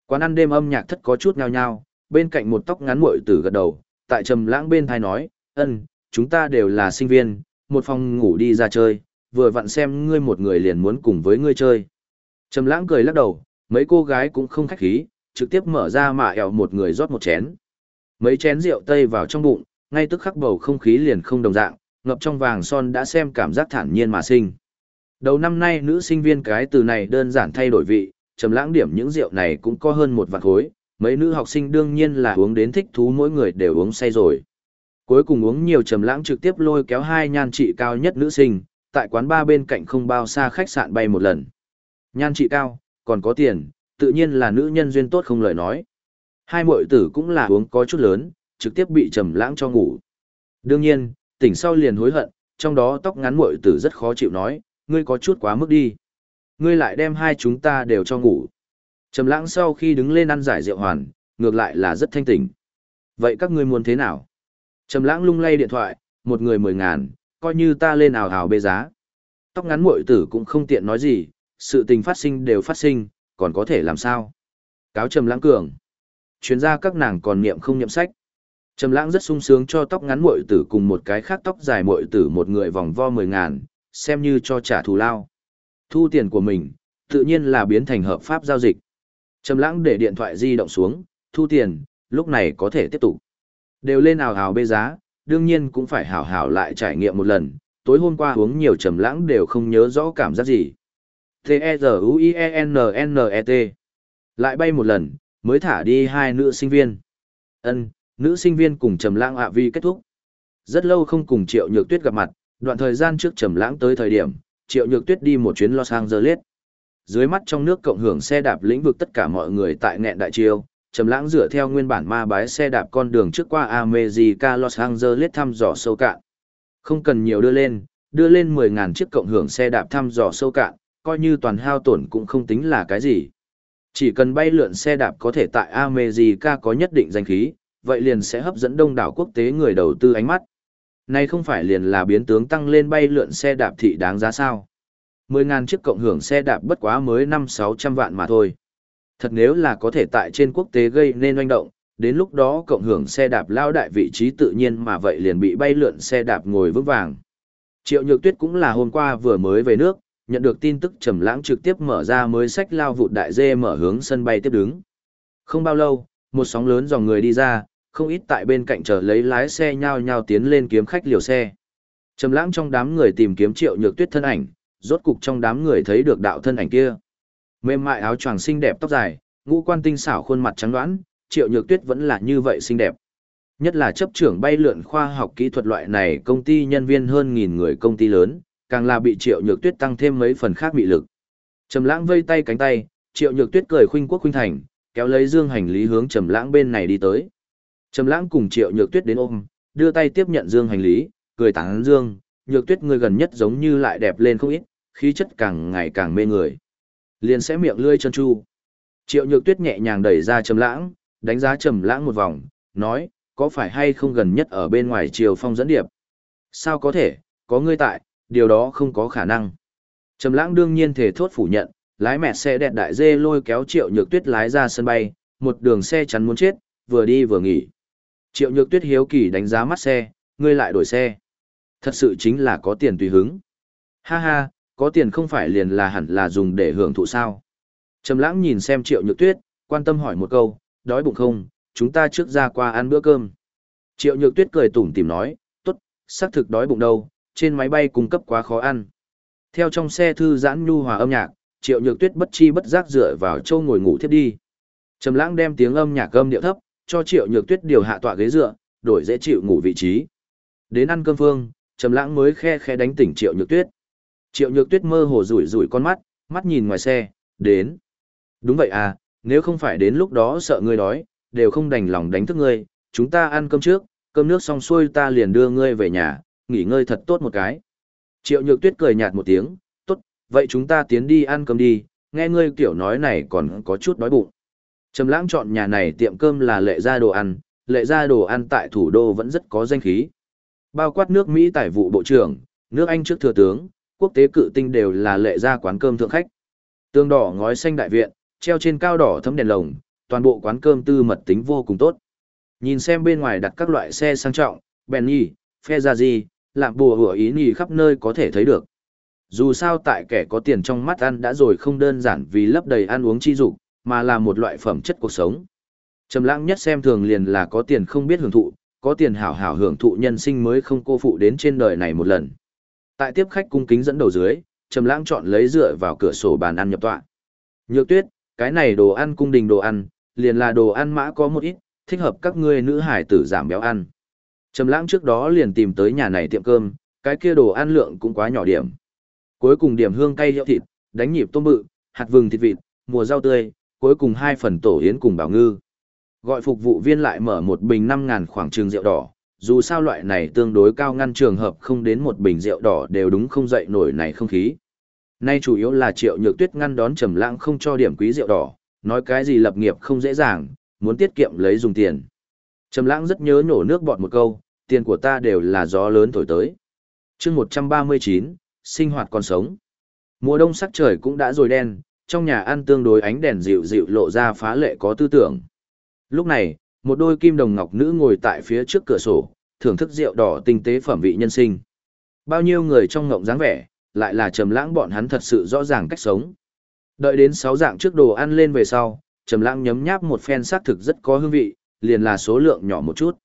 A: Quán ăn đêm âm nhạc thất có chút nhao nhao, bên cạnh một tóc ngắn muội tử gật đầu, tại Trầm lãng bên tai nói, "Ừm, chúng ta đều là sinh viên, một phòng ngủ đi ra chơi, vừa vặn xem ngươi một người liền muốn cùng với ngươi chơi." Trầm lãng cười lắc đầu, mấy cô gái cũng không khách khí, trực tiếp mở ra mạ ẻo một người rót một chén. Mấy chén rượu tây vào trong bụng, ngay tức khắc bầu không khí liền không đồng dạng, ngập trong vàng son đã xem cảm giác thản nhiên mà sinh. Đầu năm nay nữ sinh viên cái từ này đơn giản thay đổi vị, trầm lãng điểm những rượu này cũng có hơn một vạn khối, mấy nữ học sinh đương nhiên là uống đến thích thú mỗi người đều uống say rồi. Cuối cùng uống nhiều trầm lãng trực tiếp lôi kéo hai nhan trị cao nhất nữ sinh, tại quán ba bên cạnh không bao xa khách sạn bay một lần. Nhan trị cao, còn có tiền, tự nhiên là nữ nhân duyên tốt không lời nói. Hai muội tử cũng là uống có chút lớn, trực tiếp bị trầm lãng cho ngủ. Đương nhiên, tỉnh sau liền hối hận, trong đó tóc ngắn muội tử rất khó chịu nói, ngươi có chút quá mức đi. Ngươi lại đem hai chúng ta đều cho ngủ. Trầm lãng sau khi đứng lên ăn giải rượu hoàn, ngược lại là rất thanh tỉnh. Vậy các ngươi muốn thế nào? Trầm lãng lung lay điện thoại, một người mười ngàn, coi như ta lên ảo ảo bê giá. Tóc ngắn muội tử cũng không tiện nói gì, sự tình phát sinh đều phát sinh, còn có thể làm sao? Cáo Trầm lãng cường. Chuyên gia các nàng còn niệm không niệm sách. Trầm lãng rất sung sướng cho tóc ngắn muội tử cùng một cái khác tóc dài muội tử một người vòng vo mười ngàn, xem như cho trả thù lao. Thu tiền của mình, tự nhiên là biến thành hợp pháp giao dịch. Trầm lãng để điện thoại di động xuống, thu tiền, lúc này có thể tiếp tục. Đều lên ảo hào bê giá, đương nhiên cũng phải hảo hảo lại trải nghiệm một lần, tối hôm qua uống nhiều trầm lãng đều không nhớ rõ cảm giác gì. T-E-Z-U-I-E-N-N-E-T Lại bay một lần, mới thả đi hai nữ sinh viên. Ân, nữ sinh viên cùng trầm lãng ạ vi kết thúc. Rất lâu không cùng Triệu Nhược Tuyết gặp mặt, đoạn thời gian trước trầm lãng tới thời điểm, Triệu Nhược Tuyết đi một chuyến Los Angeles. Dưới mắt trong nước cộng hưởng xe đạp lĩnh vực tất cả mọi người tại nghẹn đại chiêu, trầm lãng dựa theo nguyên bản ma bái xe đạp con đường trước qua America Los Angeles thăm dò sâu cạn. Không cần nhiều đưa lên, đưa lên 10.000 chiếc cộng hưởng xe đạp thăm dò sâu cạn, coi như toàn hao tổn cũng không tính là cái gì. Chỉ cần bay lượn xe đạp có thể tại America có nhất định danh khí, vậy liền sẽ hấp dẫn đông đảo quốc tế người đầu tư ánh mắt. Này không phải liền là biến tướng tăng lên bay lượn xe đạp thị đáng giá sao. 10.000 chiếc cộng hưởng xe đạp bất quá mới 5-600 vạn mà thôi. Thật nếu là có thể tại trên quốc tế gây nên oanh động, đến lúc đó cộng hưởng xe đạp lao đại vị trí tự nhiên mà vậy liền bị bay lượn xe đạp ngồi vững vàng. Triệu Nhược Tuyết cũng là hôm qua vừa mới về nước, nhận được tin tức trầm lãng trực tiếp mở ra mới sách lao vụt đại dê mở hướng sân bay tiếp đứng. Không bao lâu, một sóng lớn dòng người đi ra, không ít tại bên cạnh chờ lấy lái xe nhao nhao tiến lên kiếm khách liều xe. Trầm lãng trong đám người tìm kiếm triệu nhược tuyết thân ảnh, rốt cục trong đám người thấy được đạo thân ảnh kia. Mềm mại áo choàng xinh đẹp tóc dài, ngũ quan tinh xảo khuôn mặt trắng đoán, triệu nhược tuyết vẫn là như vậy xinh đẹp. Nhất là chấp trưởng bay lượn khoa học kỹ thuật loại này công ty nhân viên hơn nghìn người công ty lớn, càng là bị triệu nhược tuyết tăng thêm mấy phần khác bị lực. Trầm lãng vây tay cánh tay, triệu nhược tuyết cười khuynh quốc khuynh thành, kéo lấy dương hành lý hướng trầm lãng bên này đi tới. Trầm lãng cùng triệu nhược tuyết đến ôm, đưa tay tiếp nhận dương hành lý, cười tán dương, nhược tuyết người gần nhất giống như lại đẹp lên không ít, khí chất càng ngày càng mê người. Liền sẽ miệng lươi chân chu. Triệu nhược tuyết nhẹ nhàng đẩy ra trầm lãng, đánh giá trầm lãng một vòng, nói, có phải hay không gần nhất ở bên ngoài triều phong dẫn điệp? Sao có thể, có ngươi tại, điều đó không có khả năng. Trầm lãng đương nhiên thể thốt phủ nhận, Lái mẹ xe đẹp đại dê lôi kéo Triệu Nhược Tuyết lái ra sân bay, một đường xe chắn muốn chết, vừa đi vừa nghỉ. Triệu Nhược Tuyết hiếu kỳ đánh giá mắt xe, ngươi lại đổi xe. Thật sự chính là có tiền tùy hứng. Ha ha, có tiền không phải liền là hẳn là dùng để hưởng thụ sao. Trầm lãng nhìn xem Triệu Nhược Tuyết, quan tâm hỏi một câu, đói bụng không, chúng ta trước ra qua ăn bữa cơm. Triệu Nhược Tuyết cười tủm tỉm nói, tốt, xác thực đói bụng đâu, trên máy bay cung cấp quá khó ăn. Theo trong xe thư giãn nhu hòa âm nhạc, Triệu Nhược Tuyết bất chi bất giác dựa vào châu ngồi ngủ thiếp đi. Trầm Lãng đem tiếng âm nhạc gầm điệu thấp, cho Triệu Nhược Tuyết điều hạ tọa ghế dựa, đổi dễ chịu ngủ vị trí. Đến ăn cơm phương, Trầm Lãng mới khe khẽ đánh tỉnh Triệu Nhược Tuyết. Triệu Nhược Tuyết mơ hồ rủi rủi con mắt, mắt nhìn ngoài xe, đến. Đúng vậy à, nếu không phải đến lúc đó sợ ngươi đói, đều không đành lòng đánh thức ngươi, chúng ta ăn cơm trước, cơm nước xong xuôi ta liền đưa ngươi về nhà, nghỉ ngơi thật tốt một cái. Triệu Nhược Tuyết cười nhạt một tiếng, tốt, vậy chúng ta tiến đi ăn cơm đi, nghe ngươi kiểu nói này còn có chút đói bụng. Trầm lãng chọn nhà này tiệm cơm là lệ gia đồ ăn, lệ gia đồ ăn tại thủ đô vẫn rất có danh khí. Bao quát nước Mỹ tài vụ bộ trưởng, nước Anh trước thừa tướng, quốc tế cự tinh đều là lệ gia quán cơm thượng khách. Tương đỏ ngói xanh đại viện, treo trên cao đỏ thấm đèn lồng, toàn bộ quán cơm tư mật tính vô cùng tốt. Nhìn xem bên ngoài đặt các loại xe sang trọng, Bentley, Ferrari, làm bùa hủa ý nhì khắp nơi có thể thấy được. Dù sao tại kẻ có tiền trong mắt ăn đã rồi không đơn giản vì lấp đầy ăn uống chi dục, mà là một loại phẩm chất cuộc sống. Trầm lãng nhất xem thường liền là có tiền không biết hưởng thụ, có tiền hảo hảo hưởng thụ nhân sinh mới không cô phụ đến trên đời này một lần. Tại tiếp khách cung kính dẫn đầu dưới, Trầm lãng chọn lấy dựa vào cửa sổ bàn ăn nhập tọa. Nhược Tuyết, cái này đồ ăn cung đình đồ ăn, liền là đồ ăn mã có một ít, thích hợp các ngươi nữ hải tử giảm béo ăn. Trầm lãng trước đó liền tìm tới nhà này tiệm cơm, cái kia đồ ăn lượng cũng quá nhỏ điểm. Cuối cùng điểm hương cay hiệu thịt, đánh nhịp tôm bự, hạt vừng thịt vịt, mùa rau tươi, cuối cùng hai phần tổ yến cùng bảo ngư. Gọi phục vụ viên lại mở một bình 5000 khoảng trường rượu đỏ, dù sao loại này tương đối cao ngăn trường hợp không đến một bình rượu đỏ đều đúng không dậy nổi này không khí. Nay chủ yếu là triệu nhược tuyết ngăn đón trầm lãng không cho điểm quý rượu đỏ, nói cái gì lập nghiệp không dễ dàng, muốn tiết kiệm lấy dùng tiền. Trầm lãng rất nhớ nổ nước bọt một câu, tiền của ta đều là gió lớn thổi tới. chương 139, sinh hoạt còn sống. Mùa đông sắc trời cũng đã rồi đen, trong nhà ăn tương đối ánh đèn dịu dịu lộ ra phá lệ có tư tưởng. Lúc này, một đôi kim đồng ngọc nữ ngồi tại phía trước cửa sổ, thưởng thức rượu đỏ tinh tế phẩm vị nhân sinh. Bao nhiêu người trong ngộng dáng vẻ, lại là trầm lãng bọn hắn thật sự rõ ràng cách sống. Đợi đến 6 dạng trước đồ ăn lên về sau, trầm lãng nhấm nháp một phen sắc thực rất có hương vị, liền là số lượng nhỏ một chút.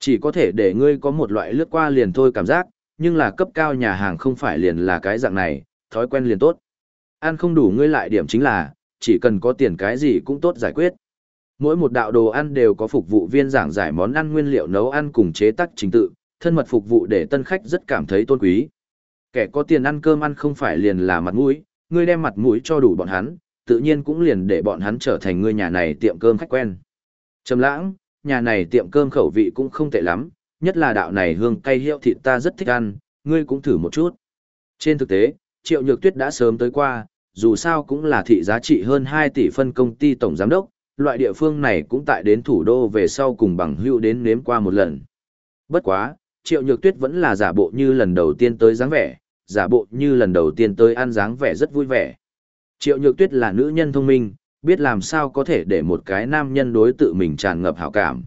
A: Chỉ có thể để ngươi có một loại lướt qua liền thôi cảm giác, nhưng là cấp cao nhà hàng không phải liền là cái dạng này, thói quen liền tốt. Ăn không đủ ngươi lại điểm chính là, chỉ cần có tiền cái gì cũng tốt giải quyết. Mỗi một đạo đồ ăn đều có phục vụ viên giảng giải món ăn nguyên liệu nấu ăn cùng chế tác chính tự, thân mật phục vụ để tân khách rất cảm thấy tôn quý. Kẻ có tiền ăn cơm ăn không phải liền là mặt mũi, ngươi đem mặt mũi cho đủ bọn hắn, tự nhiên cũng liền để bọn hắn trở thành ngươi nhà này tiệm cơm khách quen. Trầm lãng, nhà này tiệm cơm khẩu vị cũng không tệ lắm, nhất là đạo này hương cay hiệu thịt ta rất thích ăn, ngươi cũng thử một chút. Trên thực tế, Triệu Nhược Tuyết đã sớm tới qua, dù sao cũng là thị giá trị hơn 2 tỷ phân công ty tổng giám đốc, loại địa phương này cũng tại đến thủ đô về sau cùng bằng hữu đến nếm qua một lần. Bất quá, Triệu Nhược Tuyết vẫn là giả bộ như lần đầu tiên tới dáng vẻ, giả bộ như lần đầu tiên tới ăn dáng vẻ rất vui vẻ. Triệu Nhược Tuyết là nữ nhân thông minh, biết làm sao có thể để một cái nam nhân đối tự mình tràn ngập hảo cảm.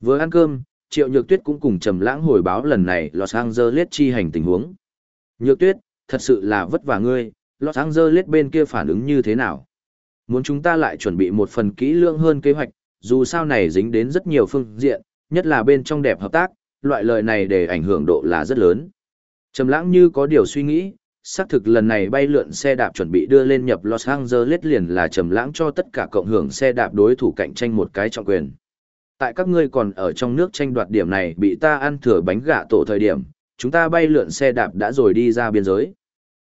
A: Vừa ăn cơm, Triệu Nhược Tuyết cũng cùng Trầm Lãng hồi báo lần này Los Angeles chi hành tình huống. Nhược Tuyết, thật sự là vất vả ngươi, Los Angeles bên kia phản ứng như thế nào? Muốn chúng ta lại chuẩn bị một phần kỹ lưỡng hơn kế hoạch, dù sao này dính đến rất nhiều phương diện, nhất là bên trong đẹp hợp tác, loại lời này để ảnh hưởng độ là rất lớn. Trầm Lãng như có điều suy nghĩ, xác thực lần này bay lượn xe đạp chuẩn bị đưa lên nhập Los Angeles liền là trầm lãng cho tất cả cộng hưởng xe đạp đối thủ cạnh tranh một cái trọng quyền. Tại các ngươi còn ở trong nước tranh đoạt điểm này bị ta ăn thừa bánh gạ tổ thời điểm, chúng ta bay lượn xe đạp đã rồi đi ra biên giới.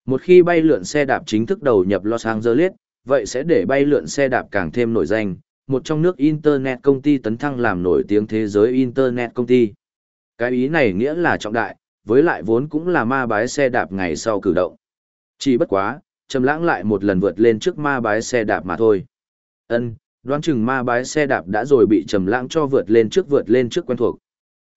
A: Một khi bay lượn xe đạp chính thức đầu nhập Los Angeles, vậy sẽ để bay lượn xe đạp càng thêm nổi danh, một trong nước Internet công ty tấn thăng làm nổi tiếng thế giới Internet công ty. Cái ý này nghĩa là trọng đại, với lại vốn cũng là ma bái xe đạp ngày sau cử động. Chỉ bất quá, Trầm Lãng lại một lần vượt lên trước ma bái xe đạp mà thôi. Ân, đoán chừng ma bái xe đạp đã rồi bị Trầm Lãng cho vượt lên trước vượt lên trước quen thuộc.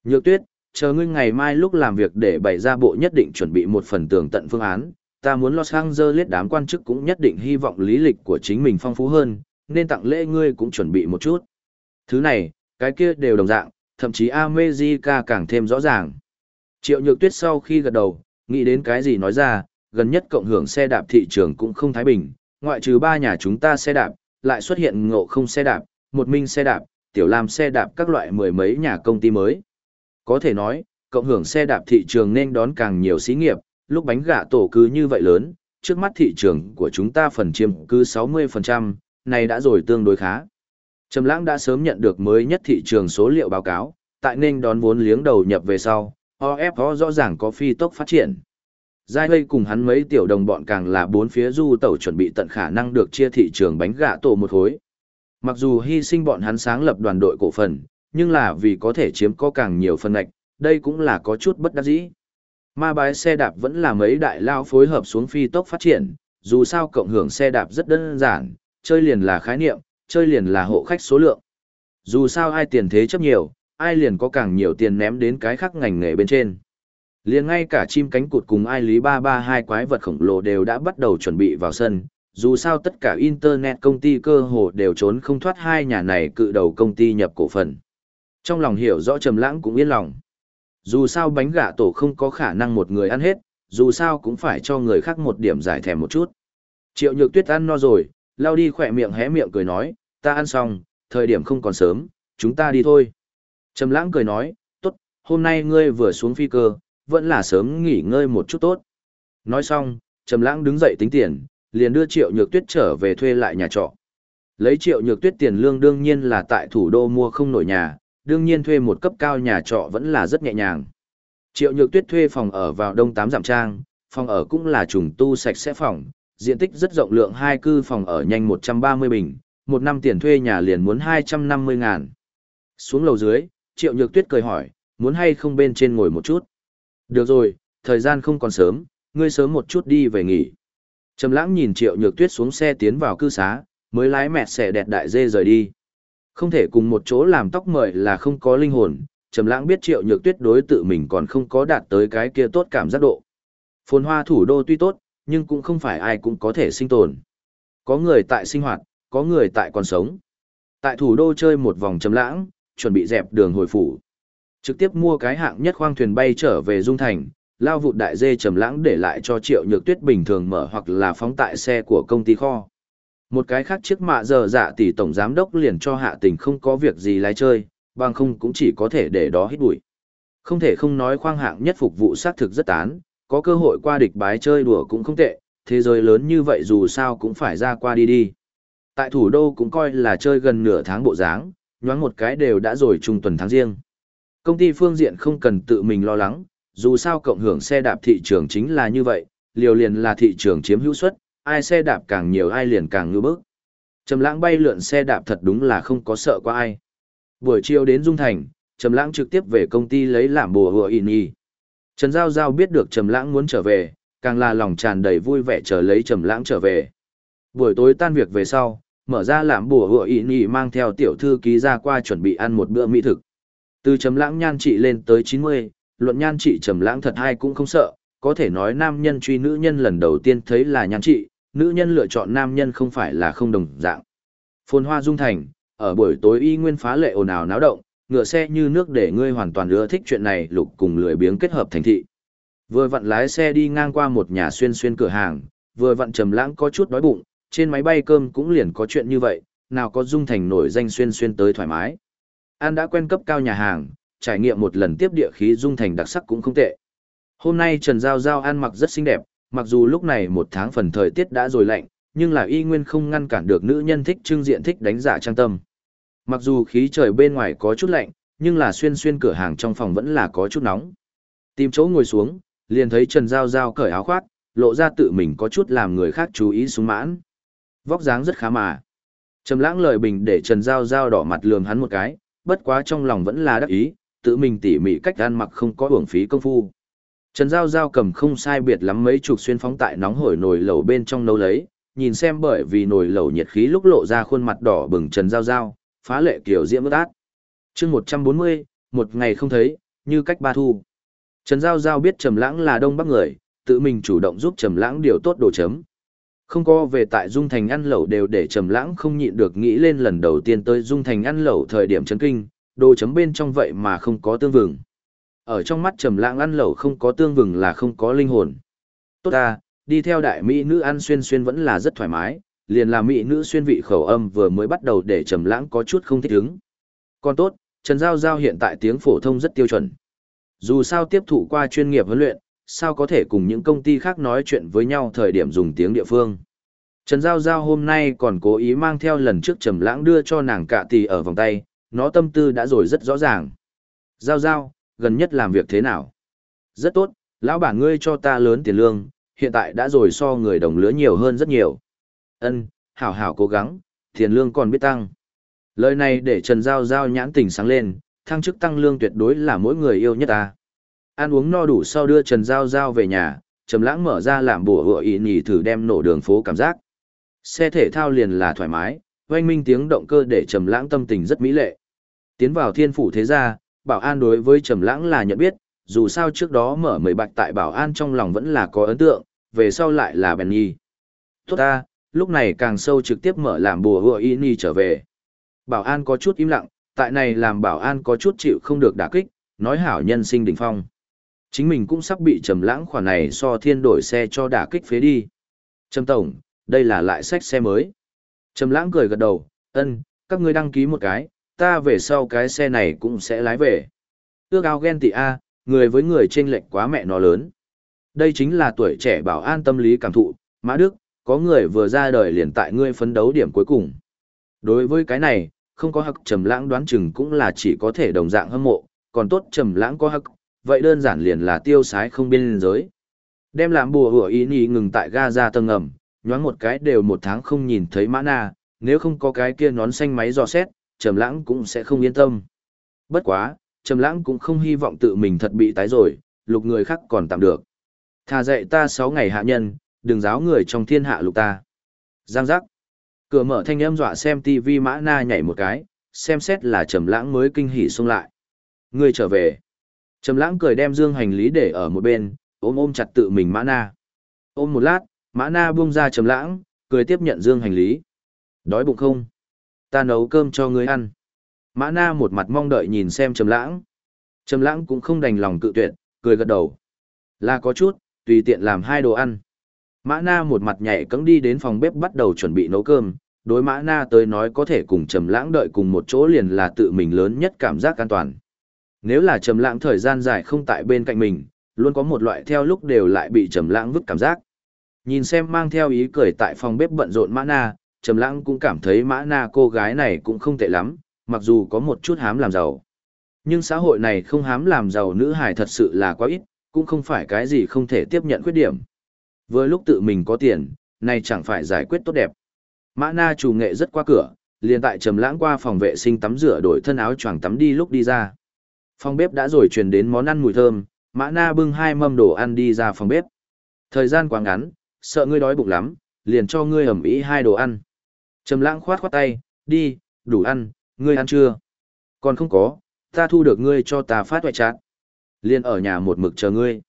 A: Nhược Tuyết, chờ ngươi ngày mai lúc làm việc để bày ra bộ nhất định chuẩn bị một phần tường tận phương án, ta muốn Los Angeles đám quan chức cũng nhất định hy vọng lý lịch của chính mình phong phú hơn, nên tặng lễ ngươi cũng chuẩn bị một chút. Thứ này, cái kia đều đồng dạng, thậm chí America càng thêm rõ ràng. Triệu Nhược Tuyết sau khi gật đầu, nghĩ đến cái gì nói ra, gần nhất cộng hưởng xe đạp thị trường cũng không thái bình, ngoại trừ ba nhà chúng ta xe đạp, lại xuất hiện ngộ không xe đạp, một minh xe đạp, tiểu lam xe đạp các loại mười mấy nhà công ty mới. Có thể nói, cộng hưởng xe đạp thị trường nên đón càng nhiều xí nghiệp, lúc bánh gạ tổ cứ như vậy lớn, trước mắt thị trường của chúng ta phần chiếm cứ 60%, này đã rồi tương đối khá. Trầm Lãng đã sớm nhận được mới nhất thị trường số liệu báo cáo, tại nên đón vốn liếng đầu nhập về sau, OFO rõ ràng có phi tốc phát triển. Giai Lây cùng hắn mấy tiểu đồng bọn càng là bốn phía du tẩu chuẩn bị tận khả năng được chia thị trường bánh gạ tổ một hối. Mặc dù hy sinh bọn hắn sáng lập đoàn đội cổ phần, nhưng là vì có thể chiếm có càng nhiều phần ngạch, đây cũng là có chút bất đắc dĩ. Ma bái xe đạp vẫn là mấy đại lao phối hợp xuống phi tốc phát triển, dù sao cộng hưởng xe đạp rất đơn giản, chơi liền là khái niệm, chơi liền là hộ khách số lượng. Dù sao ai tiền thế chấp nhiều, ai liền có càng nhiều tiền ném đến cái khác ngành nghề bên trên. Liền ngay cả chim cánh cụt cùng ai lý 332 quái vật khổng lồ đều đã bắt đầu chuẩn bị vào sân, dù sao tất cả internet công ty cơ hồ đều trốn không thoát hai nhà này cự đầu công ty nhập cổ phần. Trong lòng hiểu rõ Trầm Lãng cũng yên lòng. Dù sao bánh gà tổ không có khả năng một người ăn hết, dù sao cũng phải cho người khác một điểm giải thèm một chút. Triệu Nhược Tuyết ăn no rồi, lao đi khỏe miệng hé miệng cười nói, ta ăn xong, thời điểm không còn sớm, chúng ta đi thôi. Trầm lãng cười nói, tốt, hôm nay ngươi vừa xuống phi cơ, vẫn là sớm nghỉ ngơi một chút tốt. Nói xong, Trầm lãng đứng dậy tính tiền, liền đưa Triệu Nhược Tuyết trở về thuê lại nhà trọ. Lấy Triệu Nhược Tuyết tiền lương đương nhiên là tại thủ đô mua không nổi nhà, đương nhiên thuê một cấp cao nhà trọ vẫn là rất nhẹ nhàng. Triệu Nhược Tuyết thuê phòng ở vào Đông Tám giảm Trang, phòng ở cũng là trùng tu sạch sẽ phòng, diện tích rất rộng lượng hai cư phòng ở nhanh 130 bình, một năm tiền thuê nhà liền muốn 250 ngàn. Xuống lầu dưới, Triệu Nhược Tuyết cười hỏi, muốn hay không bên trên ngồi một chút. Được rồi, thời gian không còn sớm, ngươi sớm một chút đi về nghỉ. Trầm lãng nhìn Triệu Nhược Tuyết xuống xe tiến vào cư xá, mới lái mẹ xẻ đẹp đại dê rời đi. Không thể cùng một chỗ làm tóc mời là không có linh hồn, Trầm lãng biết Triệu Nhược Tuyết đối tự mình còn không có đạt tới cái kia tốt cảm giác độ. Phồn hoa thủ đô tuy tốt, nhưng cũng không phải ai cũng có thể sinh tồn. Có người tại sinh hoạt, có người tại còn sống. Tại thủ đô chơi một vòng Trầm lãng, chuẩn bị dẹp đường hồi phủ. Trực tiếp mua cái hạng nhất khoang thuyền bay trở về Dung Thành, lao vụt đại dê trầm lãng để lại cho triệu nhược tuyết bình thường mở hoặc là phóng tại xe của công ty kho. Một cái khác chiếc mạ giờ dạ tỷ tổng giám đốc liền cho hạ tình không có việc gì lái chơi, bằng không cũng chỉ có thể để đó hít bụi. Không thể không nói khoang hạng nhất phục vụ xác thực rất tán, có cơ hội qua địch bái chơi đùa cũng không tệ, thế giới lớn như vậy dù sao cũng phải ra qua đi đi. Tại thủ đô cũng coi là chơi gần nửa tháng bộ dáng, nhoáng một cái đều đã rồi trung tuần tháng riêng. Công ty phương diện không cần tự mình lo lắng, dù sao cộng hưởng xe đạp thị trường chính là như vậy, liều liền là thị trường chiếm hữu suất, ai xe đạp càng nhiều ai liền càng ngư bức. Trầm lãng bay lượn xe đạp thật đúng là không có sợ qua ai. Buổi chiều đến Dung Thành, Trầm lãng trực tiếp về công ty lấy làm bùa hùa in y. Trần Giao Giao biết được Trầm lãng muốn trở về, càng là lòng tràn đầy vui vẻ chờ lấy Trầm lãng trở về. Buổi tối tan việc về sau, mở ra làm bùa hựa ý nhị mang theo tiểu thư ký ra qua chuẩn bị ăn một bữa mỹ thực. Từ trầm lãng nhan trị lên tới 90, luận nhan trị trầm lãng thật hay cũng không sợ, có thể nói nam nhân truy nữ nhân lần đầu tiên thấy là nhan trị, nữ nhân lựa chọn nam nhân không phải là không đồng dạng. Phồn hoa dung thành, ở buổi tối y nguyên phá lệ ồn ào náo động, ngựa xe như nước để ngươi hoàn toàn ưa thích chuyện này lục cùng lười biếng kết hợp thành thị. Vừa vặn lái xe đi ngang qua một nhà xuyên xuyên cửa hàng, vừa vặn trầm lãng có chút đói bụng, trên máy bay cơm cũng liền có chuyện như vậy, nào có dung thành nổi danh xuyên xuyên tới thoải mái. An đã quen cấp cao nhà hàng, trải nghiệm một lần tiếp địa khí dung thành đặc sắc cũng không tệ. Hôm nay Trần Giao Giao ăn mặc rất xinh đẹp, mặc dù lúc này một tháng phần thời tiết đã rồi lạnh, nhưng là y nguyên không ngăn cản được nữ nhân thích trưng diện thích đánh giả trang tâm. Mặc dù khí trời bên ngoài có chút lạnh, nhưng là xuyên xuyên cửa hàng trong phòng vẫn là có chút nóng. Tìm chỗ ngồi xuống, liền thấy Trần Giao Giao cởi áo khoác, lộ ra tự mình có chút làm người khác chú ý súng mãn. Vóc dáng rất khá mà. Trầm lãng lời bình để Trần Giao Giao đỏ mặt lườm hắn một cái, bất quá trong lòng vẫn là đắc ý, tự mình tỉ mỉ cách ăn mặc không có uổng phí công phu. Trần Giao Giao cầm không sai biệt lắm mấy chục xuyên phóng tại nóng hổi nồi lẩu bên trong nấu lấy, nhìn xem bởi vì nồi lẩu nhiệt khí lúc lộ ra khuôn mặt đỏ bừng Trần Giao Giao, phá lệ kiểu diễm ướt át. chương 140, một ngày không thấy, như cách ba thu. Trần Giao Giao biết Trầm Lãng là đông bắc người, tự mình chủ động giúp Trầm Lãng điều tốt đồ chấm. Không có về tại Dung Thành ăn lẩu đều để Trầm Lãng không nhịn được nghĩ lên lần đầu tiên tới Dung Thành ăn lẩu thời điểm chấn kinh, đồ chấm bên trong vậy mà không có tương vừng. Ở trong mắt Trầm Lãng ăn lẩu không có tương vừng là không có linh hồn. Tốt ta, đi theo đại mỹ nữ ăn xuyên xuyên vẫn là rất thoải mái, liền là mỹ nữ xuyên vị khẩu âm vừa mới bắt đầu để Trầm Lãng có chút không thích ứng. Còn tốt, Trần Giao Giao hiện tại tiếng phổ thông rất tiêu chuẩn. Dù sao tiếp thụ qua chuyên nghiệp huấn luyện, sao có thể cùng những công ty khác nói chuyện với nhau thời điểm dùng tiếng địa phương. Trần Giao Giao hôm nay còn cố ý mang theo lần trước trầm lãng đưa cho nàng cả tỷ ở vòng tay, nó tâm tư đã rồi rất rõ ràng. Giao Giao, gần nhất làm việc thế nào? Rất tốt, lão bản ngươi cho ta lớn tiền lương, hiện tại đã rồi so người đồng lứa nhiều hơn rất nhiều. Ân, hảo hảo cố gắng, tiền lương còn biết tăng. Lời này để Trần Giao Giao nhãn tình sáng lên, thăng chức tăng lương tuyệt đối là mỗi người yêu nhất ta. Ăn uống no đủ sau đưa Trần Giao Giao về nhà, Trầm Lãng mở ra làm bùa hựa ý nhì thử đem nổ đường phố cảm giác. Xe thể thao liền là thoải mái, oanh minh tiếng động cơ để Trầm Lãng tâm tình rất mỹ lệ. Tiến vào thiên phủ thế gia, Bảo An đối với Trầm Lãng là nhận biết, dù sao trước đó mở mười bạch tại Bảo An trong lòng vẫn là có ấn tượng, về sau lại là bèn nhi. Tốt ta, lúc này càng sâu trực tiếp mở làm bùa hựa ý nhì trở về. Bảo An có chút im lặng, tại này làm Bảo An có chút chịu không được đả kích, nói hảo nhân sinh đỉnh phong. Chính mình cũng sắp bị trầm lãng khoản này so thiên đổi xe cho đả kích phế đi. Trầm tổng, đây là lại sách xe mới. Trầm lãng cười gật đầu, ân, các ngươi đăng ký một cái, ta về sau cái xe này cũng sẽ lái về. Ước ao ghen tị A, người với người chênh lệch quá mẹ nó lớn. Đây chính là tuổi trẻ bảo an tâm lý cảm thụ, Mã Đức, có người vừa ra đời liền tại ngươi phấn đấu điểm cuối cùng. Đối với cái này, không có hắc trầm lãng đoán chừng cũng là chỉ có thể đồng dạng hâm mộ, còn tốt trầm lãng có hắc, vậy đơn giản liền là tiêu sái không biên giới. Đem làm bùa hủa ý nhì ngừng tại ga ra tầng ngầm, nhoáng một cái đều một tháng không nhìn thấy mã na, nếu không có cái kia nón xanh máy dò xét, Trầm Lãng cũng sẽ không yên tâm. Bất quá, Trầm Lãng cũng không hy vọng tự mình thật bị tái rồi, lục người khác còn tạm được. Thà dạy ta 6 ngày hạ nhân, đừng giáo người trong thiên hạ lục ta. Giang giác. Cửa mở thanh âm dọa xem TV Mã Na nhảy một cái, xem xét là Trầm Lãng mới kinh hỉ xông lại. Ngươi trở về. Trầm lãng cười đem dương hành lý để ở một bên, ôm ôm chặt tự mình mã na. Ôm một lát, mã na buông ra trầm lãng, cười tiếp nhận dương hành lý. Đói bụng không? Ta nấu cơm cho ngươi ăn. Mã na một mặt mong đợi nhìn xem trầm lãng. Trầm lãng cũng không đành lòng cự tuyệt, cười gật đầu. Là có chút, tùy tiện làm hai đồ ăn. Mã na một mặt nhảy cẫng đi đến phòng bếp bắt đầu chuẩn bị nấu cơm. Đối mã na tới nói có thể cùng trầm lãng đợi cùng một chỗ liền là tự mình lớn nhất cảm giác an toàn. Nếu là trầm lãng thời gian dài không tại bên cạnh mình, luôn có một loại theo lúc đều lại bị trầm lãng vứt cảm giác. Nhìn xem mang theo ý cười tại phòng bếp bận rộn Mã Na, trầm lãng cũng cảm thấy Mã Na cô gái này cũng không tệ lắm, mặc dù có một chút hám làm giàu. Nhưng xã hội này không hám làm giàu nữ hài thật sự là quá ít, cũng không phải cái gì không thể tiếp nhận khuyết điểm. Vừa lúc tự mình có tiền, này chẳng phải giải quyết tốt đẹp. Mã Na chủ nghệ rất qua cửa, liền tại trầm lãng qua phòng vệ sinh tắm rửa đổi thân áo choàng tắm đi lúc đi ra. Phòng bếp đã rồi truyền đến món ăn mùi thơm, Mã Na bưng hai mâm đồ ăn đi ra phòng bếp. Thời gian quá ngắn, sợ ngươi đói bụng lắm, liền cho ngươi ẩm ý hai đồ ăn. Trầm lãng khoát khoát tay, đi, đủ ăn, ngươi ăn chưa? Còn không có, ta thu được ngươi cho ta phát hoại trạng. Liền ở nhà một mực chờ ngươi.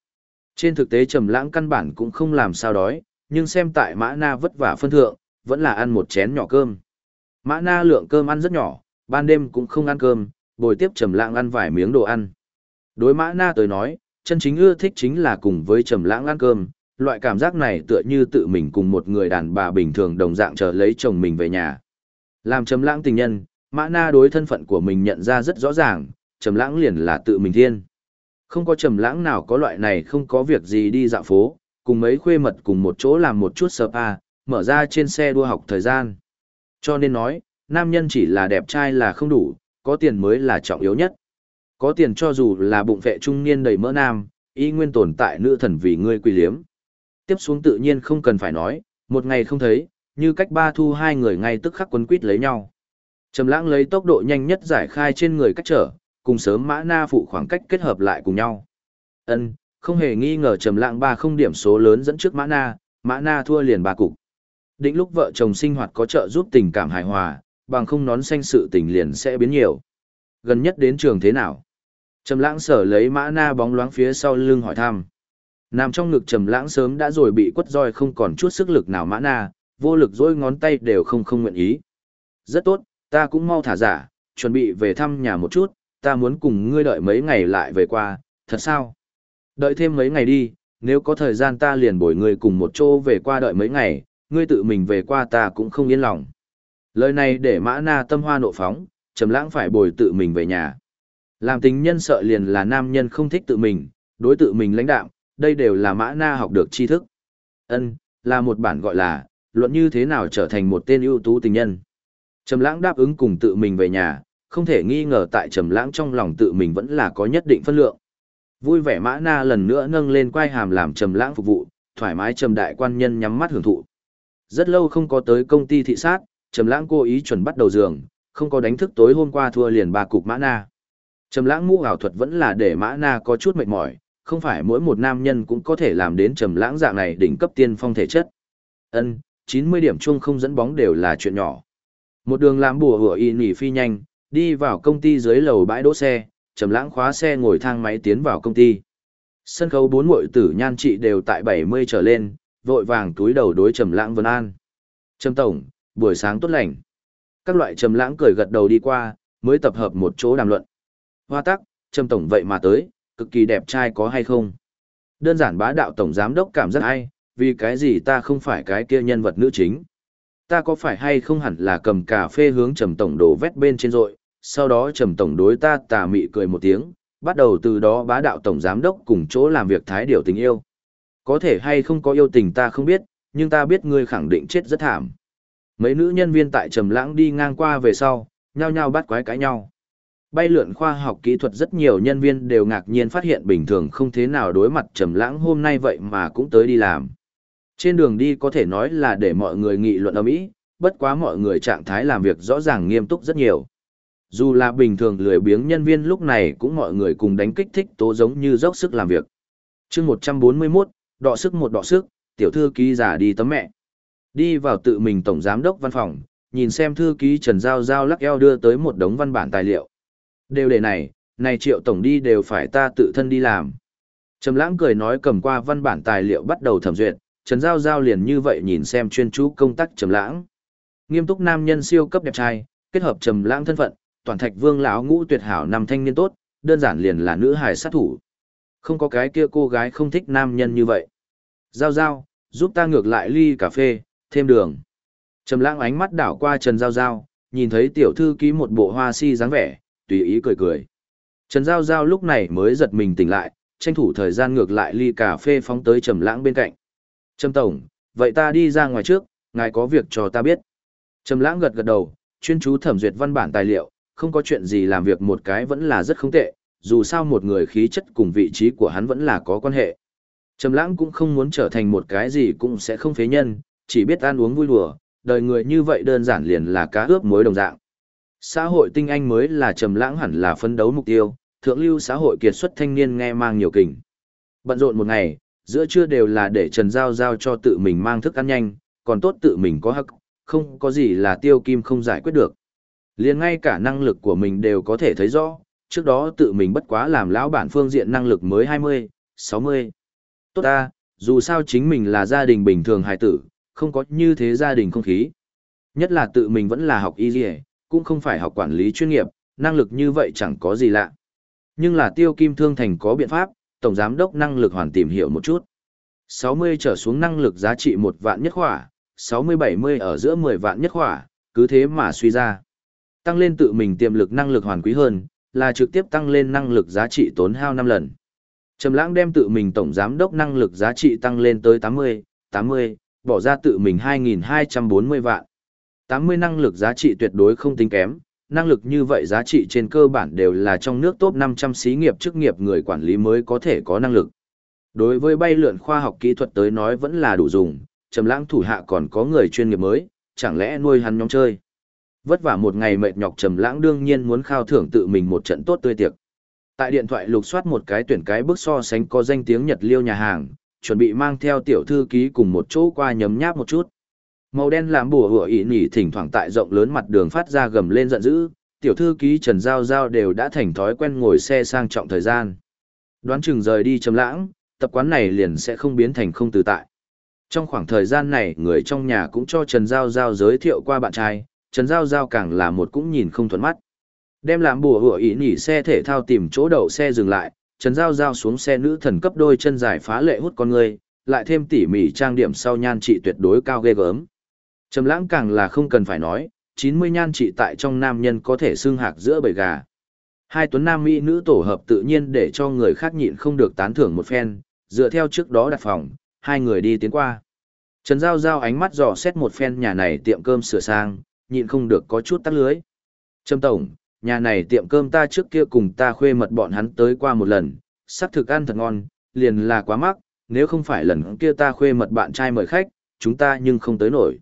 A: Trên thực tế Trầm lãng căn bản cũng không làm sao đói, nhưng xem tại Mã Na vất vả phân thượng, vẫn là ăn một chén nhỏ cơm. Mã Na lượng cơm ăn rất nhỏ, ban đêm cũng không ăn cơm, bồi tiếp trầm lãng ăn vài miếng đồ ăn. Đối mã na tới nói, chân chính ưa thích chính là cùng với trầm lãng ăn cơm, loại cảm giác này tựa như tự mình cùng một người đàn bà bình thường đồng dạng chờ lấy chồng mình về nhà. Làm trầm lãng tình nhân, mã na đối thân phận của mình nhận ra rất rõ ràng, trầm lãng liền là tự mình thiên. Không có trầm lãng nào có loại này không có việc gì đi dạo phố, cùng mấy khuê mật cùng một chỗ làm một chút spa, mở ra trên xe đua học thời gian. Cho nên nói, nam nhân chỉ là đẹp trai là không đủ, có tiền mới là trọng yếu nhất. Có tiền cho dù là bụng vệ trung niên đầy mỡ nam, y nguyên tồn tại nữ thần vì ngươi quỳ liếm. Tiếp xuống tự nhiên không cần phải nói, một ngày không thấy, như cách ba thu hai người ngay tức khắc quấn quýt lấy nhau. Trầm lãng lấy tốc độ nhanh nhất giải khai trên người cách trở, cùng sớm mã na phụ khoảng cách kết hợp lại cùng nhau. Ân, không hề nghi ngờ trầm lãng ba không điểm số lớn dẫn trước mã na, mã na thua liền ba cục. Định lúc vợ chồng sinh hoạt có trợ giúp tình cảm hài hòa, bằng không nón xanh sự tình liền sẽ biến nhiều. Gần nhất đến trường thế nào? Trầm lãng sở lấy mã na bóng loáng phía sau lưng hỏi thăm. Nằm trong ngực trầm lãng sớm đã rồi bị quất roi không còn chút sức lực nào mã na, vô lực dối ngón tay đều không không nguyện ý. Rất tốt, ta cũng mau thả giả, chuẩn bị về thăm nhà một chút, ta muốn cùng ngươi đợi mấy ngày lại về qua, thật sao? Đợi thêm mấy ngày đi, nếu có thời gian ta liền bồi ngươi cùng một chỗ về qua đợi mấy ngày, ngươi tự mình về qua ta cũng không yên lòng. Lời này để mã na tâm hoa nộ phóng, trầm lãng phải bồi tự mình về nhà. Làm tình nhân sợ liền là nam nhân không thích tự mình, đối tự mình lãnh đạo, đây đều là mã na học được tri thức. Ân, là một bản gọi là, luận như thế nào trở thành một tên ưu tú tình nhân. Trầm lãng đáp ứng cùng tự mình về nhà, không thể nghi ngờ tại trầm lãng trong lòng tự mình vẫn là có nhất định phân lượng. Vui vẻ mã na lần nữa nâng lên quai hàm làm trầm lãng phục vụ, thoải mái trầm đại quan nhân nhắm mắt hưởng thụ. Rất lâu không có tới công ty thị sát, trầm lãng cố ý chuẩn bắt đầu giường, không có đánh thức tối hôm qua thua liền ba cục mã na. Trầm lãng ngũ ảo thuật vẫn là để mã na có chút mệt mỏi, không phải mỗi một nam nhân cũng có thể làm đến trầm lãng dạng này đỉnh cấp tiên phong thể chất. Ân, 90 điểm chung không dẫn bóng đều là chuyện nhỏ. Một đường làm bùa hủa y nỉ phi nhanh, đi vào công ty dưới lầu bãi đỗ xe, trầm lãng khóa xe ngồi thang máy tiến vào công ty. Sân khấu bốn muội tử nhan trị đều tại 70 trở lên, vội vàng túi đầu đối trầm lãng vân an. Trầm tổng, buổi sáng tốt lành. Các loại trầm lãng cười gật đầu đi qua, mới tập hợp một chỗ đàm luận. Hoa tắc, trầm tổng vậy mà tới, cực kỳ đẹp trai có hay không? Đơn giản bá đạo tổng giám đốc cảm giác ai, vì cái gì ta không phải cái kia nhân vật nữ chính? Ta có phải hay không hẳn là cầm cà phê hướng trầm tổng đổ vét bên trên rồi, sau đó trầm tổng đối ta tà mị cười một tiếng, bắt đầu từ đó bá đạo tổng giám đốc cùng chỗ làm việc thái điều tình yêu. Có thể hay không có yêu tình ta không biết, nhưng ta biết ngươi khẳng định chết rất thảm. Mấy nữ nhân viên tại trầm lãng đi ngang qua về sau, nhao nhao bắt quái cãi nhau. Bay lượn khoa học kỹ thuật rất nhiều nhân viên đều ngạc nhiên phát hiện bình thường không thế nào đối mặt trầm lãng hôm nay vậy mà cũng tới đi làm. Trên đường đi có thể nói là để mọi người nghị luận ầm ĩ, bất quá mọi người trạng thái làm việc rõ ràng nghiêm túc rất nhiều. Dù là bình thường lười biếng nhân viên lúc này cũng mọi người cùng đánh kích thích tố giống như dốc sức làm việc. chương 141, đọ sức một đọ sức, tiểu thư ký giả đi tấm mẹ. Đi vào tự mình tổng giám đốc văn phòng, nhìn xem thư ký Trần Giao Giao lắc eo đưa tới một đống văn bản tài liệu. Đều đề này, này triệu tổng đi đều phải ta tự thân đi làm. Trầm lãng cười nói cầm qua văn bản tài liệu bắt đầu thẩm duyệt, Trần Giao Giao liền như vậy nhìn xem chuyên chú công tác Trầm lãng. Nghiêm túc nam nhân siêu cấp đẹp trai, kết hợp Trầm lãng thân phận, toàn thạch vương lão ngũ tuyệt hảo năm thanh niên tốt, đơn giản liền là nữ hài sát thủ. Không có cái kia cô gái không thích nam nhân như vậy. Giao Giao, giúp ta ngược lại ly cà phê, thêm đường. Trầm lãng ánh mắt đảo qua Trần Giao Giao, nhìn thấy tiểu thư ký một bộ hoa si dáng vẻ, tùy ý cười cười. Trần Giao Giao lúc này mới giật mình tỉnh lại, tranh thủ thời gian ngược lại ly cà phê phóng tới Trầm lãng bên cạnh. Trầm Tổng, vậy ta đi ra ngoài trước, ngài có việc cho ta biết. Trầm lãng gật gật đầu, chuyên chú thẩm duyệt văn bản tài liệu, không có chuyện gì làm việc một cái vẫn là rất không tệ, dù sao một người khí chất cùng vị trí của hắn vẫn là có quan hệ. Trầm lãng cũng không muốn trở thành một cái gì cũng sẽ không phế nhân, chỉ biết ăn uống vui đùa, đời người như vậy đơn giản liền là cá ướp muối đồng dạng. Xã hội tinh anh mới là trầm lãng hẳn là phấn đấu mục tiêu, thượng lưu xã hội kiệt xuất thanh niên nghe mang nhiều kình. Bận rộn một ngày, giữa trưa đều là để Trần Giao giao cho tự mình mang thức ăn nhanh, còn tốt tự mình có hắc, không có gì là tiêu kim không giải quyết được. Liền ngay cả năng lực của mình đều có thể thấy rõ, trước đó tự mình bất quá làm lão bản phương diện năng lực mới 20, 60. Tốt ta, dù sao chính mình là gia đình bình thường hài tử, không có như thế gia đình không khí. Nhất là tự mình vẫn là học y dì cũng không phải học quản lý chuyên nghiệp, năng lực như vậy chẳng có gì lạ. Nhưng là tiêu kim thương thành có biện pháp, tổng giám đốc năng lực hoàn tìm hiểu một chút. 60 trở xuống năng lực giá trị một vạn nhất khỏa, 60-70 ở giữa 10 vạn nhất khỏa, cứ thế mà suy ra. Tăng lên tự mình tiềm lực năng lực hoàn quý hơn, là trực tiếp tăng lên năng lực giá trị tốn hao 5 lần. Trầm lãng đem tự mình tổng giám đốc năng lực giá trị tăng lên tới 80, 80, bỏ ra tự mình 2.240 vạn. 80 năng lực giá trị tuyệt đối không tính kém, năng lực như vậy giá trị trên cơ bản đều là trong nước top 500 xí nghiệp chức nghiệp người quản lý mới có thể có năng lực. Đối với bay lượn khoa học kỹ thuật tới nói vẫn là đủ dùng, trầm lãng thủ hạ còn có người chuyên nghiệp mới, chẳng lẽ nuôi hắn nhóm chơi. Vất vả một ngày mệt nhọc trầm lãng đương nhiên muốn khao thưởng tự mình một trận tốt tươi tiệc. Tại điện thoại lục soát một cái tuyển cái bước so sánh có danh tiếng Nhật Liêu nhà hàng, chuẩn bị mang theo tiểu thư ký cùng một chỗ qua nhấm nháp một chút. Màu đen làm bùa hủa ỉ nỉ thỉnh thoảng tại rộng lớn mặt đường phát ra gầm lên giận dữ, tiểu thư ký Trần Giao Giao đều đã thành thói quen ngồi xe sang trọng thời gian. Đoán chừng rời đi trầm lãng, tập quán này liền sẽ không biến thành không tự tại. Trong khoảng thời gian này người trong nhà cũng cho Trần Giao Giao giới thiệu qua bạn trai, Trần Giao Giao càng là một cũng nhìn không thuận mắt. Đem làm bùa hủa ý nỉ xe thể thao tìm chỗ đậu xe dừng lại, Trần Giao Giao xuống xe nữ thần cấp đôi chân dài phá lệ hút con người, lại thêm tỉ mỉ trang điểm sau nhan trị tuyệt đối cao ghê gớm. Trầm lãng càng là không cần phải nói, 90 nhan trị tại trong nam nhân có thể xương hạc giữa bầy gà. Hai tuấn nam mỹ nữ tổ hợp tự nhiên để cho người khác nhịn không được tán thưởng một phen, dựa theo trước đó đặt phòng, hai người đi tiến qua. Trần Giao Giao ánh mắt dò xét một phen nhà này tiệm cơm sửa sang, nhịn không được có chút tắt lưới. Trâm Tổng, nhà này tiệm cơm ta trước kia cùng ta khuê mật bọn hắn tới qua một lần, sắc thực ăn thật ngon, liền là quá mắc, nếu không phải lần kia ta khuê mật bạn trai mời khách, chúng ta nhưng không tới nổi.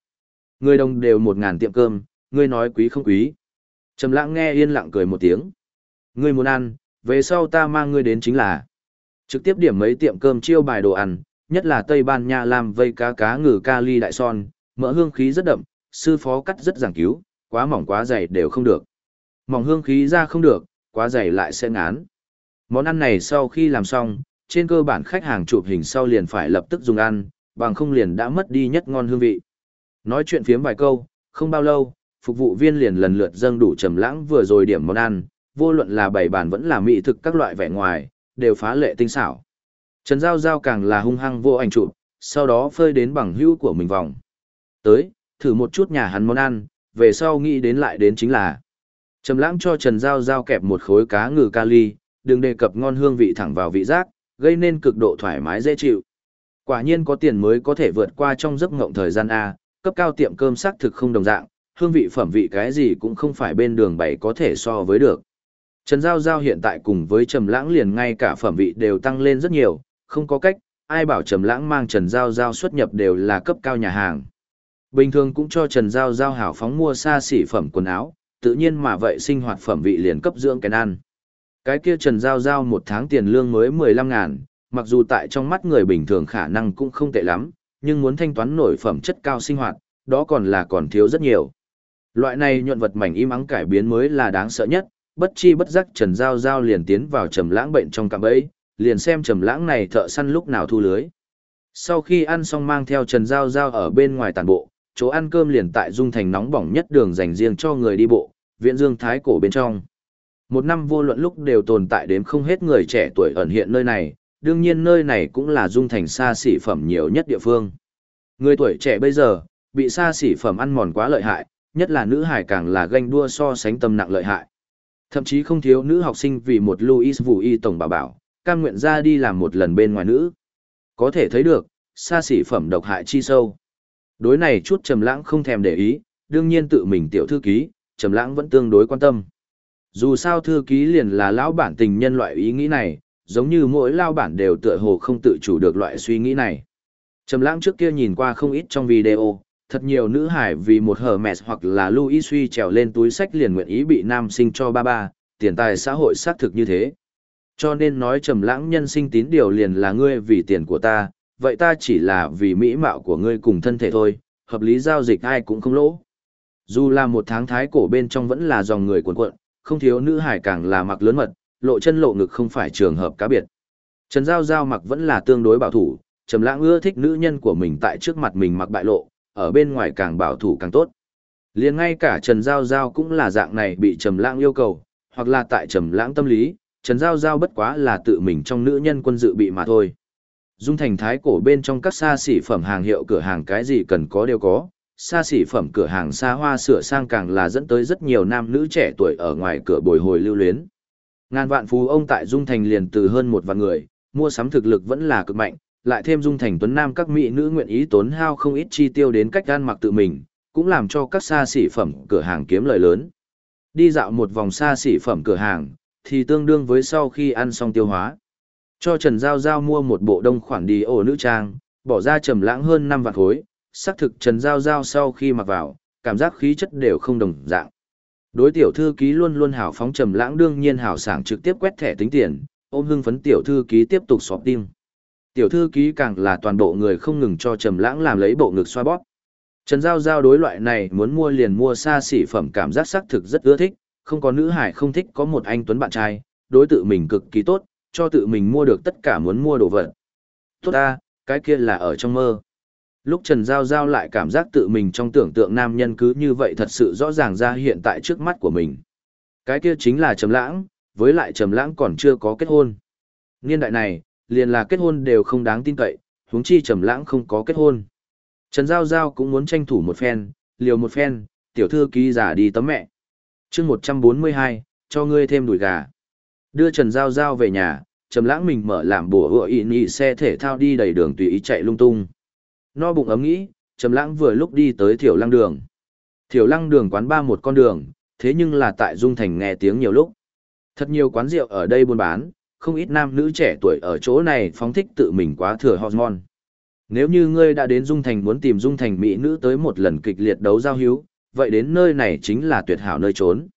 A: Người đồng đều một ngàn tiệm cơm, ngươi nói quý không quý. Trầm lãng nghe yên lặng cười một tiếng. Ngươi muốn ăn, về sau ta mang ngươi đến chính là. Trực tiếp điểm mấy tiệm cơm chiêu bài đồ ăn, nhất là Tây Ban Nha làm vây cá cá ngừ kali đại son, mỡ hương khí rất đậm, sư phó cắt rất giảng cứu, quá mỏng quá dày đều không được. Mỏng hương khí ra không được, quá dày lại sẽ ngán. Món ăn này sau khi làm xong, trên cơ bản khách hàng chụp hình sau liền phải lập tức dùng ăn, bằng không liền đã mất đi nhất ngon hương vị. Nói chuyện phiếm vài câu, không bao lâu, phục vụ viên liền lần lượt dâng đủ trầm lãng vừa rồi điểm món ăn, vô luận là bảy bàn vẫn là mỹ thực các loại vẻ ngoài, đều phá lệ tinh xảo. Trần Giao Giao càng là hung hăng vô ảnh chụp, sau đó phơi đến bằng hữu của mình vòng. Tới, thử một chút nhà hắn món ăn, về sau nghĩ đến lại đến chính là. Trầm lãng cho Trần Giao Giao kẹp một khối cá ngừ kali, đừng đề cập ngon hương vị thẳng vào vị giác, gây nên cực độ thoải mái dễ chịu. Quả nhiên có tiền mới có thể vượt qua trong giấc ngộng thời gian A, cấp cao tiệm cơm sắc thực không đồng dạng, hương vị phẩm vị cái gì cũng không phải bên đường bảy có thể so với được. Trần Giao Giao hiện tại cùng với Trầm Lãng liền ngay cả phẩm vị đều tăng lên rất nhiều, không có cách, ai bảo Trầm Lãng mang Trần Giao Giao xuất nhập đều là cấp cao nhà hàng. Bình thường cũng cho Trần Giao Giao hảo phóng mua xa xỉ phẩm quần áo, tự nhiên mà vậy sinh hoạt phẩm vị liền cấp dưỡng cái ăn. Cái kia Trần Giao Giao một tháng tiền lương mới 15 ngàn, mặc dù tại trong mắt người bình thường khả năng cũng không tệ lắm, nhưng muốn thanh toán nổi phẩm chất cao sinh hoạt, đó còn là còn thiếu rất nhiều. Loại này nhuận vật mảnh im ắng cải biến mới là đáng sợ nhất, bất chi bất giác Trần Giao Giao liền tiến vào trầm lãng bệnh trong cạm bẫy, liền xem trầm lãng này thợ săn lúc nào thu lưới. Sau khi ăn xong mang theo Trần Giao Giao ở bên ngoài tàn bộ, chỗ ăn cơm liền tại dung thành nóng bỏng nhất đường dành riêng cho người đi bộ, viện dương thái cổ bên trong. Một năm vô luận lúc đều tồn tại đến không hết người trẻ tuổi ẩn hiện nơi này, đương nhiên nơi này cũng là dung thành xa xỉ phẩm nhiều nhất địa phương. Người tuổi trẻ bây giờ, bị xa xỉ phẩm ăn mòn quá lợi hại, nhất là nữ hải càng là ganh đua so sánh tâm nặng lợi hại. Thậm chí không thiếu nữ học sinh vì một Louis Vũ Y tổng bảo bảo, cam nguyện ra đi làm một lần bên ngoài nữ. Có thể thấy được, xa xỉ phẩm độc hại chi sâu. Đối này chút trầm lãng không thèm để ý, đương nhiên tự mình tiểu thư ký, trầm lãng vẫn tương đối quan tâm. Dù sao thư ký liền là lão bản tình nhân loại ý nghĩ này, giống như mỗi lao bản đều tựa hồ không tự chủ được loại suy nghĩ này. Trầm lãng trước kia nhìn qua không ít trong video, thật nhiều nữ hải vì một hở mẹ hoặc là Louis suy trèo lên túi sách liền nguyện ý bị nam sinh cho ba ba, tiền tài xã hội xác thực như thế. Cho nên nói trầm lãng nhân sinh tín điều liền là ngươi vì tiền của ta, vậy ta chỉ là vì mỹ mạo của ngươi cùng thân thể thôi, hợp lý giao dịch ai cũng không lỗ. Dù là một tháng thái cổ bên trong vẫn là dòng người cuộn cuộn, không thiếu nữ hải càng là mặc lớn mật, lộ chân lộ ngực không phải trường hợp cá biệt. Trần Giao Giao mặc vẫn là tương đối bảo thủ, Trầm Lãng ưa thích nữ nhân của mình tại trước mặt mình mặc bại lộ, ở bên ngoài càng bảo thủ càng tốt. Liền ngay cả Trần Giao Giao cũng là dạng này bị Trầm Lãng yêu cầu, hoặc là tại Trầm Lãng tâm lý, Trần Giao Giao bất quá là tự mình trong nữ nhân quân dự bị mà thôi. Dung thành thái cổ bên trong các xa xỉ phẩm hàng hiệu cửa hàng cái gì cần có đều có, xa xỉ phẩm cửa hàng xa hoa sửa sang càng là dẫn tới rất nhiều nam nữ trẻ tuổi ở ngoài cửa bồi hồi lưu luyến. Ngàn vạn phú ông tại Dung Thành liền từ hơn một vạn người, mua sắm thực lực vẫn là cực mạnh, lại thêm Dung Thành tuấn nam các mỹ nữ nguyện ý tốn hao không ít chi tiêu đến cách gan mặc tự mình, cũng làm cho các xa xỉ phẩm cửa hàng kiếm lợi lớn. Đi dạo một vòng xa xỉ phẩm cửa hàng, thì tương đương với sau khi ăn xong tiêu hóa. Cho Trần Giao Giao mua một bộ đông khoản đi ổ nữ trang, bỏ ra trầm lãng hơn 5 vạn khối, xác thực Trần Giao Giao sau khi mặc vào, cảm giác khí chất đều không đồng dạng. Đối tiểu thư ký luôn luôn hào phóng trầm lãng đương nhiên hào sảng trực tiếp quét thẻ tính tiền, ôm hưng phấn tiểu thư ký tiếp tục xóp tim. Tiểu thư ký càng là toàn bộ người không ngừng cho trầm lãng làm lấy bộ ngực xoa bóp. Trần Giao Giao đối loại này muốn mua liền mua xa xỉ phẩm cảm giác xác thực rất ưa thích, không có nữ hải không thích có một anh tuấn bạn trai, đối tự mình cực kỳ tốt, cho tự mình mua được tất cả muốn mua đồ vật. Tốt ta, cái kia là ở trong mơ. Lúc Trần Giao Giao lại cảm giác tự mình trong tưởng tượng nam nhân cứ như vậy thật sự rõ ràng ra hiện tại trước mắt của mình. Cái kia chính là Trầm Lãng, với lại Trầm Lãng còn chưa có kết hôn. Niên đại này, liền là kết hôn đều không đáng tin cậy, huống chi Trầm Lãng không có kết hôn. Trần Giao Giao cũng muốn tranh thủ một phen, liều một phen, tiểu thư ký giả đi tấm mẹ. Chương 142, cho ngươi thêm đùi gà. Đưa Trần Giao Giao về nhà, Trầm Lãng mình mở làm bùa hựa ị nhị xe thể thao đi đầy đường tùy ý chạy lung tung. No bụng ấm nghĩ, Trầm Lãng vừa lúc đi tới Thiểu Lăng đường. Thiểu Lăng đường quán ba một con đường, thế nhưng là tại Dung Thành nghe tiếng nhiều lúc. Thật nhiều quán rượu ở đây buôn bán, không ít nam nữ trẻ tuổi ở chỗ này phóng thích tự mình quá thừa hormone. Nếu như ngươi đã đến Dung Thành muốn tìm Dung Thành mỹ nữ tới một lần kịch liệt đấu giao hữu, vậy đến nơi này chính là tuyệt hảo nơi trốn.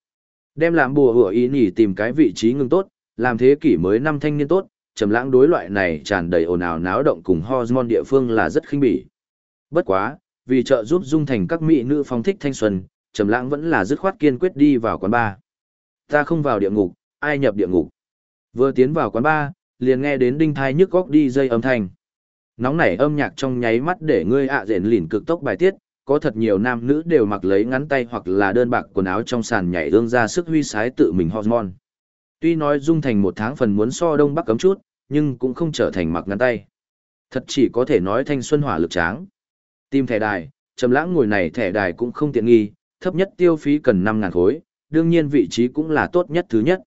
A: Đem làm bùa hủa ý nhỉ tìm cái vị trí ngưng tốt, làm thế kỷ mới năm thanh niên tốt, trầm lãng đối loại này tràn đầy ồn ào náo động cùng hormone địa phương là rất khinh bỉ. Bất quá, vì trợ giúp dung thành các mỹ nữ phong thích thanh xuân, trầm lãng vẫn là dứt khoát kiên quyết đi vào quán bar. Ta không vào địa ngục, ai nhập địa ngục? Vừa tiến vào quán bar, liền nghe đến đinh thai nhức góc đi dây âm thanh. Nóng nảy âm nhạc trong nháy mắt để ngươi ạ à rền cực tốc bài tiết, có thật nhiều nam nữ đều mặc lấy ngắn tay hoặc là đơn bạc quần áo trong sàn nhảy ương ra sức huy sái tự mình hormone. Tuy nói dung thành một tháng phần muốn so đông bắc cấm chút, nhưng cũng không trở thành mặc ngắn tay. Thật chỉ có thể nói thanh xuân hỏa lực tráng. Tìm thẻ đài, trầm lãng ngồi này thẻ đài cũng không tiện nghi, thấp nhất tiêu phí cần 5.000 khối, đương nhiên vị trí cũng là tốt nhất thứ nhất.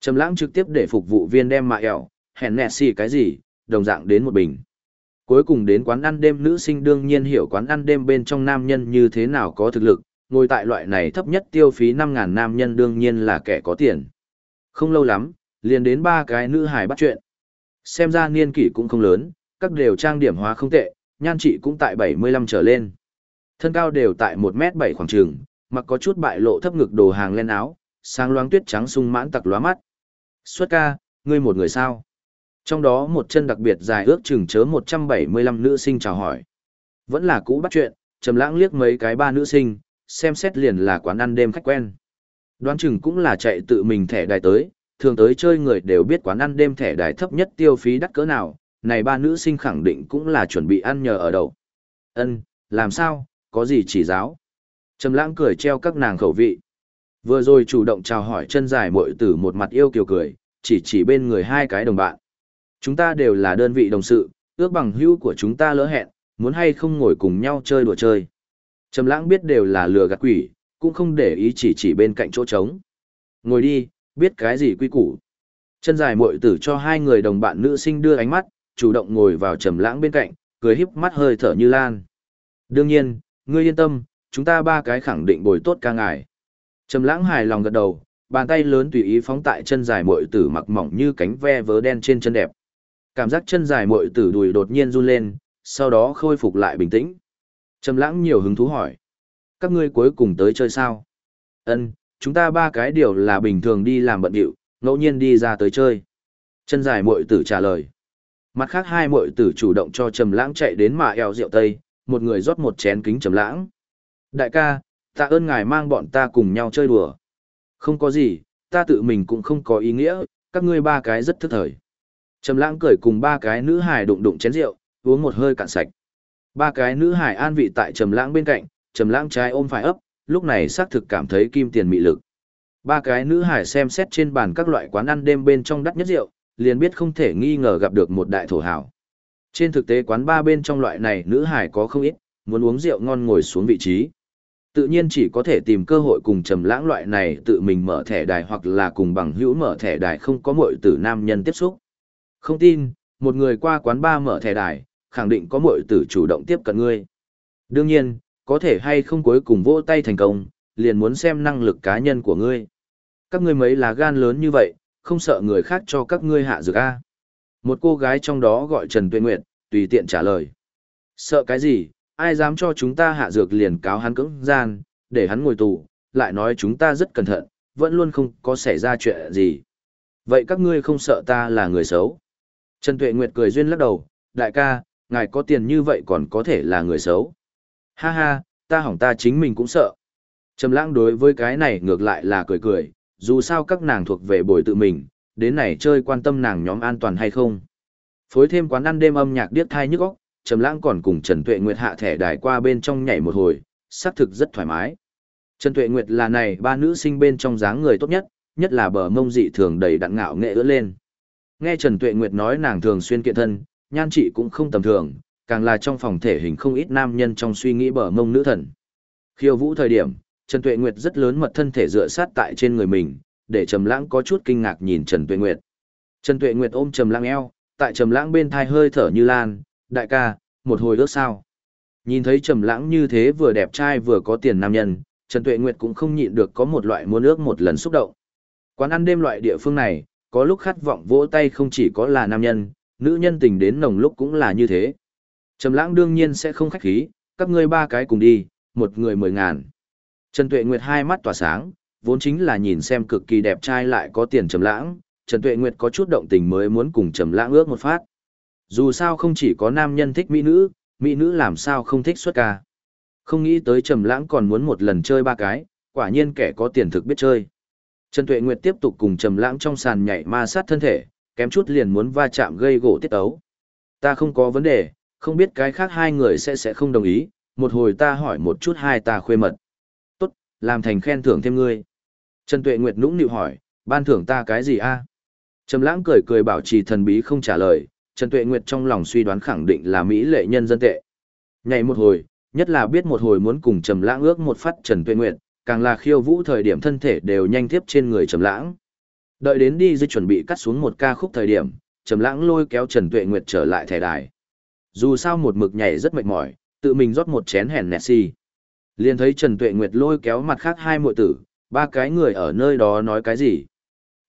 A: Trầm lãng trực tiếp để phục vụ viên đem mạ ẻo, hẹn nẹ xì cái gì, đồng dạng đến một bình. Cuối cùng đến quán ăn đêm nữ sinh đương nhiên hiểu quán ăn đêm bên trong nam nhân như thế nào có thực lực, ngồi tại loại này thấp nhất tiêu phí 5.000 nam nhân đương nhiên là kẻ có tiền. Không lâu lắm, liền đến ba cái nữ hải bắt chuyện. Xem ra niên kỷ cũng không lớn, các đều trang điểm hóa không tệ, nhan trị cũng tại 75 trở lên. Thân cao đều tại 1m7 khoảng trường, mặc có chút bại lộ thấp ngực đồ hàng len áo, sáng loáng tuyết trắng sung mãn tặc lóa mắt. Xuất ca, ngươi một người sao? Trong đó một chân đặc biệt dài ước chừng chớ 175 nữ sinh chào hỏi. Vẫn là cũ bắt chuyện, trầm lãng liếc mấy cái ba nữ sinh, xem xét liền là quán ăn đêm khách quen. Đoán chừng cũng là chạy tự mình thẻ đài tới, thường tới chơi người đều biết quán ăn đêm thẻ đài thấp nhất tiêu phí đắt cỡ nào, này ba nữ sinh khẳng định cũng là chuẩn bị ăn nhờ ở đậu Ân, làm sao, có gì chỉ giáo? Trầm lãng cười treo các nàng khẩu vị. Vừa rồi chủ động chào hỏi chân dài muội tử một mặt yêu kiều cười, chỉ chỉ bên người hai cái đồng bạn. Chúng ta đều là đơn vị đồng sự, ước bằng hữu của chúng ta lỡ hẹn, muốn hay không ngồi cùng nhau chơi đùa chơi. Trầm lãng biết đều là lừa gạt quỷ, cũng không để ý chỉ chỉ bên cạnh chỗ trống. Ngồi đi, biết cái gì quy củ. Chân dài muội tử cho hai người đồng bạn nữ sinh đưa ánh mắt, chủ động ngồi vào trầm lãng bên cạnh, cười híp mắt hơi thở như lan. Đương nhiên, ngươi yên tâm, chúng ta ba cái khẳng định bồi tốt ca ngài. Trầm lãng hài lòng gật đầu, bàn tay lớn tùy ý phóng tại chân dài muội tử mặc mỏng như cánh ve vớ đen trên chân đẹp. Cảm giác chân dài muội tử đùi đột nhiên run lên, sau đó khôi phục lại bình tĩnh. Trầm lãng nhiều hứng thú hỏi. Các ngươi cuối cùng tới chơi sao? Ân, chúng ta ba cái điều là bình thường đi làm bận điệu, ngẫu nhiên đi ra tới chơi. Chân dài muội tử trả lời. Mặt khác hai muội tử chủ động cho Trầm Lãng chạy đến mà eo rượu tây, một người rót một chén kính Trầm Lãng. Đại ca, tạ ơn ngài mang bọn ta cùng nhau chơi đùa. Không có gì, ta tự mình cũng không có ý nghĩa, các ngươi ba cái rất thức thời. Trầm Lãng cười cùng ba cái nữ hài đụng đụng chén rượu, uống một hơi cạn sạch. Ba cái nữ hài an vị tại Trầm Lãng bên cạnh, Trầm Lãng trái ôm phải ấp, lúc này xác thực cảm thấy kim tiền mị lực. Ba cái nữ hải xem xét trên bàn các loại quán ăn đêm bên trong đắt nhất rượu, liền biết không thể nghi ngờ gặp được một đại thổ hảo. Trên thực tế quán ba bên trong loại này nữ hải có không ít, muốn uống rượu ngon ngồi xuống vị trí. Tự nhiên chỉ có thể tìm cơ hội cùng trầm lãng loại này tự mình mở thẻ đài hoặc là cùng bằng hữu mở thẻ đài không có muội tử nam nhân tiếp xúc. Không tin, một người qua quán ba mở thẻ đài, khẳng định có muội tử chủ động tiếp cận ngươi. Đương nhiên, có thể hay không cuối cùng vỗ tay thành công, liền muốn xem năng lực cá nhân của ngươi. Các ngươi mấy là gan lớn như vậy, không sợ người khác cho các ngươi hạ dược A. Một cô gái trong đó gọi Trần Tuyên Nguyệt, tùy tiện trả lời. Sợ cái gì, ai dám cho chúng ta hạ dược liền cáo hắn cưỡng gian, để hắn ngồi tù, lại nói chúng ta rất cẩn thận, vẫn luôn không có xảy ra chuyện gì. Vậy các ngươi không sợ ta là người xấu? Trần Tuệ Nguyệt cười duyên lắc đầu, đại ca, ngài có tiền như vậy còn có thể là người xấu. Ha ha, ta hỏng ta chính mình cũng sợ. Trầm lãng đối với cái này ngược lại là cười cười, dù sao các nàng thuộc về bồi tự mình, đến này chơi quan tâm nàng nhóm an toàn hay không. Phối thêm quán ăn đêm âm nhạc điếc thai nhức óc, Trầm Lãng còn cùng Trần Tuệ Nguyệt hạ thẻ đài qua bên trong nhảy một hồi, xác thực rất thoải mái. Trần Tuệ Nguyệt là này ba nữ sinh bên trong dáng người tốt nhất, nhất là bờ mông dị thường đầy đặn ngạo nghệ ưỡn lên. Nghe Trần Tuệ Nguyệt nói nàng thường xuyên kiện thân, nhan trị cũng không tầm thường, càng là trong phòng thể hình không ít nam nhân trong suy nghĩ bờ mông nữ thần. Khiêu vũ thời điểm, Trần Tuệ Nguyệt rất lớn mật thân thể dựa sát tại trên người mình, để Trầm Lãng có chút kinh ngạc nhìn Trần Tuệ Nguyệt. Trần Tuệ Nguyệt ôm Trầm Lãng eo, tại Trầm Lãng bên thai hơi thở như lan, "Đại ca, một hồi ước sao?" Nhìn thấy Trầm Lãng như thế vừa đẹp trai vừa có tiền nam nhân, Trần Tuệ Nguyệt cũng không nhịn được có một loại muốn ước một lần xúc động. Quán ăn đêm loại địa phương này, có lúc khát vọng vỗ tay không chỉ có là nam nhân, nữ nhân tình đến nồng lúc cũng là như thế. Trầm lãng đương nhiên sẽ không khách khí, các ngươi ba cái cùng đi, một người mười ngàn. Trần Tuệ Nguyệt hai mắt tỏa sáng, vốn chính là nhìn xem cực kỳ đẹp trai lại có tiền trầm lãng, Trần Tuệ Nguyệt có chút động tình mới muốn cùng trầm lãng ước một phát. Dù sao không chỉ có nam nhân thích mỹ nữ, mỹ nữ làm sao không thích xuất ca. Không nghĩ tới trầm lãng còn muốn một lần chơi ba cái, quả nhiên kẻ có tiền thực biết chơi. Trần Tuệ Nguyệt tiếp tục cùng trầm lãng trong sàn nhảy ma sát thân thể, kém chút liền muốn va chạm gây gỗ tiết tấu. Ta không có vấn đề, không biết cái khác hai người sẽ sẽ không đồng ý, một hồi ta hỏi một chút hai ta khuê mật. Tốt, làm thành khen thưởng thêm ngươi. Trần Tuệ Nguyệt nũng nịu hỏi, ban thưởng ta cái gì a? Trầm lãng cười cười bảo trì thần bí không trả lời, Trần Tuệ Nguyệt trong lòng suy đoán khẳng định là Mỹ lệ nhân dân tệ. Nhảy một hồi, nhất là biết một hồi muốn cùng Trầm lãng ước một phát Trần Tuệ Nguyệt, càng là khiêu vũ thời điểm thân thể đều nhanh tiếp trên người Trầm lãng. Đợi đến đi dư chuẩn bị cắt xuống một ca khúc thời điểm, Trầm lãng lôi kéo Trần Tuệ Nguyệt trở lại thẻ đài. Dù sao một mực nhảy rất mệt mỏi, tự mình rót một chén hèn nẹt xì. Liền thấy Trần Tuệ Nguyệt lôi kéo mặt khác hai muội tử, ba cái người ở nơi đó nói cái gì.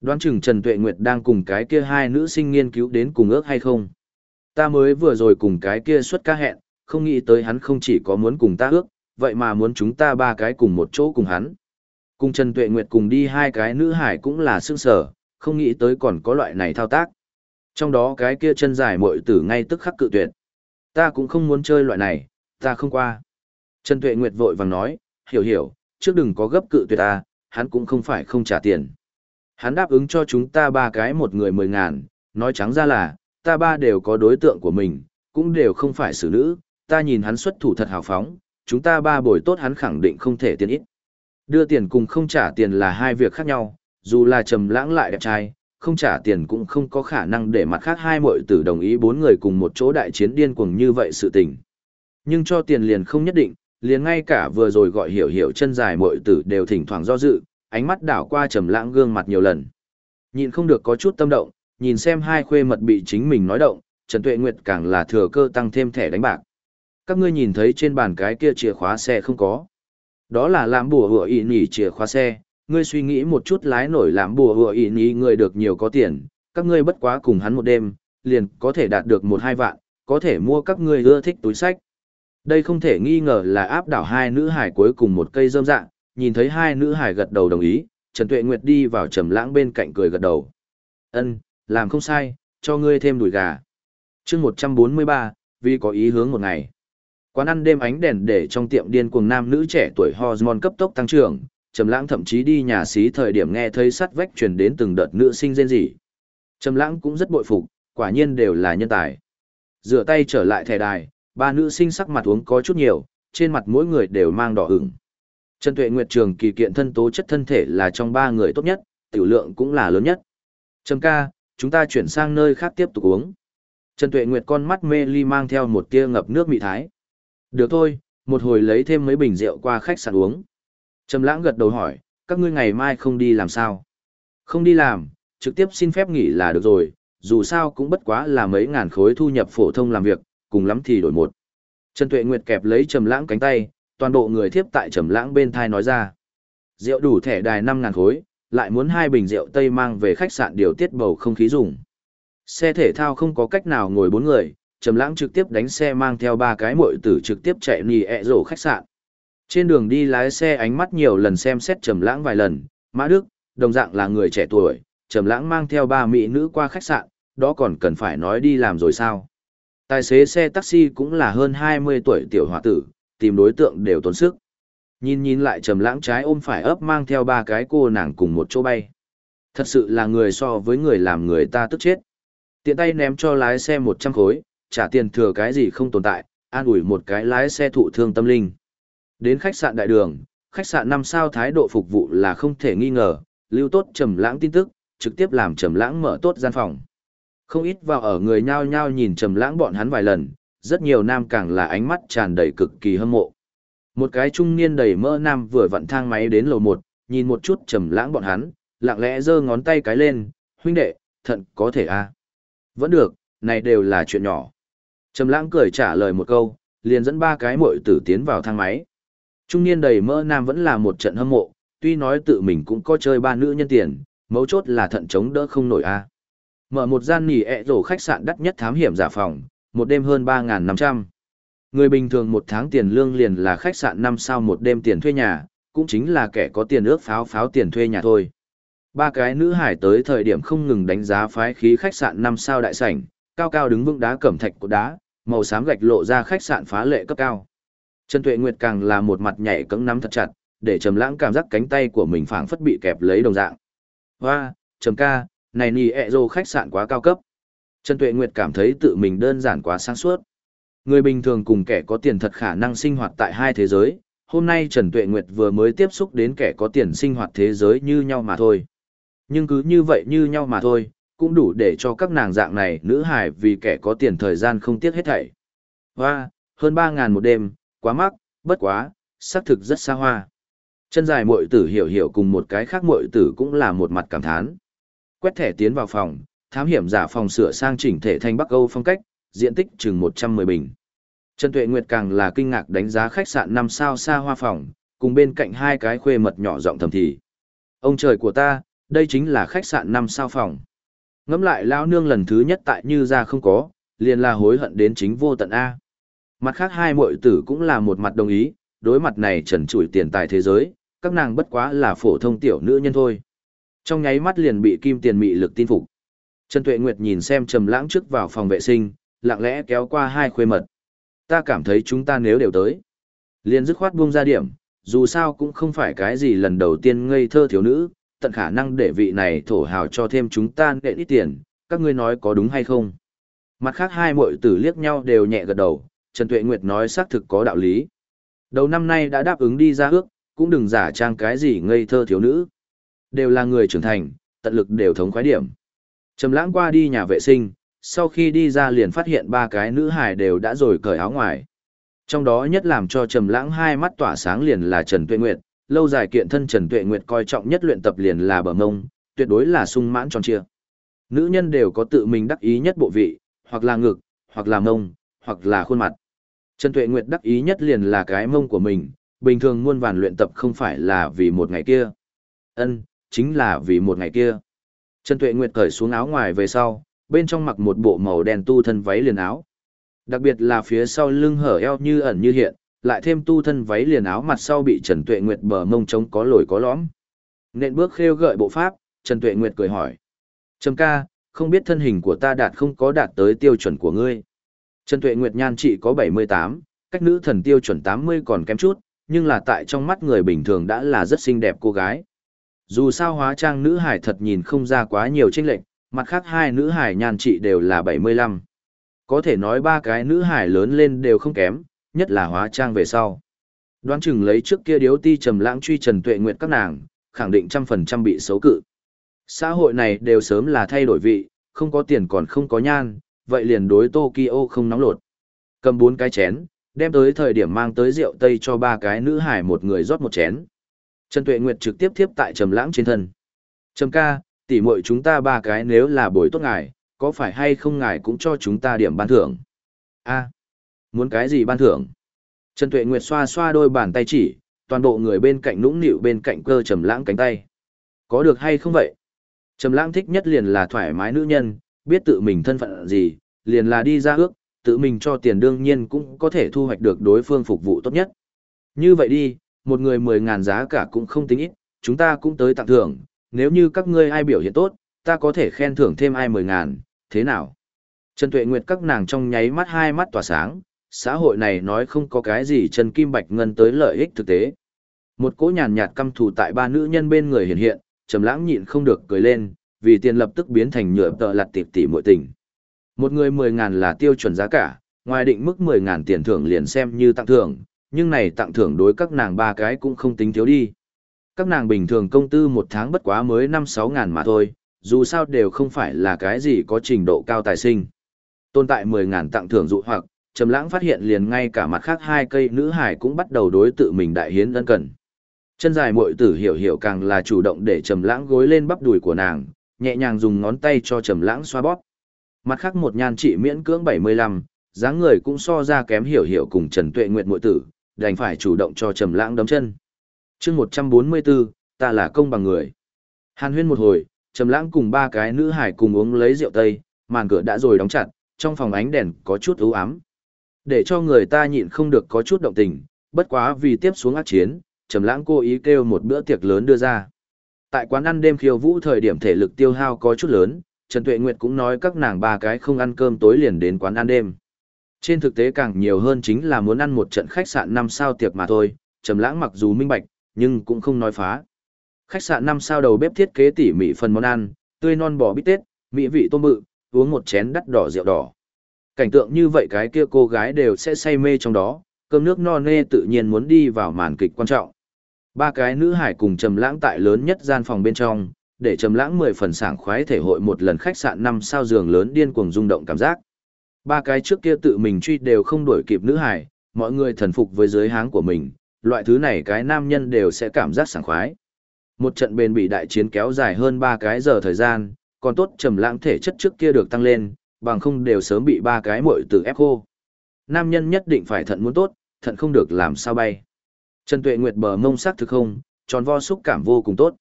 A: Đoán chừng Trần Tuệ Nguyệt đang cùng cái kia hai nữ sinh nghiên cứu đến cùng ước hay không. Ta mới vừa rồi cùng cái kia xuất ca hẹn, không nghĩ tới hắn không chỉ có muốn cùng ta ước, vậy mà muốn chúng ta ba cái cùng một chỗ cùng hắn. Cùng Trần Tuệ Nguyệt cùng đi hai cái nữ hải cũng là sương sở, không nghĩ tới còn có loại này thao tác. Trong đó cái kia chân dài muội tử ngay tức khắc cự tuyệt. Ta cũng không muốn chơi loại này, ta không qua. Trần Tuệ Nguyệt vội vàng nói, hiểu hiểu, trước đừng có gấp cự tuyệt ta, hắn cũng không phải không trả tiền. Hắn đáp ứng cho chúng ta ba cái một người mười ngàn, nói trắng ra là, ta ba đều có đối tượng của mình, cũng đều không phải xử nữ, ta nhìn hắn xuất thủ thật hào phóng, chúng ta ba bồi tốt hắn khẳng định không thể tiền ít. Đưa tiền cùng không trả tiền là hai việc khác nhau, dù là trầm lãng lại đẹp trai, không trả tiền cũng không có khả năng để mặt khác hai muội tử đồng ý bốn người cùng một chỗ đại chiến điên cuồng như vậy sự tình. Nhưng cho tiền liền không nhất định, liền ngay cả vừa rồi gọi hiểu hiểu chân dài muội tử đều thỉnh thoảng do dự, ánh mắt đảo qua trầm lãng gương mặt nhiều lần. Nhìn không được có chút tâm động, nhìn xem hai khuê mật bị chính mình nói động, Trần Tuệ Nguyệt càng là thừa cơ tăng thêm thẻ đánh bạc. Các ngươi nhìn thấy trên bàn cái kia chìa khóa xe không có? Đó là làm bùa hựa ị nỉ chìa khóa xe, ngươi suy nghĩ một chút lái nổi làm bùa hựa ị nỉ người được nhiều có tiền, các ngươi bất quá cùng hắn một đêm, liền có thể đạt được một hai vạn, có thể mua các ngươi ưa thích túi sách. Đây không thể nghi ngờ là áp đảo hai nữ hải cuối cùng một cây rơm dạng, nhìn thấy hai nữ hải gật đầu đồng ý, Trần Tuệ Nguyệt đi vào trầm lãng bên cạnh cười gật đầu. Ân, làm không sai, cho ngươi thêm đùi gà. Chương 143, vì có ý hướng một ngày. Quán ăn đêm ánh đèn để trong tiệm điên cuồng nam nữ trẻ tuổi hormone cấp tốc tăng trưởng, Trầm Lãng thậm chí đi nhà xí thời điểm nghe thấy sắt vách truyền đến từng đợt nữ sinh rên rỉ. Trầm Lãng cũng rất bội phục, quả nhiên đều là nhân tài. Rửa tay trở lại thẻ đài, ba nữ sinh sắc mặt uống có chút nhiều, trên mặt mỗi người đều mang đỏ ửng. Trần Tuệ Nguyệt trường kỳ kiện thân tố chất thân thể là trong ba người tốt nhất, tiểu lượng cũng là lớn nhất. Trầm ca, chúng ta chuyển sang nơi khác tiếp tục uống. Trần Tuệ Nguyệt con mắt mê ly mang theo một tia ngập nước mị thái. Được thôi, một hồi lấy thêm mấy bình rượu qua khách sạn uống. Trầm lãng gật đầu hỏi, các ngươi ngày mai không đi làm sao? Không đi làm, trực tiếp xin phép nghỉ là được rồi, dù sao cũng bất quá là mấy ngàn khối thu nhập phổ thông làm việc, cùng lắm thì đổi một. Trần Tuệ Nguyệt kẹp lấy Trầm lãng cánh tay, toàn bộ người thiếp tại Trầm lãng bên thai nói ra. Rượu đủ thẻ đài 5 ngàn khối, lại muốn hai bình rượu Tây mang về khách sạn điều tiết bầu không khí dùng. Xe thể thao không có cách nào ngồi bốn người, Trầm Lãng trực tiếp đánh xe mang theo ba cái muội tử trực tiếp chạy nhì ẹ rổ khách sạn. Trên đường đi lái xe ánh mắt nhiều lần xem xét Trầm Lãng vài lần, Mã Đức, đồng dạng là người trẻ tuổi, Trầm Lãng mang theo ba mỹ nữ qua khách sạn, đó còn cần phải nói đi làm rồi sao? Tài xế xe taxi cũng là hơn 20 tuổi tiểu hòa tử, tìm đối tượng đều tốn sức. Nhìn nhìn lại Trầm Lãng trái ôm phải ấp mang theo ba cái cô nàng cùng một chỗ bay. Thật sự là người so với người làm người ta tức chết. Tiện tay ném cho lái xe 100 khối, trả tiền thừa cái gì không tồn tại, an ủi một cái lái xe thụ thương tâm linh. Đến khách sạn đại đường, khách sạn 5 sao thái độ phục vụ là không thể nghi ngờ, lưu tốt trầm lãng tin tức, trực tiếp làm trầm lãng mở tốt gian phòng. Không ít vào ở người nhao nhao nhìn trầm lãng bọn hắn vài lần, rất nhiều nam càng là ánh mắt tràn đầy cực kỳ hâm mộ. Một cái trung niên đầy mỡ nam vừa vặn thang máy đến lầu 1, nhìn một chút trầm lãng bọn hắn, lặng lẽ giơ ngón tay cái lên, huynh đệ, thận có thể a à? Vẫn được, này đều là chuyện nhỏ. Trầm lãng cười trả lời một câu, liền dẫn ba cái muội tử tiến vào thang máy. Trung niên đầy mỡ nam vẫn là một trận hâm mộ, tuy nói tự mình cũng có chơi ba nữ nhân tiền, mấu chốt là thận chống đỡ không nổi a. Mở một gian nghỉ ẹ rổ khách sạn đắt nhất thám hiểm giả phòng, một đêm hơn 3.500. Người bình thường một tháng tiền lương liền là khách sạn 5 sao một đêm tiền thuê nhà, cũng chính là kẻ có tiền ước pháo pháo tiền thuê nhà thôi. Ba cái nữ hải tới thời điểm không ngừng đánh giá phái khí khách sạn 5 sao đại sảnh, cao cao đứng vững đá cẩm thạch của đá, màu xám gạch lộ ra khách sạn phá lệ cấp cao. Trần Tuệ Nguyệt càng là một mặt nhảy cẫng nắm thật chặt, để Trầm Lãng cảm giác cánh tay của mình phảng phất bị kẹp lấy đồng dạng. "Oa, Trầm ca, này nì ẹ rồ khách sạn quá cao cấp." Trần Tuệ Nguyệt cảm thấy tự mình đơn giản quá sáng suốt. Người bình thường cùng kẻ có tiền thật khả năng sinh hoạt tại hai thế giới, hôm nay Trần Tuệ Nguyệt vừa mới tiếp xúc đến kẻ có tiền sinh hoạt thế giới như nhau mà thôi. Nhưng cứ như vậy như nhau mà thôi, cũng đủ để cho các nàng dạng này nữ hài vì kẻ có tiền thời gian không tiếc hết thảy. Hoa, hơn 3.000 một đêm, quá mắc, bất quá, xác thực rất xa hoa. Chân dài muội tử hiểu hiểu cùng một cái khác muội tử cũng là một mặt cảm thán. Quét thẻ tiến vào phòng, thám hiểm giả phòng sửa sang chỉnh thể thành Bắc Âu phong cách, diện tích chừng 110 bình. Trần Tuệ Nguyệt càng là kinh ngạc đánh giá khách sạn 5 sao xa hoa phòng, cùng bên cạnh hai cái khuê mật nhỏ giọng thầm thì. Ông trời của ta, đây chính là khách sạn 5 sao phòng ngẫm lại lão nương lần thứ nhất tại như ra không có, liền là hối hận đến chính vô tận A. Mặt khác hai muội tử cũng là một mặt đồng ý, đối mặt này trần trụi tiền tài thế giới, các nàng bất quá là phổ thông tiểu nữ nhân thôi. Trong nháy mắt liền bị kim tiền mị lực tin phục. Trần Tuệ Nguyệt nhìn xem Trầm Lãng trước vào phòng vệ sinh, lặng lẽ kéo qua hai khuê mật. Ta cảm thấy chúng ta nếu đều tới, liền dứt khoát buông ra điểm, dù sao cũng không phải cái gì lần đầu tiên ngây thơ thiếu nữ, tận khả năng để vị này thổ hào cho thêm chúng ta nệ ít tiền, các ngươi nói có đúng hay không? Mặt khác hai muội tử liếc nhau đều nhẹ gật đầu, Trần Tuệ Nguyệt nói xác thực có đạo lý. Đầu năm nay đã đáp ứng đi ra ước, cũng đừng giả trang cái gì ngây thơ thiếu nữ. Đều là người trưởng thành, tận lực đều thống khoái điểm. Trầm lãng qua đi nhà vệ sinh, sau khi đi ra liền phát hiện ba cái nữ hài đều đã rồi cởi áo ngoài. Trong đó nhất làm cho Trầm lãng hai mắt tỏa sáng liền là Trần Tuệ Nguyệt, lâu dài kiện thân Trần Tuệ Nguyệt coi trọng nhất luyện tập liền là bờ mông, tuyệt đối là sung mãn tròn trịa. Nữ nhân đều có tự mình đắc ý nhất bộ vị, hoặc là ngực, hoặc là mông, hoặc là khuôn mặt. Trần Tuệ Nguyệt đắc ý nhất liền là cái mông của mình, bình thường muôn vàn luyện tập không phải là vì một ngày kia. Ân, chính là vì một ngày kia. Trần Tuệ Nguyệt cởi xuống áo ngoài về sau, bên trong mặc một bộ màu đen tu thân váy liền áo. Đặc biệt là phía sau lưng hở eo như ẩn như hiện, lại thêm tu thân váy liền áo mặt sau bị Trần Tuệ Nguyệt bờ mông trống có lồi có lõm. Nên bước khêu gợi bộ pháp, Trần Tuệ Nguyệt cười hỏi. Trầm ca, không biết thân hình của ta đạt không có đạt tới tiêu chuẩn của ngươi. Trần Tuệ Nguyệt nhan trị có 78, cách nữ thần tiêu chuẩn 80 còn kém chút, nhưng là tại trong mắt người bình thường đã là rất xinh đẹp cô gái. Dù sao hóa trang nữ hải thật nhìn không ra quá nhiều chênh lệch, mặt khác hai nữ hải nhan trị đều là 75. Có thể nói ba cái nữ hải lớn lên đều không kém, nhất là hóa trang về sau. Đoán chừng lấy trước kia điếu ti trầm lãng truy Trần Tuệ Nguyệt các nàng, khẳng định trăm phần trăm bị xấu cự. Xã hội này đều sớm là thay đổi vị, không có tiền còn không có nhan, vậy liền đối Tokyo không nóng lột. Cầm bốn cái chén, đem tới thời điểm mang tới rượu tây cho ba cái nữ hải một người rót một chén. Trần Tuệ Nguyệt trực tiếp tiếp tại Trầm Lãng trên thân. "Trầm ca, tỷ muội chúng ta ba cái nếu là buổi tốt ngài, có phải hay không ngài cũng cho chúng ta điểm ban thưởng?" "A, muốn cái gì ban thưởng?" Trần Tuệ Nguyệt xoa xoa đôi bàn tay chỉ, toàn bộ người bên cạnh nũng nịu bên cạnh cơ Trầm Lãng cánh tay. "Có được hay không vậy?" Trầm Lãng thích nhất liền là thoải mái nữ nhân, biết tự mình thân phận gì, liền là đi ra ước, tự mình cho tiền đương nhiên cũng có thể thu hoạch được đối phương phục vụ tốt nhất. Như vậy đi, một người mười ngàn giá cả cũng không tính ít, chúng ta cũng tới tặng thưởng, nếu như các ngươi ai biểu hiện tốt, ta có thể khen thưởng thêm ai mười ngàn, thế nào? Trần Tuệ Nguyệt các nàng trong nháy mắt hai mắt tỏa sáng, xã hội này nói không có cái gì Trần Kim Bạch Ngân tới lợi ích thực tế. Một cỗ nhàn nhạt căm thù tại ba nữ nhân bên người hiện hiện, Trầm Lãng nhịn không được cười lên, vì tiền lập tức biến thành nhựa tợ lặt tiệp tỉ muội tình. Một người 10 ngàn là tiêu chuẩn giá cả, ngoài định mức 10 ngàn tiền thưởng liền xem như tặng thưởng, nhưng này tặng thưởng đối các nàng ba cái cũng không tính thiếu đi. Các nàng bình thường công tư một tháng bất quá mới 5-6 ngàn mà thôi, dù sao đều không phải là cái gì có trình độ cao tài sinh. Tồn tại 10 ngàn tặng thưởng dụ hoặc, Trầm Lãng phát hiện liền ngay cả mặt khác hai cây nữ hải cũng bắt đầu đối tự mình đại hiến ân cần. Chân dài muội tử hiểu hiểu càng là chủ động để Trầm Lãng gối lên bắp đùi của nàng, nhẹ nhàng dùng ngón tay cho Trầm Lãng xoa bóp. Mặt khác một nhan trị miễn cưỡng 75, dáng người cũng so ra kém hiểu hiểu cùng Trần Tuệ Nguyệt muội tử, đành phải chủ động cho Trầm Lãng đấm chân. Chương 144, ta là công bằng người. Hàn Huyên một hồi, Trầm Lãng cùng ba cái nữ hải cùng uống lấy rượu tây, màn cửa đã rồi đóng chặt, trong phòng ánh đèn có chút u ám. Để cho người ta nhịn không được có chút động tình, bất quá vì tiếp xuống ác chiến, Trầm Lãng cố ý kêu một bữa tiệc lớn đưa ra. Tại quán ăn đêm khiêu vũ thời điểm thể lực tiêu hao có chút lớn, Trần Tuệ Nguyệt cũng nói các nàng ba cái không ăn cơm tối liền đến quán ăn đêm. Trên thực tế càng nhiều hơn chính là muốn ăn một trận khách sạn năm sao tiệc mà thôi, Trầm Lãng mặc dù minh bạch, nhưng cũng không nói phá. Khách sạn năm sao đầu bếp thiết kế tỉ mỉ phần món ăn, tươi non bò bít tết, mỹ vị tôm bự, uống một chén đắt đỏ rượu đỏ. Cảnh tượng như vậy cái kia cô gái đều sẽ say mê trong đó, cơm nước no nê tự nhiên muốn đi vào màn kịch quan trọng. Ba cái nữ hải cùng Trầm Lãng tại lớn nhất gian phòng bên trong, để Trầm Lãng mười phần sảng khoái thể hội một lần khách sạn năm sao giường lớn điên cuồng rung động cảm giác. Ba cái trước kia tự mình truy đều không đuổi kịp nữ hải, mọi người thần phục với giới háng của mình, loại thứ này cái nam nhân đều sẽ cảm giác sảng khoái. Một trận bền bị đại chiến kéo dài hơn ba cái giờ thời gian, còn tốt trầm lãng thể chất trước kia được tăng lên, bằng không đều sớm bị ba cái muội tử ép khô. Nam nhân nhất định phải thận muốn tốt, thận không được làm sao bay. Trần Tuệ Nguyệt bờ mông sắc thực không, tròn vo xúc cảm vô cùng tốt.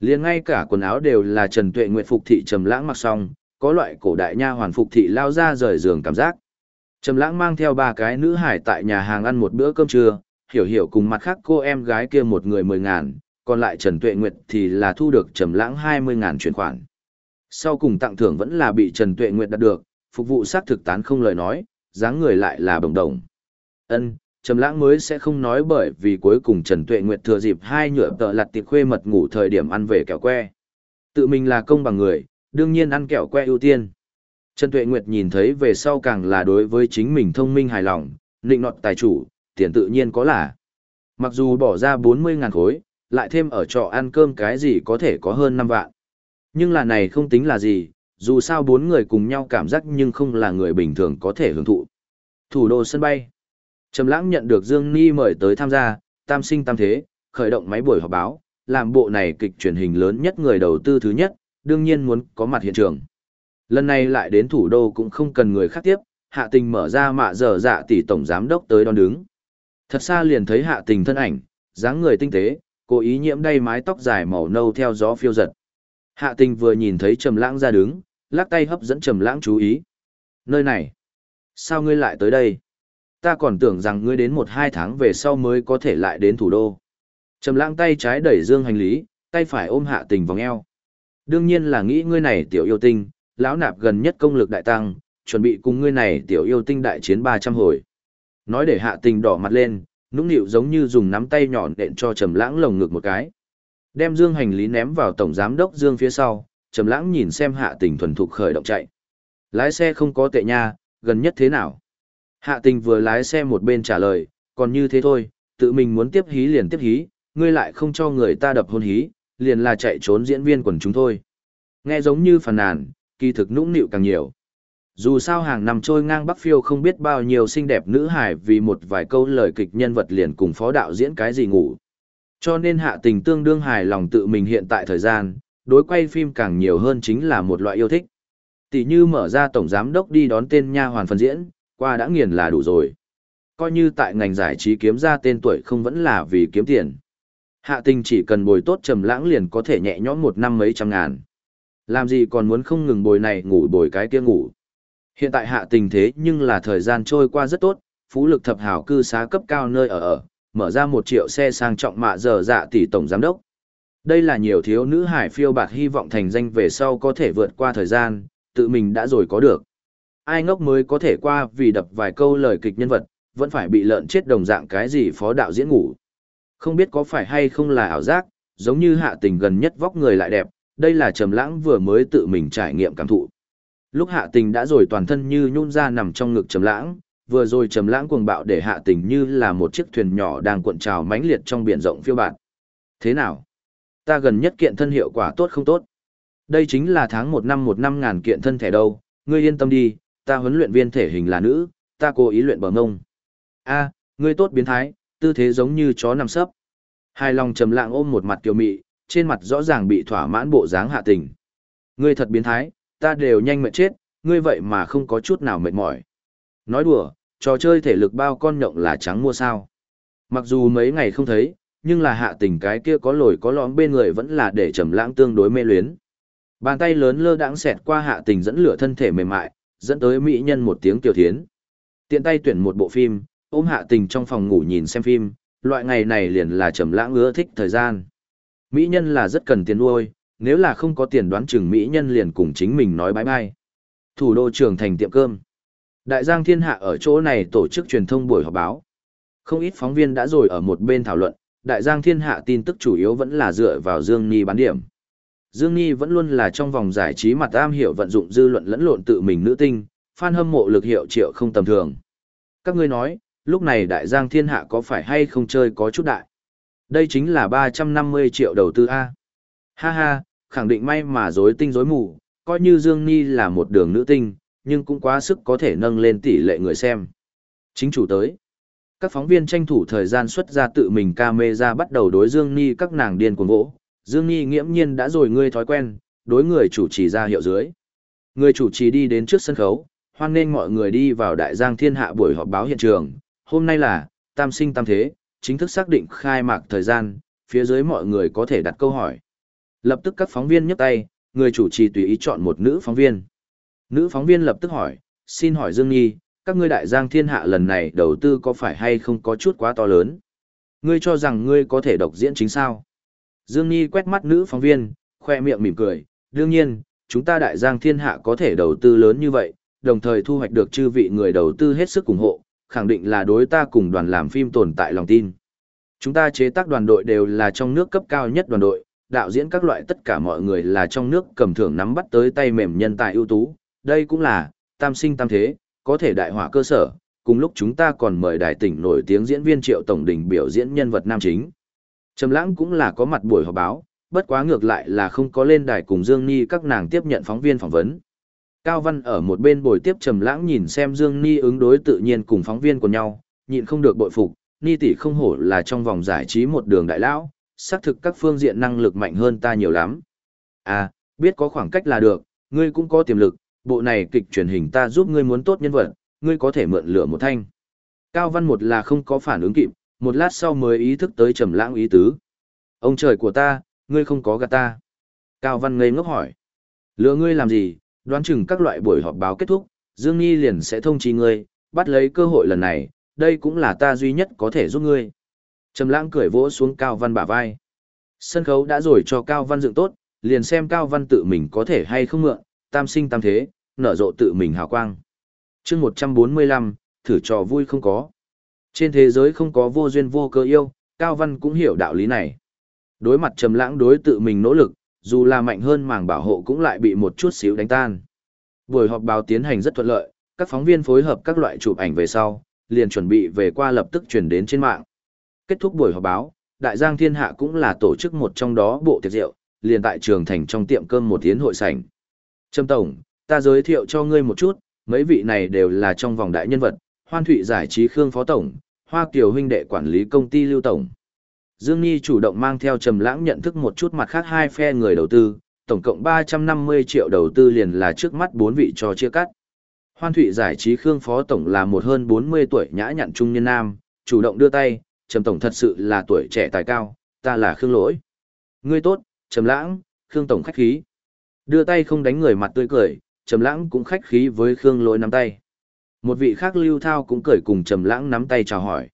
A: Liền ngay cả quần áo đều là Trần Tuệ Nguyệt phục thị trầm lãng mặc xong, có loại cổ đại nha hoàn phục thị lao ra rời giường cảm giác. Trầm lãng mang theo ba cái nữ hải tại nhà hàng ăn một bữa cơm trưa, hiểu hiểu cùng mặt khác cô em gái kia một người mười ngàn, còn lại Trần Tuệ Nguyệt thì là thu được trầm lãng hai mươi ngàn chuyển khoản. Sau cùng tặng thưởng vẫn là bị Trần Tuệ Nguyệt đạt được, phục vụ sát thực tán không lời nói, dáng người lại là bồng đồng. Ân, Trầm Lãng mới sẽ không nói bởi vì cuối cùng Trần Tuệ Nguyệt thừa dịp hai nhựa tợ lật tiệc khuê mật ngủ thời điểm ăn về kẹo que. Tự mình là công bằng người, đương nhiên ăn kẹo que ưu tiên. Trần Tuệ Nguyệt nhìn thấy về sau càng là đối với chính mình thông minh hài lòng, định nọt tài chủ, tiền tự nhiên có là. Mặc dù bỏ ra 40.000 khối, lại thêm ở trọ ăn cơm cái gì có thể có hơn 5 vạn. Nhưng là này không tính là gì, dù sao bốn người cùng nhau cảm giác nhưng không là người bình thường có thể hưởng thụ. Thủ đô sân bay. Trầm lãng nhận được Dương Ni mời tới tham gia, tam sinh tam thế, khởi động máy buổi họp báo, làm bộ này kịch truyền hình lớn nhất người đầu tư thứ nhất, đương nhiên muốn có mặt hiện trường. Lần này lại đến thủ đô cũng không cần người khác tiếp, hạ tình mở ra mạ giờ dạ tỷ tổng giám đốc tới đón đứng. Thật xa liền thấy hạ tình thân ảnh, dáng người tinh tế, cố ý nhiễm đầy mái tóc dài màu nâu theo gió phiêu giật. Hạ tình vừa nhìn thấy trầm lãng ra đứng, lắc tay hấp dẫn trầm lãng chú ý. Nơi này, sao ngươi lại tới đây? Ta còn tưởng rằng ngươi đến một hai tháng về sau mới có thể lại đến thủ đô. Trầm lãng tay trái đẩy dương hành lý, tay phải ôm hạ tình vòng eo. Đương nhiên là nghĩ ngươi này tiểu yêu tinh, lão nạp gần nhất công lực đại tăng, chuẩn bị cùng ngươi này tiểu yêu tinh đại chiến 300 hồi. Nói để hạ tình đỏ mặt lên, nũng nịu giống như dùng nắm tay nhọn đện cho trầm lãng lồng ngực một cái. Đem dương hành lý ném vào tổng giám đốc dương phía sau, trầm lãng nhìn xem hạ tình thuần thục khởi động chạy. Lái xe không có tệ nha, gần nhất thế nào? Hạ tình vừa lái xe một bên trả lời, còn như thế thôi, tự mình muốn tiếp hí liền tiếp hí, ngươi lại không cho người ta đập hôn hí, liền là chạy trốn diễn viên quần chúng thôi. Nghe giống như phàn nàn, kỳ thực nũng nịu càng nhiều. Dù sao hàng năm trôi ngang Bắc Phiêu không biết bao nhiêu xinh đẹp nữ hải vì một vài câu lời kịch nhân vật liền cùng phó đạo diễn cái gì ngủ. Cho nên hạ tình tương đương hài lòng tự mình hiện tại thời gian, đối quay phim càng nhiều hơn chính là một loại yêu thích. Tỷ như mở ra tổng giám đốc đi đón tên nha hoàn phân diễn, qua đã nghiền là đủ rồi. Coi như tại ngành giải trí kiếm ra tên tuổi không vẫn là vì kiếm tiền. Hạ tình chỉ cần bồi tốt trầm lãng liền có thể nhẹ nhõm một năm mấy trăm ngàn. Làm gì còn muốn không ngừng bồi này ngủ bồi cái kia ngủ. Hiện tại hạ tình thế nhưng là thời gian trôi qua rất tốt, phú lực thập hảo cư xá cấp cao nơi ở ở, mở ra một triệu xe sang trọng mạ giờ dạ tỷ tổng giám đốc. Đây là nhiều thiếu nữ hải phiêu bạt hy vọng thành danh về sau có thể vượt qua thời gian, tự mình đã rồi có được. Ai ngốc mới có thể qua vì đập vài câu lời kịch nhân vật, vẫn phải bị lợn chết đồng dạng cái gì phó đạo diễn ngủ. Không biết có phải hay không là ảo giác, giống như hạ tình gần nhất vóc người lại đẹp, đây là trầm lãng vừa mới tự mình trải nghiệm cảm thụ. Lúc hạ tình đã rồi toàn thân như nhún ra nằm trong ngực trầm lãng, vừa rồi trầm lãng cuồng bạo để hạ tình như là một chiếc thuyền nhỏ đang cuộn trào mãnh liệt trong biển rộng phiêu bạt. Thế nào? Ta gần nhất kiện thân hiệu quả tốt không tốt? Đây chính là tháng một năm một năm ngàn kiện thân thể đâu, ngươi yên tâm đi, ta huấn luyện viên thể hình là nữ, ta cố ý luyện bờ ngông. A, ngươi tốt biến thái, tư thế giống như chó nằm sấp. Hai lòng trầm lặng ôm một mặt kiều mị, trên mặt rõ ràng bị thỏa mãn bộ dáng hạ tình. Ngươi thật biến thái, ta đều nhanh mệt chết, ngươi vậy mà không có chút nào mệt mỏi. Nói đùa, trò chơi thể lực bao con nhộng là trắng mua sao. Mặc dù mấy ngày không thấy, nhưng là hạ tình cái kia có lồi có lõm bên người vẫn là để trầm lãng tương đối mê luyến. Bàn tay lớn lơ đãng xẹt qua hạ tình dẫn lửa thân thể mềm mại, dẫn tới mỹ nhân một tiếng tiểu thiến. Tiện tay tuyển một bộ phim, ôm hạ tình trong phòng ngủ nhìn xem phim, loại ngày này liền là trầm lãng ưa thích thời gian. Mỹ nhân là rất cần tiền nuôi, nếu là không có tiền đoán chừng Mỹ nhân liền cùng chính mình nói bye bye. Thủ đô trường thành tiệm cơm. Đại Giang Thiên Hạ ở chỗ này tổ chức truyền thông buổi họp báo. Không ít phóng viên đã rồi ở một bên thảo luận, Đại Giang Thiên Hạ tin tức chủ yếu vẫn là dựa vào Dương Nhi bán điểm. Dương Nhi vẫn luôn là trong vòng giải trí mặt am hiểu vận dụng dư luận lẫn lộn tự mình nữ tinh, fan hâm mộ lực hiệu triệu không tầm thường. Các ngươi nói, lúc này Đại Giang Thiên Hạ có phải hay không chơi có chút đại? Đây chính là 350 triệu đầu tư A. Ha ha, khẳng định may mà dối tinh dối mù, coi như Dương Nhi là một đường nữ tinh, nhưng cũng quá sức có thể nâng lên tỷ lệ người xem. Chính chủ tới. Các phóng viên tranh thủ thời gian xuất ra tự mình camera bắt đầu đối Dương Ni các nàng điên cuồng vỗ. Dương Ni nghiễm nhiên đã rồi ngươi thói quen, đối người chủ trì ra hiệu dưới. Người chủ trì đi đến trước sân khấu, hoan nên mọi người đi vào đại giang thiên hạ buổi họp báo hiện trường. Hôm nay là, tam sinh tam thế, chính thức xác định khai mạc thời gian, phía dưới mọi người có thể đặt câu hỏi. Lập tức các phóng viên nhấc tay, người chủ trì tùy ý chọn một nữ phóng viên. Nữ phóng viên lập tức hỏi, xin hỏi Dương Nhi, các ngươi đại giang thiên hạ lần này đầu tư có phải hay không có chút quá to lớn? Ngươi cho rằng ngươi có thể độc diễn chính sao? Dương Nhi quét mắt nữ phóng viên, khoe miệng mỉm cười, đương nhiên, chúng ta đại giang thiên hạ có thể đầu tư lớn như vậy, đồng thời thu hoạch được chư vị người đầu tư hết sức ủng hộ, khẳng định là đối ta cùng đoàn làm phim tồn tại lòng tin. Chúng ta chế tác đoàn đội đều là trong nước cấp cao nhất đoàn đội, đạo diễn các loại tất cả mọi người là trong nước cầm thưởng nắm bắt tới tay mềm nhân tài ưu tú, đây cũng là, tam sinh tam thế, có thể đại hỏa cơ sở, cùng lúc chúng ta còn mời đại tỉnh nổi tiếng diễn viên Triệu Tổng Đình biểu diễn nhân vật nam chính. Trầm Lãng cũng là có mặt buổi họp báo, bất quá ngược lại là không có lên đài cùng Dương Ni các nàng tiếp nhận phóng viên phỏng vấn. Cao Văn ở một bên bồi tiếp Trầm Lãng nhìn xem Dương Ni ứng đối tự nhiên cùng phóng viên của nhau, nhịn không được bội phục, Ni tỷ không hổ là trong vòng giải trí một đường đại lão, xác thực các phương diện năng lực mạnh hơn ta nhiều lắm. À, biết có khoảng cách là được, ngươi cũng có tiềm lực, bộ này kịch truyền hình ta giúp ngươi muốn tốt nhân vật, ngươi có thể mượn lửa một thanh. Cao Văn một là không có phản ứng kịp, một lát sau mới ý thức tới trầm lãng ý tứ. Ông trời của ta, ngươi không có gạt ta. Cao Văn ngây ngốc hỏi. Lừa ngươi làm gì, đoán chừng các loại buổi họp báo kết thúc, Dương nghi liền sẽ thông chi ngươi, bắt lấy cơ hội lần này, đây cũng là ta duy nhất có thể giúp ngươi. Trầm lãng cười vỗ xuống Cao Văn bả vai. Sân khấu đã rồi cho Cao Văn dựng tốt, liền xem Cao Văn tự mình có thể hay không mượn, tam sinh tam thế, nở rộ tự mình hào quang. chương 145, thử trò vui không có. Trên thế giới không có vô duyên vô cơ yêu, Cao Văn cũng hiểu đạo lý này. Đối mặt trầm lãng đối tự mình nỗ lực, dù là mạnh hơn màng bảo hộ cũng lại bị một chút xíu đánh tan. Buổi họp báo tiến hành rất thuận lợi, các phóng viên phối hợp các loại chụp ảnh về sau, liền chuẩn bị về qua lập tức truyền đến trên mạng. Kết thúc buổi họp báo, Đại Giang Thiên Hạ cũng là tổ chức một trong đó bộ tiệc rượu, liền tại trường thành trong tiệm cơm một tiến hội sảnh. Trâm Tổng, ta giới thiệu cho ngươi một chút, mấy vị này đều là trong vòng đại nhân vật, Hoan Thụy Giải trí Khương Phó Tổng, Hoa Kiều huynh đệ quản lý công ty Lưu Tổng. Dương Nhi chủ động mang theo Trầm Lãng nhận thức một chút mặt khác hai phe người đầu tư, tổng cộng 350 triệu đầu tư liền là trước mắt bốn vị cho chia cắt. Hoan Thụy Giải trí Khương Phó Tổng là một hơn 40 tuổi nhã nhặn trung niên nam, chủ động đưa tay, Trầm Tổng thật sự là tuổi trẻ tài cao, ta là Khương Lỗi. Ngươi tốt, Trầm Lãng, Khương Tổng khách khí. Đưa tay không đánh người mặt tươi cười, Trầm Lãng cũng khách khí với Khương Lỗi nắm tay. Một vị khác Lưu Thao cũng cười cùng Trầm Lãng nắm tay chào hỏi.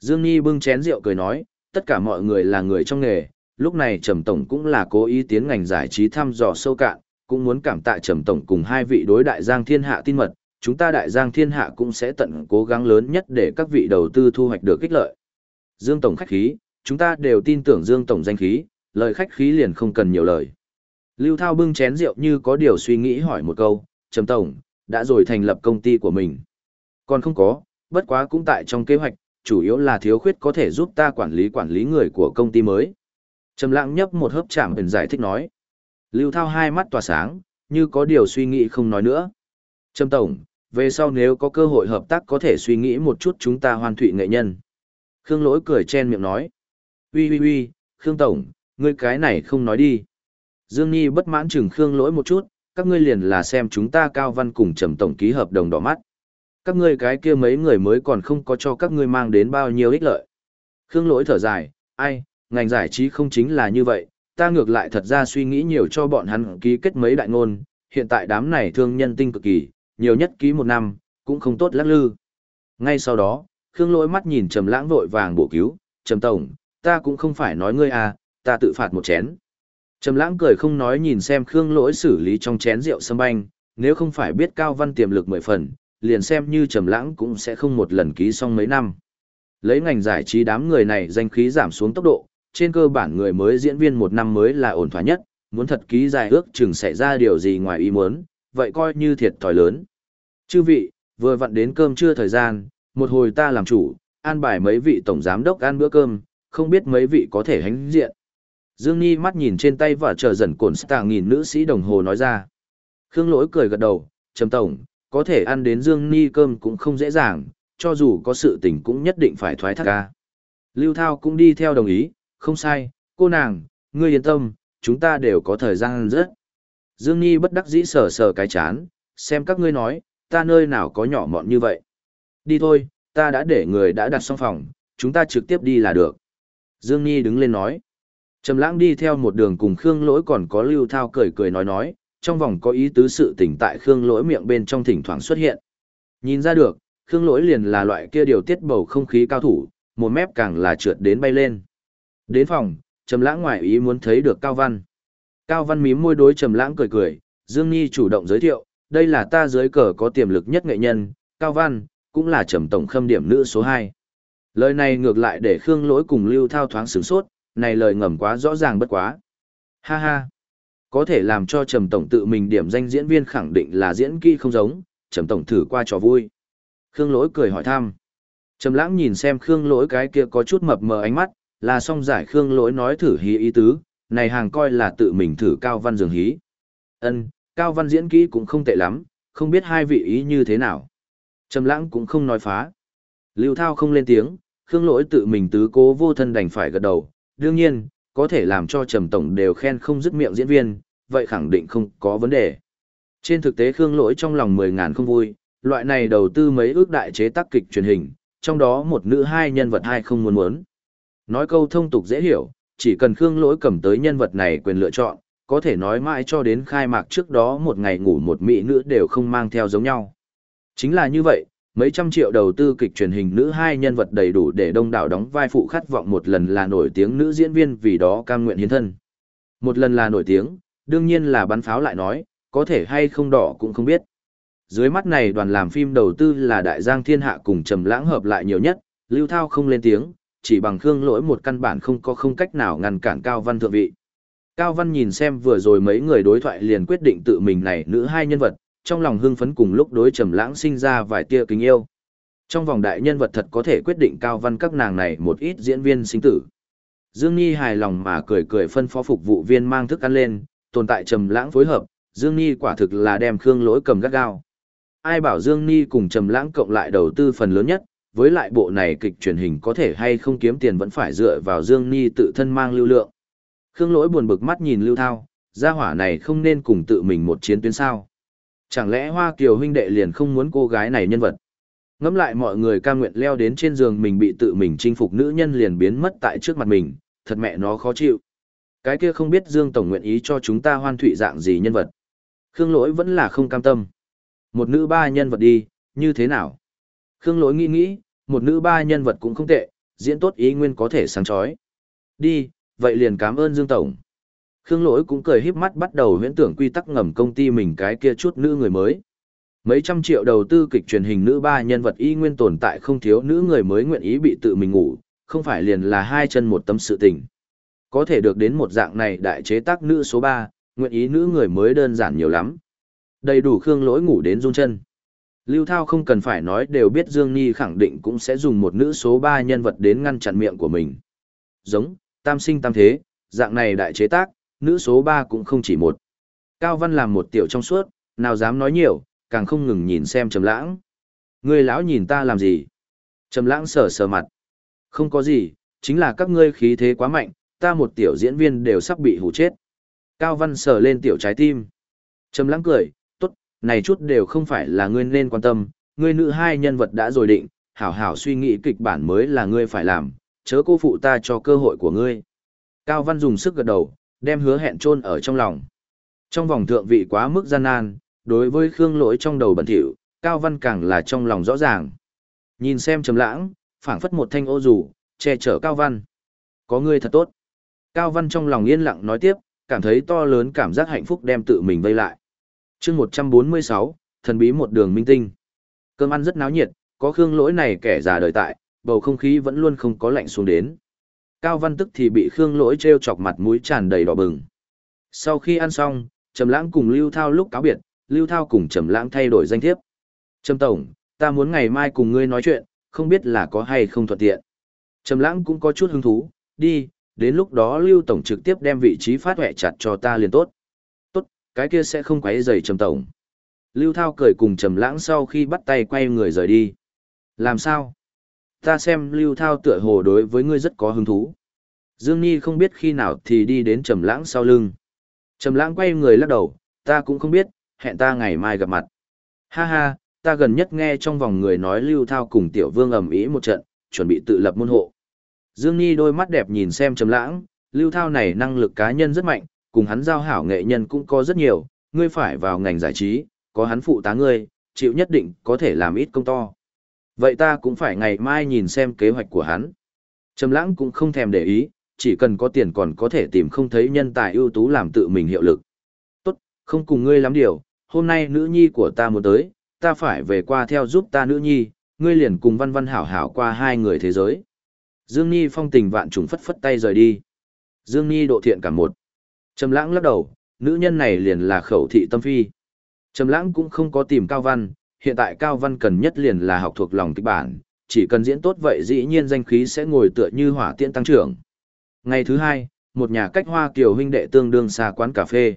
A: Dương Nhi bưng chén rượu cười nói, tất cả mọi người là người trong nghề, lúc này Trầm tổng cũng là cố ý tiến ngành giải trí thăm dò sâu cạn, cũng muốn cảm tạ Trầm tổng cùng hai vị đối đại Giang Thiên Hạ tin mật, chúng ta đại Giang Thiên Hạ cũng sẽ tận cố gắng lớn nhất để các vị đầu tư thu hoạch được kích lợi. Dương tổng khách khí, chúng ta đều tin tưởng Dương tổng danh khí, lời khách khí liền không cần nhiều lời. Lưu Thao bưng chén rượu như có điều suy nghĩ hỏi một câu, Trầm Tổng, đã rồi thành lập công ty của mình. Còn không có, bất quá cũng tại trong kế hoạch, chủ yếu là thiếu khuyết có thể giúp ta quản lý quản lý người của công ty mới. Trầm Lãng nhấp một hớp trạm bình giải thích nói. Lưu Thao hai mắt tỏa sáng, như có điều suy nghĩ không nói nữa. Trầm Tổng, về sau nếu có cơ hội hợp tác có thể suy nghĩ một chút chúng ta hoàn thụy nghệ nhân. Khương Lỗi cười chen miệng nói. Ui ui ui, Khương Tổng, ngươi cái này không nói đi. Dương Nhi bất mãn chừng Khương Lỗi một chút, các ngươi liền là xem chúng ta cao văn cùng Trầm Tổng ký hợp đồng đỏ mắt. Các ngươi cái kia mấy người mới còn không có cho các ngươi mang đến bao nhiêu ích lợi. Khương Lỗi thở dài, ai, ngành giải trí không chính là như vậy, ta ngược lại thật ra suy nghĩ nhiều cho bọn hắn ký kết mấy đại ngôn, hiện tại đám này thương nhân tinh cực kỳ, nhiều nhất ký một năm, cũng không tốt lắc lư. Ngay sau đó, Khương lỗi mắt nhìn Trầm lãng vội vàng bổ cứu, Trầm Tổng, ta cũng không phải nói ngươi à, ta tự phạt một chén. Trầm lãng cười không nói nhìn xem Khương lỗi xử lý trong chén rượu sâm banh, nếu không phải biết Cao Văn tiềm lực mười phần, liền xem như Trầm lãng cũng sẽ không một lần ký xong mấy năm. Lấy ngành giải trí đám người này danh khí giảm xuống tốc độ, trên cơ bản người mới diễn viên một năm mới là ổn thỏa nhất, muốn thật ký dài ước chừng xảy ra điều gì ngoài ý muốn, vậy coi như thiệt thòi lớn. Chư vị, vừa vặn đến cơm trưa thời gian, một hồi ta làm chủ, an bài mấy vị tổng giám đốc ăn bữa cơm, không biết mấy vị có thể hánh diện. Dương Nhi mắt nhìn trên tay và chờ dần cồn stà nghìn nữ sĩ đồng hồ nói ra. Khương lỗi cười gật đầu, trầm tổng, có thể ăn đến Dương Nhi cơm cũng không dễ dàng, cho dù có sự tình cũng nhất định phải thoái thác ca. Lưu Thao cũng đi theo đồng ý, không sai, cô nàng, ngươi yên tâm, chúng ta đều có thời gian rất. Dương Nhi bất đắc dĩ sờ sờ cái chán, xem các ngươi nói, ta nơi nào có nhỏ mọn như vậy. Đi thôi, ta đã để người đã đặt xong phòng, chúng ta trực tiếp đi là được. Dương Nhi đứng lên nói. Trầm lãng đi theo một đường cùng Khương Lỗi còn có Lưu Thao cười cười nói nói, trong vòng có ý tứ sự tình tại Khương Lỗi miệng bên trong thỉnh thoảng xuất hiện. Nhìn ra được, Khương Lỗi liền là loại kia điều tiết bầu không khí cao thủ, một mép càng là trượt đến bay lên. Đến phòng, Trầm lãng ngoài ý muốn thấy được Cao Văn. Cao Văn mím môi đối Trầm lãng cười cười, Dương Nhi chủ động giới thiệu, đây là ta dưới cờ có tiềm lực nhất nghệ nhân, Cao Văn, cũng là trầm tổng khâm điểm nữ số 2. Lời này ngược lại để Khương Lỗi cùng Lưu Thao thoáng sửng sốt, này lời ngầm quá rõ ràng bất quá. Ha ha. Có thể làm cho Trầm tổng tự mình điểm danh diễn viên khẳng định là diễn kỹ không giống, Trầm tổng thử qua trò vui. Khương Lỗi cười hỏi thăm. Trầm Lãng nhìn xem Khương Lỗi cái kia có chút mập mờ ánh mắt, là song giải Khương Lỗi nói thử hí ý tứ, này hàng coi là tự mình thử Cao Văn dường hí. Ân, Cao Văn diễn kỹ cũng không tệ lắm, không biết hai vị ý như thế nào. Trầm lãng cũng không nói phá. Lưu Thao không lên tiếng, Khương Lỗi tự mình tứ cố vô thân đành phải gật đầu. Đương nhiên, có thể làm cho Trầm Tổng đều khen không dứt miệng diễn viên, vậy khẳng định không có vấn đề. Trên thực tế Khương Lỗi trong lòng mười ngàn không vui, loại này đầu tư mấy ước đại chế tác kịch truyền hình, trong đó một nữ hai nhân vật hai không muốn muốn. Nói câu thông tục dễ hiểu, chỉ cần Khương Lỗi cầm tới nhân vật này quyền lựa chọn, có thể nói mãi cho đến khai mạc trước đó một ngày ngủ một mỹ nữ đều không mang theo giống nhau. Chính là như vậy, mấy trăm triệu đầu tư kịch truyền hình nữ hai nhân vật đầy đủ để đông đảo đóng vai phụ khát vọng một lần là nổi tiếng nữ diễn viên vì đó cam nguyện hiến thân. Một lần là nổi tiếng, đương nhiên là bắn pháo lại nói, có thể hay không đỏ cũng không biết. Dưới mắt này đoàn làm phim đầu tư là Đại Giang Thiên Hạ cùng Trầm Lãng hợp lại nhiều nhất, Lưu Thao không lên tiếng, chỉ bằng Khương Lỗi một căn bản không có không cách nào ngăn cản Cao Văn thượng vị. Cao Văn nhìn xem vừa rồi mấy người đối thoại liền quyết định tự mình này nữ hai nhân vật, trong lòng hưng phấn cùng lúc đối trầm lãng sinh ra vài tia kính yêu. Trong vòng đại nhân vật thật có thể quyết định cao văn các nàng này một ít diễn viên sinh tử. Dương Nhi hài lòng mà cười cười phân phó phục vụ viên mang thức ăn lên, tồn tại trầm lãng phối hợp, Dương Nhi quả thực là đem Khương Lỗi cầm gắt gao. Ai bảo Dương Nhi cùng trầm lãng cộng lại đầu tư phần lớn nhất, với lại bộ này kịch truyền hình có thể hay không kiếm tiền vẫn phải dựa vào Dương Nhi tự thân mang lưu lượng. Khương Lỗi buồn bực mắt nhìn Lưu Thao, gia hỏa này không nên cùng tự mình một chiến tuyến sao. Chẳng lẽ Hoa Kiều huynh đệ liền không muốn cô gái này nhân vật? Ngẫm lại mọi người cam nguyện leo đến trên giường mình bị tự mình chinh phục nữ nhân liền biến mất tại trước mặt mình, thật mẹ nó khó chịu. Cái kia không biết Dương Tổng nguyện ý cho chúng ta hoan thụy dạng gì nhân vật. Khương Lỗi vẫn là không cam tâm. Một nữ ba nhân vật đi, như thế nào? Khương Lỗi nghĩ nghĩ, một nữ ba nhân vật cũng không tệ, diễn tốt ý nguyên có thể sáng chói. Đi, vậy liền cảm ơn Dương Tổng. Khương Lỗi cũng cười híp mắt bắt đầu huyễn tưởng quy tắc ngầm công ty mình cái kia chút nữ người mới. Mấy trăm triệu đầu tư kịch truyền hình nữ ba nhân vật y nguyên tồn tại không thiếu nữ người mới nguyện ý bị tự mình ngủ, không phải liền là hai chân một tâm sự tình. Có thể được đến một dạng này đại chế tác nữ số 3, nguyện ý nữ người mới đơn giản nhiều lắm. Đầy đủ Khương Lỗi ngủ đến run chân. Lưu Thao không cần phải nói đều biết Dương Nhi khẳng định cũng sẽ dùng một nữ số 3 nhân vật đến ngăn chặn miệng của mình. Giống, tam sinh tam thế, dạng này đại chế tác, nữ số 3 cũng không chỉ một. Cao Văn làm một tiểu trong suốt, nào dám nói nhiều, càng không ngừng nhìn xem Trầm Lãng. Ngươi lão nhìn ta làm gì? Trầm Lãng sờ sờ mặt. Không có gì, chính là các ngươi khí thế quá mạnh, ta một tiểu diễn viên đều sắp bị hù chết. Cao Văn sờ lên tiểu trái tim. Trầm Lãng cười, "Tốt, này chút đều không phải là ngươi nên quan tâm, ngươi nữ hai nhân vật đã rồi định, hảo hảo suy nghĩ kịch bản mới là ngươi phải làm, chớ cô phụ ta cho cơ hội của ngươi." Cao Văn dùng sức gật đầu, đem hứa hẹn chôn ở trong lòng. Trong vòng thượng vị quá mức gian nan, đối với Khương Lỗi trong đầu bẩn thỉu, Cao Văn càng là trong lòng rõ ràng. Nhìn xem Trầm Lãng, phảng phất một thanh ô dù, che chở Cao Văn. Có ngươi thật tốt. Cao Văn trong lòng yên lặng nói tiếp, cảm thấy to lớn cảm giác hạnh phúc đem tự mình vây lại. Chương 146, thần bí một đường minh tinh. Cơm ăn rất náo nhiệt, có Khương Lỗi này kẻ già đời tại, bầu không khí vẫn luôn không có lạnh xuống đến. Cao Văn tức thì bị Khương Lỗi trêu chọc mặt mũi tràn đầy đỏ bừng. Sau khi ăn xong, Trầm Lãng cùng Lưu Thao lúc cáo biệt, Lưu Thao cùng Trầm Lãng thay đổi danh thiếp. "Trầm tổng, ta muốn ngày mai cùng ngươi nói chuyện, không biết là có hay không thuận tiện." Trầm Lãng cũng có chút hứng thú, "Đi, đến lúc đó Lưu tổng trực tiếp đem vị trí phát huệ chặt cho ta liền tốt." "Tốt, cái kia sẽ không quấy rầy Trầm tổng." Lưu Thao cười cùng Trầm Lãng sau khi bắt tay quay người rời đi. "Làm sao?" Ta xem Lưu Thao tựa hồ đối với ngươi rất có hứng thú. Dương Nhi không biết khi nào thì đi đến Trầm Lãng sau lưng. Trầm Lãng quay người lắc đầu, ta cũng không biết, hẹn ta ngày mai gặp mặt. Ha ha, ta gần nhất nghe trong vòng người nói Lưu Thao cùng Tiểu Vương ầm ĩ một trận, chuẩn bị tự lập môn hộ. Dương Nhi đôi mắt đẹp nhìn xem Trầm Lãng, Lưu Thao này năng lực cá nhân rất mạnh, cùng hắn giao hảo nghệ nhân cũng có rất nhiều, ngươi phải vào ngành giải trí, có hắn phụ tá ngươi, chịu nhất định có thể làm ít công to. Vậy ta cũng phải ngày mai nhìn xem kế hoạch của hắn. Trầm Lãng cũng không thèm để ý, chỉ cần có tiền còn có thể tìm không thấy nhân tài ưu tú làm tự mình hiệu lực. Tốt, không cùng ngươi lắm điều, hôm nay nữ nhi của ta muốn tới, ta phải về qua theo giúp ta nữ nhi, ngươi liền cùng văn văn hảo hảo qua hai người thế giới. Dương Nhi phong tình vạn trùng phất phất tay rời đi. Dương Nhi độ thiện cả một. Trầm lãng lắc đầu, nữ nhân này liền là khẩu thị tâm phi. Trầm lãng cũng không có tìm Cao Văn, hiện tại Cao Văn cần nhất liền là học thuộc lòng kịch bản, chỉ cần diễn tốt vậy dĩ nhiên danh khí sẽ ngồi tựa như hỏa tiễn tăng trưởng. Ngày thứ hai, một nhà cách Hoa Kiều huynh đệ tương đương xa quán cà phê.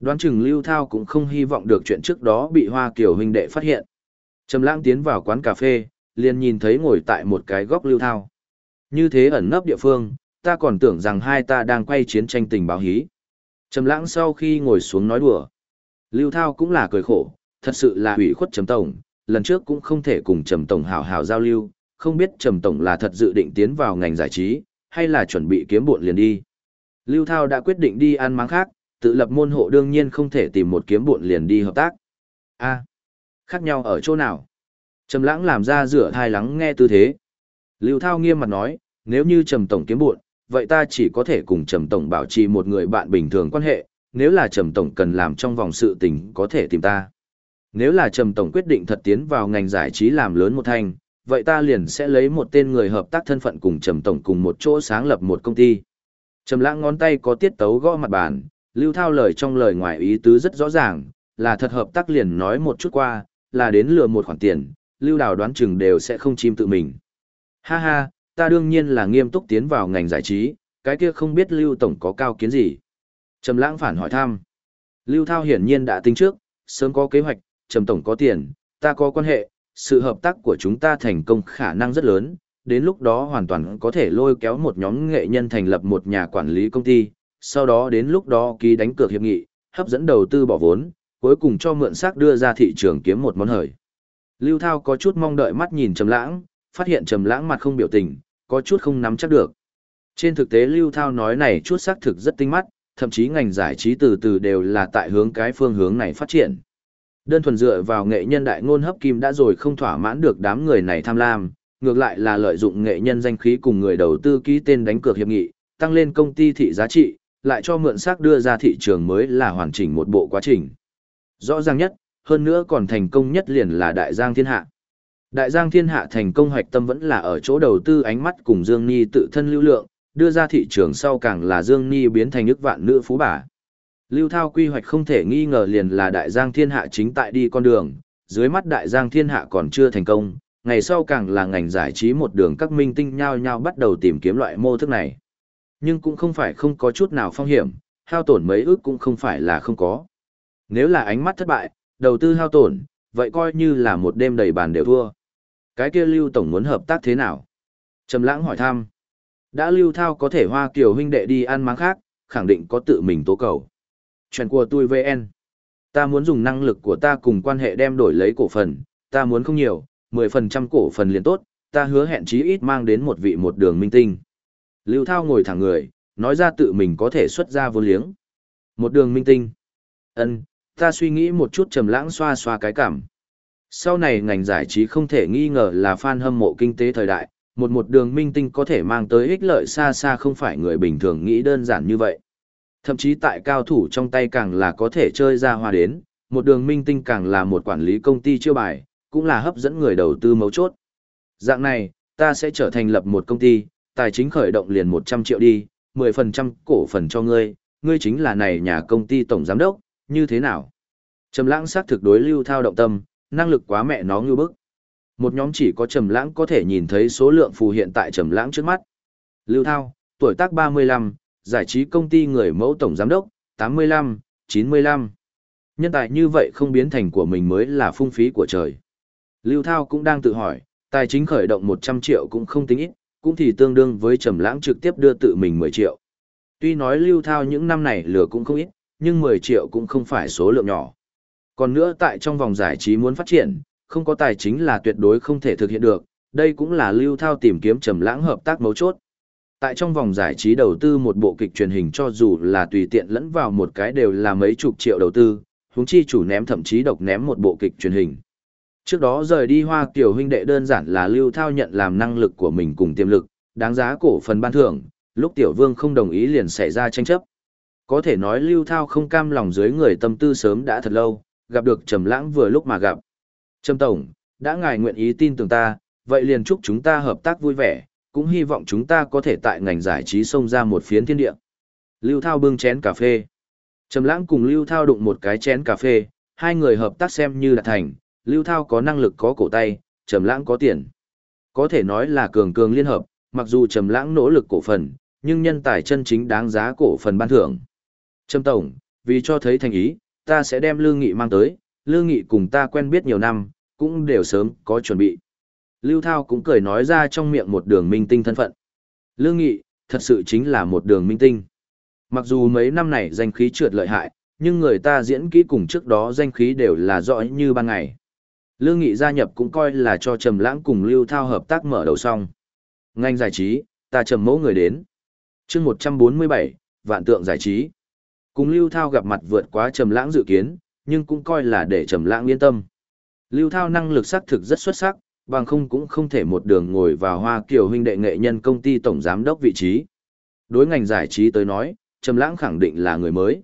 A: Đoán chừng Lưu Thao cũng không hy vọng được chuyện trước đó bị Hoa Kiều huynh đệ phát hiện. Trầm Lãng tiến vào quán cà phê, liền nhìn thấy ngồi tại một cái góc Lưu Thao. Như thế ẩn nấp địa phương, ta còn tưởng rằng hai ta đang quay chiến tranh tình báo hí. Trầm Lãng sau khi ngồi xuống nói đùa. Lưu Thao cũng là cười khổ, thật sự là hủy khuất Trầm tổng, lần trước cũng không thể cùng Trầm tổng hào hào giao lưu, không biết Trầm tổng là thật dự định tiến vào ngành giải trí, hay là chuẩn bị kiếm bộn liền đi. Lưu Thao đã quyết định đi ăn máng khác, tự lập môn hộ đương nhiên không thể tìm một kiếm bộn liền đi hợp tác. A, khác nhau ở chỗ nào? Trầm lãng làm ra rửa thai lắng nghe tư thế. Lưu Thao nghiêm mặt nói, nếu như Trầm Tổng kiếm bộn, vậy ta chỉ có thể cùng Trầm Tổng bảo trì một người bạn bình thường quan hệ, nếu là Trầm Tổng cần làm trong vòng sự tình có thể tìm ta. Nếu là Trầm Tổng quyết định thật tiến vào ngành giải trí làm lớn một thành, vậy ta liền sẽ lấy một tên người hợp tác thân phận cùng Trầm Tổng cùng một chỗ sáng lập một công ty. Trầm lãng ngón tay có tiết tấu gõ mặt bàn, lưu thao lời trong lời ngoài ý tứ rất rõ ràng, là thật hợp tác liền nói một chút qua, là đến lừa một khoản tiền, lưu đào đoán chừng đều sẽ không chim tự mình. Ha ha, ta đương nhiên là nghiêm túc tiến vào ngành giải trí, cái kia không biết lưu tổng có cao kiến gì. Trầm lãng phản hỏi thăm. Lưu thao hiển nhiên đã tính trước, sớm có kế hoạch, trầm tổng có tiền, ta có quan hệ, sự hợp tác của chúng ta thành công khả năng rất lớn, đến lúc đó hoàn toàn có thể lôi kéo một nhóm nghệ nhân thành lập một nhà quản lý công ty, sau đó đến lúc đó ký đánh cược hiệp nghị, hấp dẫn đầu tư bỏ vốn, cuối cùng cho mượn xác đưa ra thị trường kiếm một món hời. Lưu Thao có chút mong đợi mắt nhìn Trầm Lãng, phát hiện Trầm Lãng mặt không biểu tình, có chút không nắm chắc được. Trên thực tế Lưu Thao nói này chút xác thực rất tinh mắt, thậm chí ngành giải trí từ từ đều là tại hướng cái phương hướng này phát triển. Đơn thuần dựa vào nghệ nhân đại ngôn hấp kim đã rồi không thỏa mãn được đám người này tham lam, ngược lại là lợi dụng nghệ nhân danh khí cùng người đầu tư ký tên đánh cược hiệp nghị, tăng lên công ty thị giá trị, lại cho mượn xác đưa ra thị trường mới là hoàn chỉnh một bộ quá trình. Rõ ràng nhất, hơn nữa còn thành công nhất liền là Đại Giang Thiên Hạ. Đại Giang Thiên Hạ thành công hoạch tâm vẫn là ở chỗ đầu tư ánh mắt cùng Dương Ni tự thân lưu lượng, đưa ra thị trường sau càng là Dương Ni biến thành ức vạn nữ phú bà. Lưu Thao quy hoạch không thể nghi ngờ liền là đại giang thiên hạ chính tại đi con đường, dưới mắt đại giang thiên hạ còn chưa thành công, ngày sau càng là ngành giải trí một đường các minh tinh nhau nhau bắt đầu tìm kiếm loại mô thức này. Nhưng cũng không phải không có chút nào phong hiểm, hao tổn mấy ước cũng không phải là không có. Nếu là ánh mắt thất bại, đầu tư hao tổn, vậy coi như là một đêm đầy bàn đều thua. Cái kia Lưu Tổng muốn hợp tác thế nào? Trầm lãng hỏi thăm. Đã Lưu Thao có thể hoa kiểu huynh đệ đi ăn máng khác, khẳng định có tự mình tố cầu. Chuyện của tôi VN. Ta muốn dùng năng lực của ta cùng quan hệ đem đổi lấy cổ phần, ta muốn không nhiều, 10% cổ phần liền tốt, ta hứa hẹn chí ít mang đến một vị một đường minh tinh. Lưu Thao ngồi thẳng người, nói ra tự mình có thể xuất ra vô liếng. Một đường minh tinh. Ân, ta suy nghĩ một chút trầm lãng xoa xoa cái cảm. Sau này ngành giải trí không thể nghi ngờ là fan hâm mộ kinh tế thời đại, một một đường minh tinh có thể mang tới ích lợi xa xa không phải người bình thường nghĩ đơn giản như vậy. Thậm chí tại cao thủ trong tay càng là có thể chơi ra hoa đến, một đường minh tinh càng là một quản lý công ty chiêu bài, cũng là hấp dẫn người đầu tư mấu chốt. Dạng này, ta sẽ trở thành lập một công ty, tài chính khởi động liền 100 triệu đi, 10% cổ phần cho ngươi, ngươi chính là này nhà công ty tổng giám đốc, như thế nào? Trầm lãng xác thực đối lưu thao động tâm, năng lực quá mẹ nó như bức. Một nhóm chỉ có trầm lãng có thể nhìn thấy số lượng phù hiện tại trầm lãng trước mắt. Lưu thao, tuổi tác 35, giải trí công ty người mẫu tổng giám đốc, 85, 95. Nhân tài như vậy không biến thành của mình mới là phung phí của trời. Lưu Thao cũng đang tự hỏi, tài chính khởi động 100 triệu cũng không tính ít, cũng thì tương đương với Trầm Lãng trực tiếp đưa tự mình 10 triệu. Tuy nói Lưu Thao những năm này lừa cũng không ít, nhưng 10 triệu cũng không phải số lượng nhỏ. Còn nữa tại trong vòng giải trí muốn phát triển, không có tài chính là tuyệt đối không thể thực hiện được, đây cũng là Lưu Thao tìm kiếm Trầm Lãng hợp tác mấu chốt. Tại trong vòng giải trí đầu tư một bộ kịch truyền hình cho dù là tùy tiện lẫn vào một cái đều là mấy chục triệu đầu tư, huống chi chủ ném thậm chí độc ném một bộ kịch truyền hình. Trước đó rời đi Hoa Kiều huynh đệ đơn giản là Lưu Thao nhận làm năng lực của mình cùng tiềm lực, đáng giá cổ phần ban thưởng, lúc Tiểu Vương không đồng ý liền xảy ra tranh chấp. Có thể nói Lưu Thao không cam lòng dưới người tâm tư sớm đã thật lâu, gặp được Trầm Lãng vừa lúc mà gặp. Trầm Tổng, đã ngài nguyện ý tin tưởng ta, vậy liền chúc chúng ta hợp tác vui vẻ, cũng hy vọng chúng ta có thể tại ngành giải trí xông ra một phiến thiên địa. Lưu Thao bưng chén cà phê. Trầm Lãng cùng Lưu Thao đụng một cái chén cà phê, hai người hợp tác xem như là thành, Lưu Thao có năng lực có cổ tay, Trầm Lãng có tiền. Có thể nói là cường cường liên hợp, mặc dù Trầm Lãng nỗ lực cổ phần, nhưng nhân tài chân chính đáng giá cổ phần ban thưởng. Trầm tổng, vì cho thấy thành ý, ta sẽ đem Lương Nghị mang tới, Lương Nghị cùng ta quen biết nhiều năm, cũng đều sớm có chuẩn bị. Lưu Thao cũng cười nói ra trong miệng một đường minh tinh thân phận. Lương Nghị, thật sự chính là một đường minh tinh. Mặc dù mấy năm này danh khí trượt lợi hại, nhưng người ta diễn kỹ cùng trước đó danh khí đều là rõ như ban ngày. Lương Nghị gia nhập cũng coi là cho Trầm Lãng cùng Lưu Thao hợp tác mở đầu xong. Ngành giải trí, ta trầm mẫu người đến. Chương 147, Vạn Tượng giải trí. Cùng Lưu Thao gặp mặt vượt quá Trầm Lãng dự kiến, nhưng cũng coi là để Trầm Lãng yên tâm. Lưu Thao năng lực xác thực rất xuất sắc, bằng không cũng không thể một đường ngồi vào Hoa Kiều huynh đệ nghệ nhân công ty tổng giám đốc vị trí. Đối ngành giải trí tới nói, Trầm Lãng khẳng định là người mới.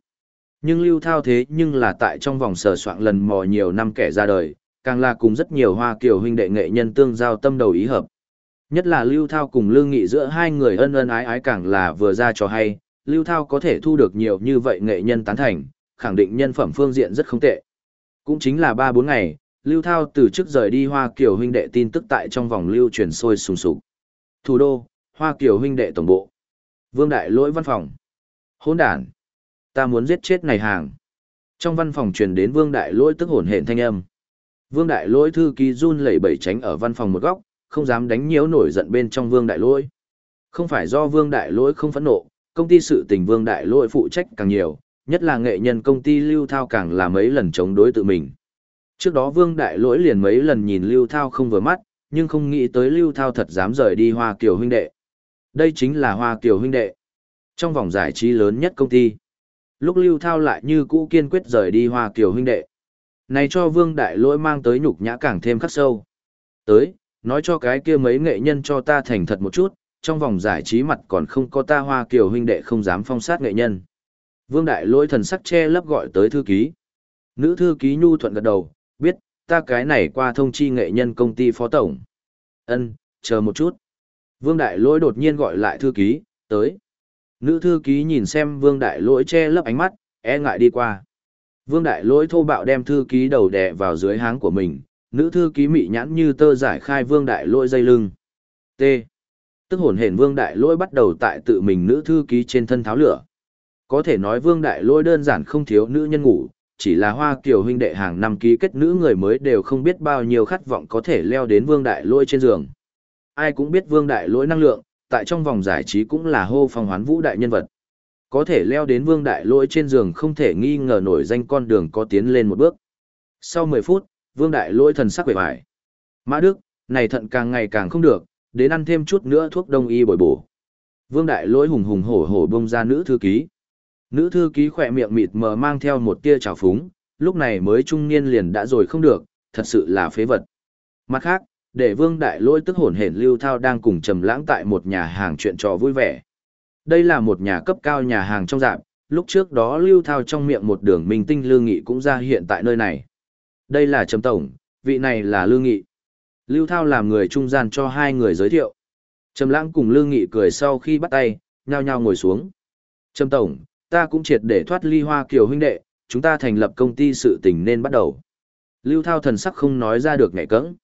A: Nhưng Lưu Thao thế nhưng là tại trong vòng sở soạn lần mò nhiều năm kẻ ra đời, càng là cùng rất nhiều hoa kiều huynh đệ nghệ nhân tương giao tâm đầu ý hợp. Nhất là Lưu Thao cùng Lương Nghị giữa hai người ân ân ái ái càng là vừa ra cho hay, Lưu Thao có thể thu được nhiều như vậy nghệ nhân tán thành, khẳng định nhân phẩm phương diện rất không tệ. Cũng chính là 3-4 ngày, Lưu Thao từ trước rời đi Hoa Kiều huynh đệ tin tức tại trong vòng lưu truyền sôi sùng sục. Thủ đô, Hoa Kiều huynh đệ tổng bộ. Vương Đại Lỗi văn phòng. Hỗn đản, ta muốn giết chết này hàng. Trong văn phòng truyền đến Vương Đại Lỗi tức hồn hển thanh âm. Vương Đại Lỗi thư ký run lẩy bẩy tránh ở văn phòng một góc, không dám đánh nhiễu nổi giận bên trong Vương Đại Lỗi. Không phải do Vương Đại Lỗi không phẫn nộ, công ty sự tình Vương Đại Lỗi phụ trách càng nhiều, nhất là nghệ nhân công ty Lưu Thao càng là mấy lần chống đối tự mình. Trước đó Vương Đại Lỗi liền mấy lần nhìn Lưu Thao không vừa mắt, nhưng không nghĩ tới Lưu Thao thật dám rời đi Hoa Kiều huynh đệ. Đây chính là Hoa Kiều huynh đệ. Trong vòng giải trí lớn nhất công ty. Lúc Lưu Thao lại như cũ kiên quyết rời đi Hoa Kiều huynh đệ. Này cho vương đại lỗi mang tới nhục nhã càng thêm khắc sâu. Tới, nói cho cái kia mấy nghệ nhân cho ta thành thật một chút, trong vòng giải trí mặt còn không có ta hoa kiều huynh đệ không dám phong sát nghệ nhân. Vương đại lỗi thần sắc che lấp gọi tới thư ký. Nữ thư ký nhu thuận gật đầu, ta cái này qua thông chi nghệ nhân công ty phó tổng. Ân, chờ một chút. Vương đại lỗi đột nhiên gọi lại thư ký, tới. Nữ thư ký nhìn xem vương đại lỗi che lấp ánh mắt, e ngại đi qua. Vương Đại Lỗi thô bạo đem thư ký đầu đè vào dưới háng của mình, nữ thư ký mị nhãn như tơ giải khai Vương Đại Lỗi dây lưng. T. Tức hồn hển Vương Đại Lỗi bắt đầu tại tự mình nữ thư ký trên thân tháo lửa. Có thể nói Vương Đại Lỗi đơn giản không thiếu nữ nhân ngủ, chỉ là Hoa Kiều huynh đệ hàng năm ký kết nữ người mới đều không biết bao nhiêu khát vọng có thể leo đến Vương Đại Lỗi trên giường. Ai cũng biết Vương Đại Lỗi năng lượng, tại trong vòng giải trí cũng là hô phong hoán vũ đại nhân vật. Có thể leo đến vương đại lỗi trên giường không thể nghi ngờ nổi danh con đường có tiến lên một bước. Sau 10 phút, vương đại lỗi thần sắc vẻ vải. Mã Đức, này thận càng ngày càng không được, đến ăn thêm chút nữa thuốc đông y bồi bổ. Vương đại lỗi hùng hùng hổ hổ bông ra nữ thư ký. Nữ thư ký khỏe miệng mịt mờ mang theo một tia trào phúng, lúc này mới trung niên liền đã rồi không được, thật sự là phế vật. Mặt khác, để vương đại lỗi tức hổn hển lưu thao đang cùng trầm lãng tại một nhà hàng chuyện trò vui vẻ. Đây là một nhà cấp cao nhà hàng trong dạng, lúc trước đó lưu thao trong miệng một đường minh tinh lương nghị cũng ra hiện tại nơi này. Đây là trầm tổng, vị này là lương nghị. Lưu thao làm người trung gian cho hai người giới thiệu. Trầm lãng cùng lương nghị cười sau khi bắt tay, nhao nhao ngồi xuống. Trầm tổng, ta cũng triệt để thoát ly hoa kiều huynh đệ, chúng ta thành lập công ty sự tình nên bắt đầu. Lưu thao thần sắc không nói ra được ngại cẫng.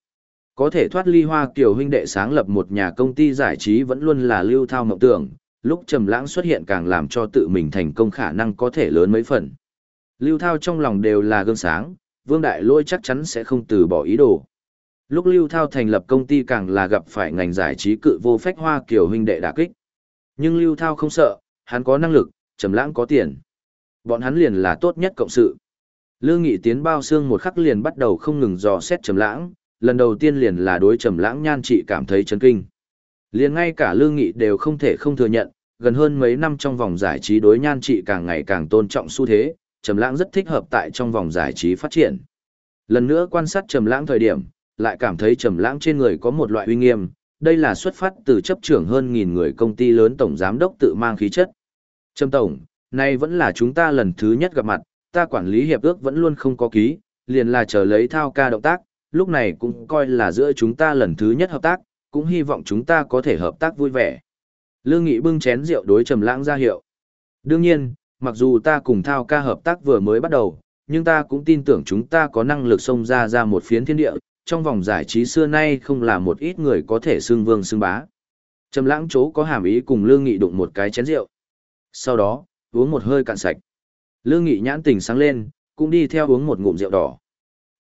A: Có thể thoát ly hoa kiều huynh đệ sáng lập một nhà công ty giải trí vẫn luôn là lưu thao mộng tưởng, lúc trầm lãng xuất hiện càng làm cho tự mình thành công khả năng có thể lớn mấy phần. Lưu thao trong lòng đều là gương sáng, vương đại lôi chắc chắn sẽ không từ bỏ ý đồ. Lúc Lưu Thao thành lập công ty càng là gặp phải ngành giải trí cự vô phách hoa kiều huynh đệ đả kích. Nhưng Lưu Thao không sợ, hắn có năng lực, trầm lãng có tiền. Bọn hắn liền là tốt nhất cộng sự. Lương Nghị tiến bao xương một khắc liền bắt đầu không ngừng dò xét trầm lãng, lần đầu tiên liền là đối trầm lãng nhan trị cảm thấy chấn kinh. Liền ngay cả Lương Nghị đều không thể không thừa nhận, gần hơn mấy năm trong vòng giải trí đối nhan trị càng ngày càng tôn trọng xu thế, trầm lãng rất thích hợp tại trong vòng giải trí phát triển. Lần nữa quan sát trầm lãng thời điểm, lại cảm thấy trầm lãng trên người có một loại uy nghiêm, đây là xuất phát từ chấp trưởng hơn nghìn người công ty lớn tổng giám đốc tự mang khí chất. Trầm tổng, nay vẫn là chúng ta lần thứ nhất gặp mặt, ta quản lý hiệp ước vẫn luôn không có ký, liền là chờ lấy thao ca động tác, lúc này cũng coi là giữa chúng ta lần thứ nhất hợp tác, cũng hy vọng chúng ta có thể hợp tác vui vẻ. Lương Nghị bưng chén rượu đối Trầm Lãng ra hiệu. Đương nhiên, mặc dù ta cùng Thao ca hợp tác vừa mới bắt đầu, nhưng ta cũng tin tưởng chúng ta có năng lực xông ra ra một phiến thiên địa, trong vòng giải trí xưa nay không là một ít người có thể xưng vương xưng bá. Trầm Lãng chố có hàm ý cùng Lương Nghị đụng một cái chén rượu. Sau đó, uống một hơi cạn sạch. Lương Nghị nhãn tình sáng lên, cũng đi theo uống một ngụm rượu đỏ.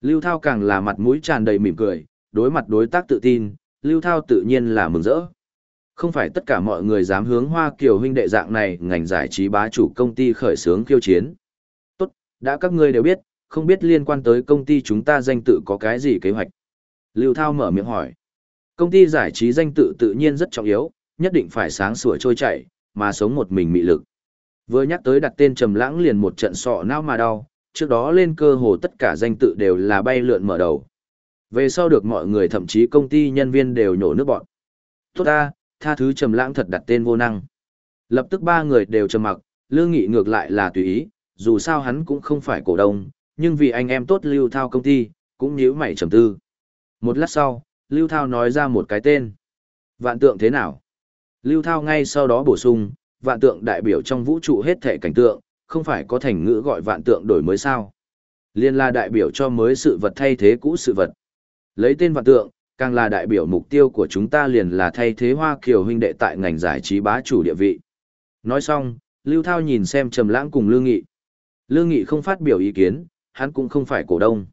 A: Lưu Thao càng là mặt mũi tràn đầy mỉm cười, đối mặt đối tác tự tin, Lưu Thao tự nhiên là mừng rỡ. Không phải tất cả mọi người dám hướng Hoa Kiều huynh đệ dạng này ngành giải trí bá chủ công ty khởi xướng khiêu chiến. Tốt, đã các ngươi đều biết, không biết liên quan tới công ty chúng ta danh tự có cái gì kế hoạch. Lưu Thao mở miệng hỏi. Công ty giải trí danh tự tự nhiên rất trọng yếu, nhất định phải sáng sủa trôi chảy, mà sống một mình mị lực. Vừa nhắc tới đặt tên trầm lãng liền một trận sọ não mà đau, trước đó lên cơ hồ tất cả danh tự đều là bay lượn mở đầu. Về sau được mọi người thậm chí công ty nhân viên đều nhổ nước bọn. Tốt ta, tha thứ trầm lãng thật đặt tên vô năng. Lập tức ba người đều trầm mặc, lương nghị ngược lại là tùy ý, dù sao hắn cũng không phải cổ đông, nhưng vì anh em tốt lưu thao công ty, cũng nhíu mày trầm tư. Một lát sau, lưu thao nói ra một cái tên. Vạn tượng thế nào? Lưu thao ngay sau đó bổ sung, vạn tượng đại biểu trong vũ trụ hết thể cảnh tượng, không phải có thành ngữ gọi vạn tượng đổi mới sao. Liên là đại biểu cho mới sự vật thay thế cũ sự vật. Lấy tên vạn tượng, càng là đại biểu mục tiêu của chúng ta liền là thay thế Hoa Kiều huynh đệ tại ngành giải trí bá chủ địa vị. Nói xong, Lưu Thao nhìn xem Trầm Lãng cùng Lương Nghị. Lương Nghị không phát biểu ý kiến, hắn cũng không phải cổ đông.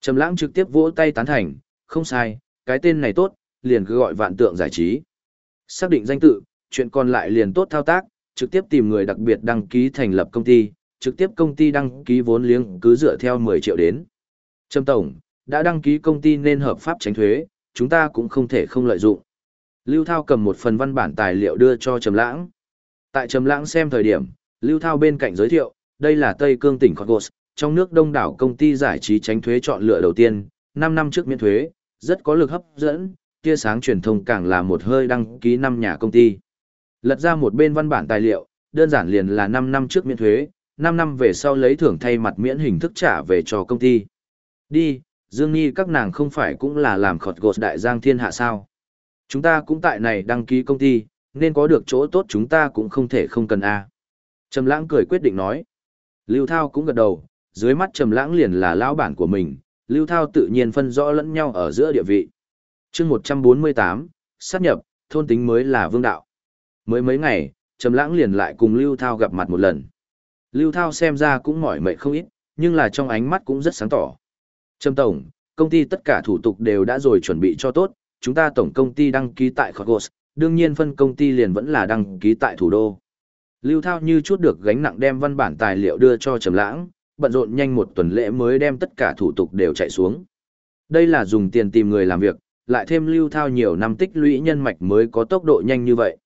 A: Trầm Lãng trực tiếp vỗ tay tán thành, không sai, cái tên này tốt, liền cứ gọi vạn tượng giải trí. Xác định danh tự, chuyện còn lại liền tốt thao tác, trực tiếp tìm người đặc biệt đăng ký thành lập công ty, trực tiếp công ty đăng ký vốn liếng cứ dựa theo 10 triệu đến. Trâm Tổng, đã đăng ký công ty nên hợp pháp tránh thuế, chúng ta cũng không thể không lợi dụng. Lưu Thao cầm một phần văn bản tài liệu đưa cho Trầm Lãng. Tại Trầm Lãng xem thời điểm, Lưu Thao bên cạnh giới thiệu, đây là Tây Cương tỉnh Cogos, trong nước đông đảo công ty giải trí tránh thuế chọn lựa đầu tiên, 5 năm trước miễn thuế, rất có lực hấp dẫn, tia sáng truyền thông càng là một hơi đăng ký năm nhà công ty. Lật ra một bên văn bản tài liệu, đơn giản liền là 5 năm trước miễn thuế, 5 năm về sau lấy thưởng thay mặt miễn hình thức trả về cho công ty. Đi, Dương Nhi các nàng không phải cũng là làm khọt gột đại giang thiên hạ sao. Chúng ta cũng tại này đăng ký công ty, nên có được chỗ tốt chúng ta cũng không thể không cần a. Trầm lãng cười quyết định nói. Lưu Thao cũng gật đầu, dưới mắt Trầm Lãng liền là lão bản của mình, Lưu Thao tự nhiên phân rõ lẫn nhau ở giữa địa vị. Chương 148, sát nhập, thôn tính mới là vương đạo. Mới mấy ngày, Trầm Lãng liền lại cùng Lưu Thao gặp mặt một lần. Lưu Thao xem ra cũng mỏi mệt không ít, nhưng là trong ánh mắt cũng rất sáng tỏ. Trầm tổng, công ty tất cả thủ tục đều đã rồi chuẩn bị cho tốt, chúng ta tổng công ty đăng ký tại Khogos, đương nhiên phân công ty liền vẫn là đăng ký tại thủ đô. Lưu Thao như chút được gánh nặng đem văn bản tài liệu đưa cho Trầm Lãng, bận rộn nhanh một tuần lễ mới đem tất cả thủ tục đều chạy xuống. Đây là dùng tiền tìm người làm việc, lại thêm Lưu Thao nhiều năm tích lũy nhân mạch mới có tốc độ nhanh như vậy.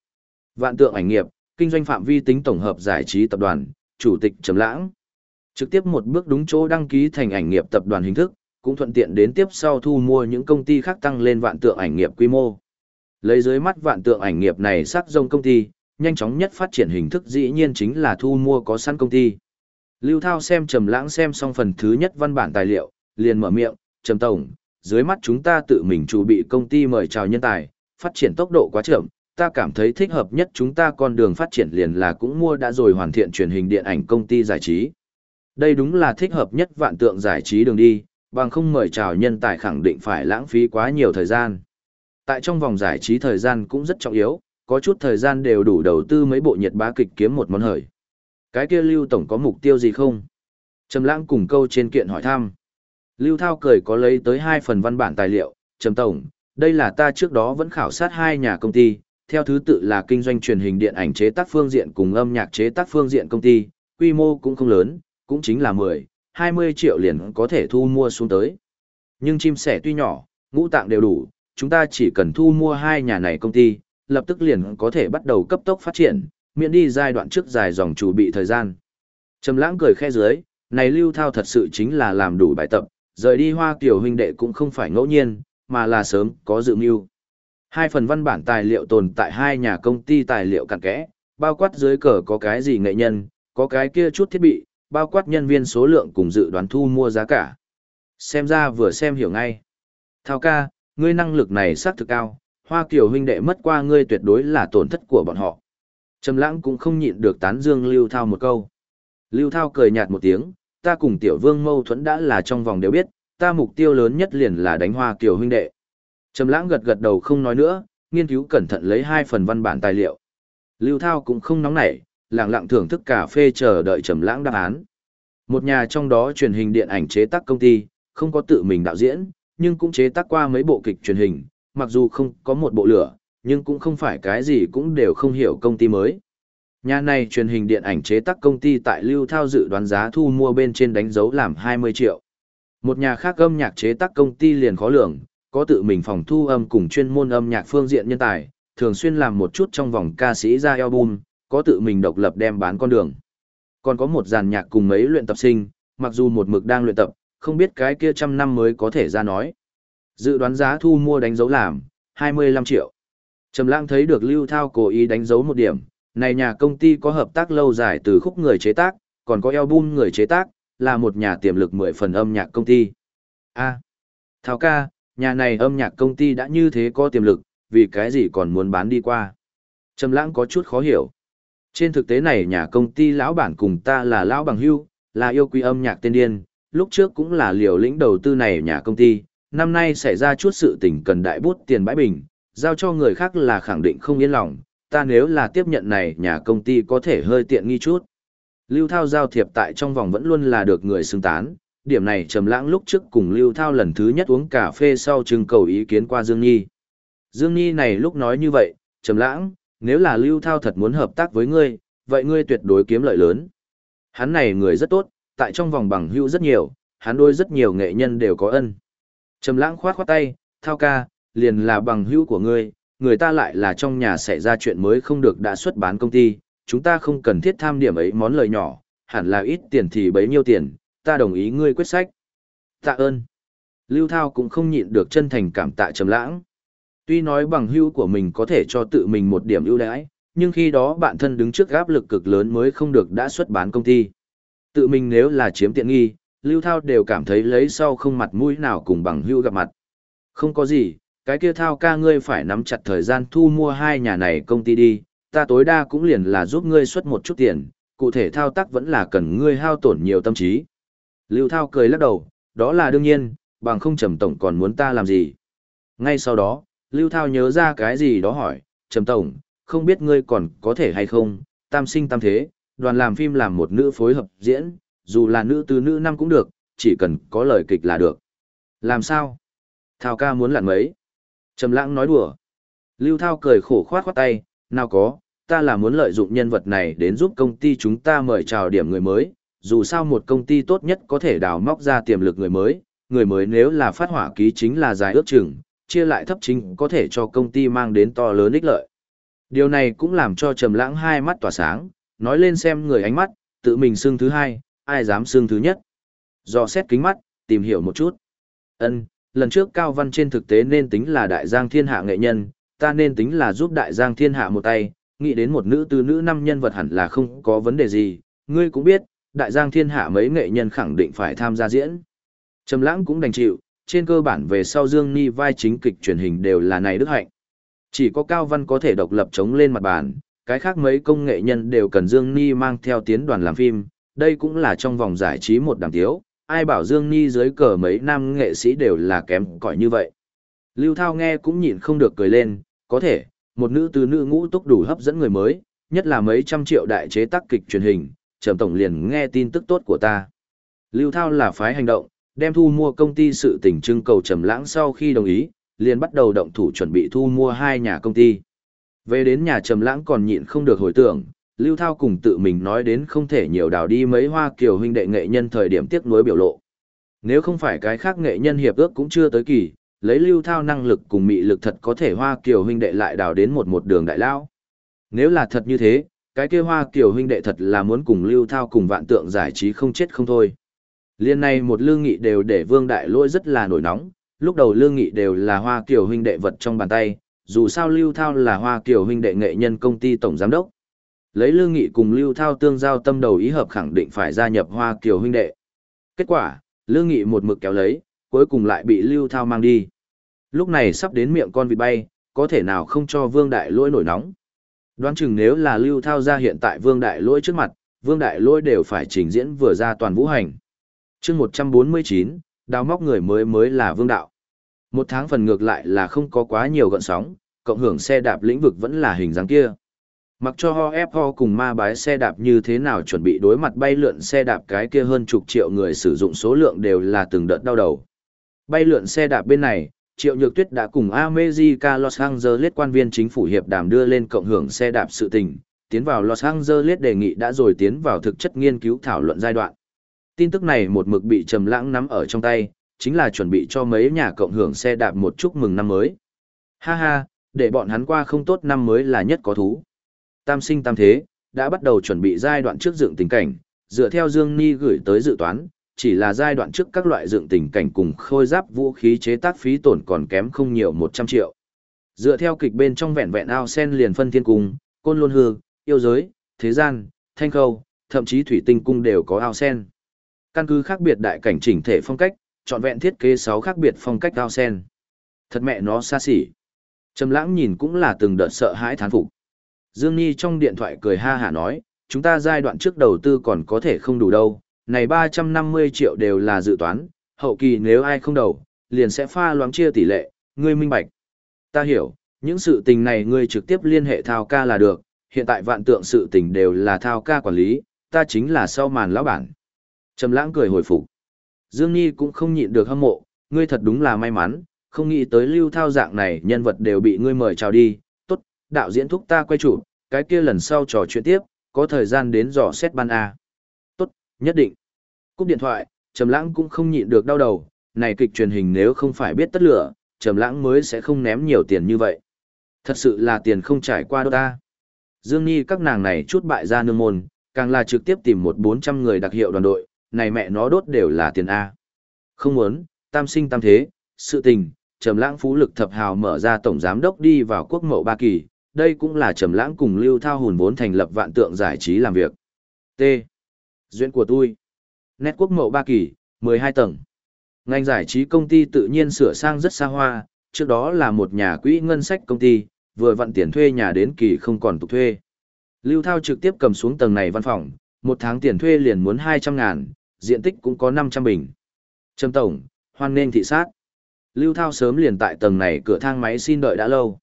A: Vạn tượng ảnh nghiệp, kinh doanh phạm vi tính tổng hợp giải trí tập đoàn, chủ tịch Trầm Lãng. Trực tiếp một bước đúng chỗ đăng ký thành ảnh nghiệp tập đoàn hình thức, cũng thuận tiện đến tiếp sau thu mua những công ty khác tăng lên vạn tượng ảnh nghiệp quy mô. Lấy dưới mắt vạn tượng ảnh nghiệp này sắc rông công ty, nhanh chóng nhất phát triển hình thức dĩ nhiên chính là thu mua có sẵn công ty. Lưu Thao xem Trầm Lãng xem xong phần thứ nhất văn bản tài liệu, liền mở miệng, "Trầm tổng, dưới mắt chúng ta tự mình chủ bị công ty mời chào nhân tài, phát triển tốc độ quá chậm, ta cảm thấy thích hợp nhất chúng ta con đường phát triển liền là cũng mua đã rồi hoàn thiện truyền hình điện ảnh công ty giải trí. Đây đúng là thích hợp nhất vạn tượng giải trí đường đi, bằng không mời chào nhân tài khẳng định phải lãng phí quá nhiều thời gian. Tại trong vòng giải trí thời gian cũng rất trọng yếu, có chút thời gian đều đủ đầu tư mấy bộ nhiệt bá kịch kiếm một món hời. Cái kia Lưu Tổng có mục tiêu gì không? Trầm lãng cùng câu trên kiện hỏi thăm. Lưu Thao cười có lấy tới hai phần văn bản tài liệu, Trầm Tổng, đây là ta trước đó vẫn khảo sát hai nhà công ty, theo thứ tự là kinh doanh truyền hình điện ảnh chế tác phương diện cùng âm nhạc chế tác phương diện công ty, quy mô cũng không lớn, cũng chính là 10, 20 triệu liền có thể thu mua xuống tới. Nhưng chim sẻ tuy nhỏ, ngũ tạng đều đủ, chúng ta chỉ cần thu mua hai nhà này công ty, lập tức liền có thể bắt đầu cấp tốc phát triển, miễn đi giai đoạn trước dài dòng chủ bị thời gian. Trầm lãng cười khe dưới, này lưu thao thật sự chính là làm đủ bài tập, rời đi hoa kiểu huynh đệ cũng không phải ngẫu nhiên, mà là sớm có dự mưu. Hai phần văn bản tài liệu tồn tại hai nhà công ty tài liệu cặn kẽ, bao quát dưới cờ có cái gì nghệ nhân, có cái kia chút thiết bị, bao quát nhân viên số lượng cùng dự đoán thu mua giá cả. Xem ra vừa xem hiểu ngay. Thao ca, ngươi năng lực này xác thực cao, hoa kiểu huynh đệ mất qua ngươi tuyệt đối là tổn thất của bọn họ. Trầm lãng cũng không nhịn được tán dương Lưu Thao một câu. Lưu Thao cười nhạt một tiếng, ta cùng tiểu vương mâu thuẫn đã là trong vòng đều biết, ta mục tiêu lớn nhất liền là đánh hoa kiểu huynh đệ. Trầm lãng gật gật đầu không nói nữa, nghiên cứu cẩn thận lấy hai phần văn bản tài liệu. Lưu Thao cũng không nóng nảy, lặng lặng thưởng thức cà phê chờ đợi Trầm lãng đáp án. Một nhà trong đó truyền hình điện ảnh chế tác công ty, không có tự mình đạo diễn, nhưng cũng chế tác qua mấy bộ kịch truyền hình, mặc dù không có một bộ lửa, nhưng cũng không phải cái gì cũng đều không hiểu công ty mới. Nhà này truyền hình điện ảnh chế tác công ty tại Lưu Thao dự đoán giá thu mua bên trên đánh dấu làm 20 triệu. Một nhà khác âm nhạc chế tác công ty liền khó lường, có tự mình phòng thu âm cùng chuyên môn âm nhạc phương diện nhân tài, thường xuyên làm một chút trong vòng ca sĩ ra album, có tự mình độc lập đem bán con đường. Còn có một dàn nhạc cùng mấy luyện tập sinh, mặc dù một mực đang luyện tập, không biết cái kia trăm năm mới có thể ra nói. Dự đoán giá thu mua đánh dấu làm, 25 triệu. Trầm lãng thấy được Lưu Thao cố ý đánh dấu một điểm, này nhà công ty có hợp tác lâu dài từ khúc người chế tác, còn có album người chế tác, là một nhà tiềm lực 10 phần âm nhạc công ty. A. Thảo ca, nhà này âm nhạc công ty đã như thế có tiềm lực, vì cái gì còn muốn bán đi qua. Trầm lãng có chút khó hiểu. Trên thực tế này nhà công ty lão bản cùng ta là lão bằng hưu, là yêu quý âm nhạc tên điên, lúc trước cũng là liều lĩnh đầu tư này nhà công ty, năm nay xảy ra chút sự tình cần đại bút tiền bãi bình, giao cho người khác là khẳng định không yên lòng, ta nếu là tiếp nhận này nhà công ty có thể hơi tiện nghi chút. Lưu Thao giao thiệp tại trong vòng vẫn luôn là được người xưng tán, điểm này trầm lãng lúc trước cùng Lưu Thao lần thứ nhất uống cà phê sau trưng cầu ý kiến qua Dương Nhi. Dương Nhi này lúc nói như vậy, trầm lãng, nếu là Lưu Thao thật muốn hợp tác với ngươi, vậy ngươi tuyệt đối kiếm lợi lớn. Hắn này người rất tốt, tại trong vòng bằng hữu rất nhiều, hắn đối rất nhiều nghệ nhân đều có ân. Trầm lãng khoát khoát tay, Thao ca, liền là bằng hữu của ngươi, người ta lại là trong nhà xảy ra chuyện mới không được đã xuất bán công ty, chúng ta không cần thiết tham điểm ấy món lời nhỏ, hẳn là ít tiền thì bấy nhiêu tiền, ta đồng ý ngươi quyết sách. Tạ ơn. Lưu Thao cũng không nhịn được chân thành cảm tạ Trầm Lãng. Tuy nói bằng hữu của mình có thể cho tự mình một điểm ưu đãi, nhưng khi đó bạn thân đứng trước áp lực cực lớn mới không được đã xuất bán công ty. Tự mình nếu là chiếm tiện nghi, Lưu Thao đều cảm thấy lấy sau không mặt mũi nào cùng bằng hữu gặp mặt. Không có gì, cái kia Thao ca ngươi phải nắm chặt thời gian thu mua hai nhà này công ty đi, ta tối đa cũng liền là giúp ngươi xuất một chút tiền, cụ thể thao tác vẫn là cần ngươi hao tổn nhiều tâm trí. Lưu Thao cười lắc đầu, đó là đương nhiên, bằng không Trầm Tổng còn muốn ta làm gì. Ngay sau đó, Lưu Thao nhớ ra cái gì đó hỏi, Trầm Tổng, không biết ngươi còn có thể hay không, tam sinh tam thế, đoàn làm phim làm một nữ phối hợp diễn, dù là nữ từ nữ năm cũng được, chỉ cần có lời kịch là được. Làm sao? Thao ca muốn lặn mấy? Trầm lãng nói đùa. Lưu Thao cười khổ khoát khoát tay, nào có, ta là muốn lợi dụng nhân vật này đến giúp công ty chúng ta mời chào điểm người mới, dù sao một công ty tốt nhất có thể đào móc ra tiềm lực người mới, người mới nếu là phát hỏa ký chính là dài ước chừng, chia lại thấp chính có thể cho công ty mang đến to lớn ích lợi. Điều này cũng làm cho Trầm Lãng hai mắt tỏa sáng, nói lên xem người ánh mắt, tự mình xưng thứ hai, ai dám xưng thứ nhất. Do xét kính mắt, tìm hiểu một chút. Ân, lần trước Cao Văn trên thực tế nên tính là đại giang thiên hạ nghệ nhân, ta nên tính là giúp đại giang thiên hạ một tay, nghĩ đến một nữ từ nữ năm nhân vật hẳn là không có vấn đề gì, ngươi cũng biết, đại giang thiên hạ mấy nghệ nhân khẳng định phải tham gia diễn. Trầm lãng cũng đành chịu, trên cơ bản về sau Dương Ni vai chính kịch truyền hình đều là này đức hạnh. Chỉ có Cao Văn có thể độc lập chống lên mặt bàn, cái khác mấy công nghệ nhân đều cần Dương Ni mang theo tiến đoàn làm phim, đây cũng là trong vòng giải trí một đẳng tiếu, ai bảo Dương Ni dưới cờ mấy nam nghệ sĩ đều là kém cỏi như vậy. Lưu Thao nghe cũng nhịn không được cười lên, có thể, một nữ từ nữ ngũ túc đủ hấp dẫn người mới, nhất là mấy trăm triệu đại chế tác kịch truyền hình, Trầm Tổng liền nghe tin tức tốt của ta. Lưu Thao là phái hành động, đem thu mua công ty sự tình trưng cầu Trầm Lãng sau khi đồng ý, liền bắt đầu động thủ chuẩn bị thu mua hai nhà công ty. Về đến nhà Trầm Lãng còn nhịn không được hồi tưởng, Lưu Thao cùng tự mình nói đến không thể nhiều đào đi mấy hoa kiều huynh đệ nghệ nhân thời điểm tiếc nuối biểu lộ. Nếu không phải cái khác nghệ nhân hiệp ước cũng chưa tới kỳ, lấy Lưu Thao năng lực cùng mị lực thật có thể hoa kiều huynh đệ lại đào đến một một đường đại lao. Nếu là thật như thế, cái kia hoa kiều huynh đệ thật là muốn cùng Lưu Thao cùng vạn tượng giải trí không chết không thôi. Liên này một lương nghị đều để Vương Đại Lỗi rất là nổi nóng, lúc đầu lương nghị đều là hoa kiều huynh đệ vật trong bàn tay, dù sao Lưu Thao là hoa kiều huynh đệ nghệ nhân công ty tổng giám đốc. Lấy lương nghị cùng Lưu Thao tương giao tâm đầu ý hợp khẳng định phải gia nhập hoa kiều huynh đệ. Kết quả, lương nghị một mực kéo lấy, cuối cùng lại bị Lưu Thao mang đi. Lúc này sắp đến miệng con vịt bay, có thể nào không cho Vương Đại Lỗi nổi nóng. Đoán chừng nếu là Lưu Thao ra hiện tại Vương Đại Lỗi trước mặt, Vương Đại Lỗi đều phải trình diễn vừa ra toàn vũ hành. chương 149, đào móc người mới mới là Vương Đạo. Một tháng phần ngược lại là không có quá nhiều gợn sóng, cộng hưởng xe đạp lĩnh vực vẫn là hình dáng kia. Mặc cho ho ép ho cùng ma bái xe đạp như thế nào chuẩn bị đối mặt bay lượn xe đạp cái kia hơn chục triệu người sử dụng số lượng đều là từng đợt đau đầu. Bay lượn xe đạp bên này, Triệu Nhược Tuyết đã cùng America Los Angeles quan viên chính phủ hiệp đàm đưa lên cộng hưởng xe đạp sự tình, tiến vào Los Angeles đề nghị đã rồi tiến vào thực chất nghiên cứu thảo luận giai đoạn. Tin tức này một mực bị trầm lãng nắm ở trong tay, chính là chuẩn bị cho mấy nhà cộng hưởng xe đạp một chúc mừng năm mới. Ha ha, để bọn hắn qua không tốt năm mới là nhất có thú. Tam sinh tam thế, đã bắt đầu chuẩn bị giai đoạn trước dựng tình cảnh, dựa theo Dương Ni gửi tới dự toán, chỉ là giai đoạn trước các loại dựng tình cảnh cùng khôi giáp vũ khí chế tác phí tổn còn kém không nhiều 100 triệu. Dựa theo kịch bên trong vẹn vẹn ao sen liền phân thiên cung, côn luân hương, yêu giới, thế gian, thanh khâu, thậm chí thủy tinh cung đều có ao sen. Căn cứ khác biệt đại cảnh chỉnh thể phong cách, chọn vẹn thiết kế 6 khác biệt phong cách ao sen. Thật mẹ nó xa xỉ. Trầm lãng nhìn cũng là từng đợt sợ hãi thán phục. Dương Nhi trong điện thoại cười ha hả nói, chúng ta giai đoạn trước đầu tư còn có thể không đủ đâu, này 350 triệu đều là dự toán, hậu kỳ nếu ai không đầu, liền sẽ pha loãng chia tỷ lệ, ngươi minh bạch. Ta hiểu, những sự tình này ngươi trực tiếp liên hệ thao ca là được, hiện tại vạn tượng sự tình đều là thao ca quản lý, ta chính là sau màn lão bản. Trầm lãng cười hồi phục. Dương Nhi cũng không nhịn được hâm mộ, ngươi thật đúng là may mắn, không nghĩ tới lưu thao dạng này nhân vật đều bị ngươi mời chào đi, đạo diễn thúc ta quay chủ, cái kia lần sau trò chuyện tiếp, có thời gian đến dò xét ban A tốt nhất định. Cúp điện thoại, Trầm Lãng cũng không nhịn được đau đầu, này kịch truyền hình nếu không phải biết tất lửa, Trầm Lãng mới sẽ không ném nhiều tiền như vậy. Thật sự là tiền không trải qua đâu ta. Dương Nhi các nàng này chút bại ra nương môn, càng là trực tiếp tìm một 400 người đặc hiệu đoàn đội, này mẹ nó đốt đều là tiền A. Không muốn, tam sinh tam thế, sự tình, Trầm Lãng phú lực thập hào mở ra tổng giám đốc đi vào quốc mậu ba kỳ, đây cũng là Trầm Lãng cùng Lưu Thao hùn vốn thành lập vạn tượng giải trí làm việc. T. Duyện của tôi. Nét quốc mậu ba kỳ, 12 tầng. Ngành giải trí công ty tự nhiên sửa sang rất xa hoa, trước đó là một nhà quỹ ngân sách công ty, vừa vận tiền thuê nhà đến kỳ không còn tục thuê. Lưu Thao trực tiếp cầm xuống tầng này văn phòng, Một tháng tiền thuê liền muốn 200 ngàn, diện tích cũng có 500 bình. Trầm Tổng, hoan nên thị sát. Lưu Thao sớm liền tại tầng này cửa thang máy xin đợi đã lâu.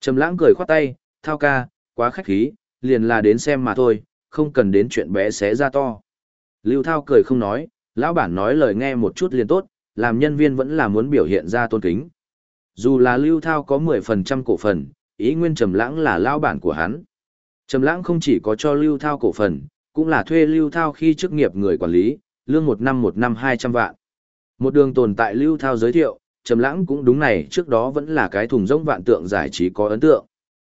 A: Trầm Lãng cười khoát tay, "Thao ca, quá khách khí, liền là đến xem mà thôi, không cần đến chuyện bé xé ra to." Lưu Thao cười không nói, lão bản nói lời nghe một chút liền tốt, làm nhân viên vẫn là muốn biểu hiện ra tôn kính. Dù là Lưu Thao có 10% cổ phần, ý nguyên Trầm Lãng là lão bản của hắn. Trầm Lãng không chỉ có cho Lưu Thao cổ phần, cũng là thuê Lưu Thao khi chức nghiệp người quản lý, lương một năm một năm 200 vạn. Một đường tồn tại Lưu Thao giới thiệu, Trầm Lãng cũng đúng này, trước đó vẫn là cái thùng rỗng vạn tượng giải trí có ấn tượng.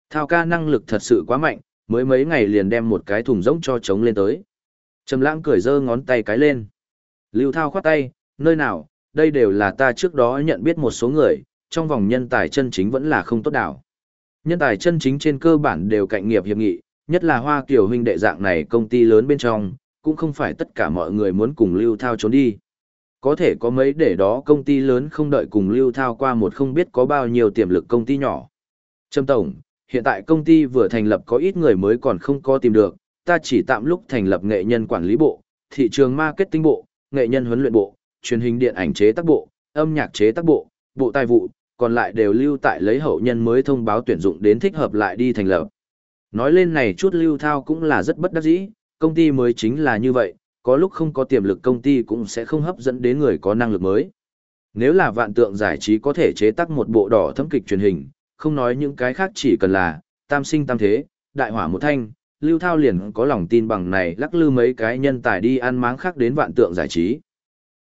A: Thao ca năng lực thật sự quá mạnh, mới mấy ngày liền đem một cái thùng rỗng cho chống lên tới. Trầm Lãng cười giơ ngón tay cái lên. Lưu Thao khoát tay, nơi nào, đây đều là ta trước đó nhận biết một số người, trong vòng nhân tài chân chính vẫn là không tốt đảo. Nhân tài chân chính trên cơ bản đều cạnh nghiệp hiệp nghị, nhất là Hoa Kiều huynh đệ dạng này công ty lớn bên trong, cũng không phải tất cả mọi người muốn cùng Lưu Thao trốn đi. Có thể có mấy để đó công ty lớn không đợi cùng Lưu Thao qua một không biết có bao nhiêu tiềm lực công ty nhỏ. Trâm Tổng, hiện tại công ty vừa thành lập có ít người mới còn không có tìm được, ta chỉ tạm lúc thành lập nghệ nhân quản lý bộ, thị trường marketing bộ, nghệ nhân huấn luyện bộ, truyền hình điện ảnh chế tác bộ, âm nhạc chế tác bộ, bộ tài vụ, còn lại đều lưu tại lấy hậu nhân mới thông báo tuyển dụng đến thích hợp lại đi thành lập. Nói lên này chút lưu thao cũng là rất bất đắc dĩ, công ty mới chính là như vậy, có lúc không có tiềm lực công ty cũng sẽ không hấp dẫn đến người có năng lực mới. Nếu là vạn tượng giải trí có thể chế tác một bộ đỏ thâm kịch truyền hình, không nói những cái khác chỉ cần là tam sinh tam thế, đại hỏa một thanh, lưu thao liền có lòng tin bằng này lắc lư mấy cái nhân tài đi ăn máng khác đến vạn tượng giải trí.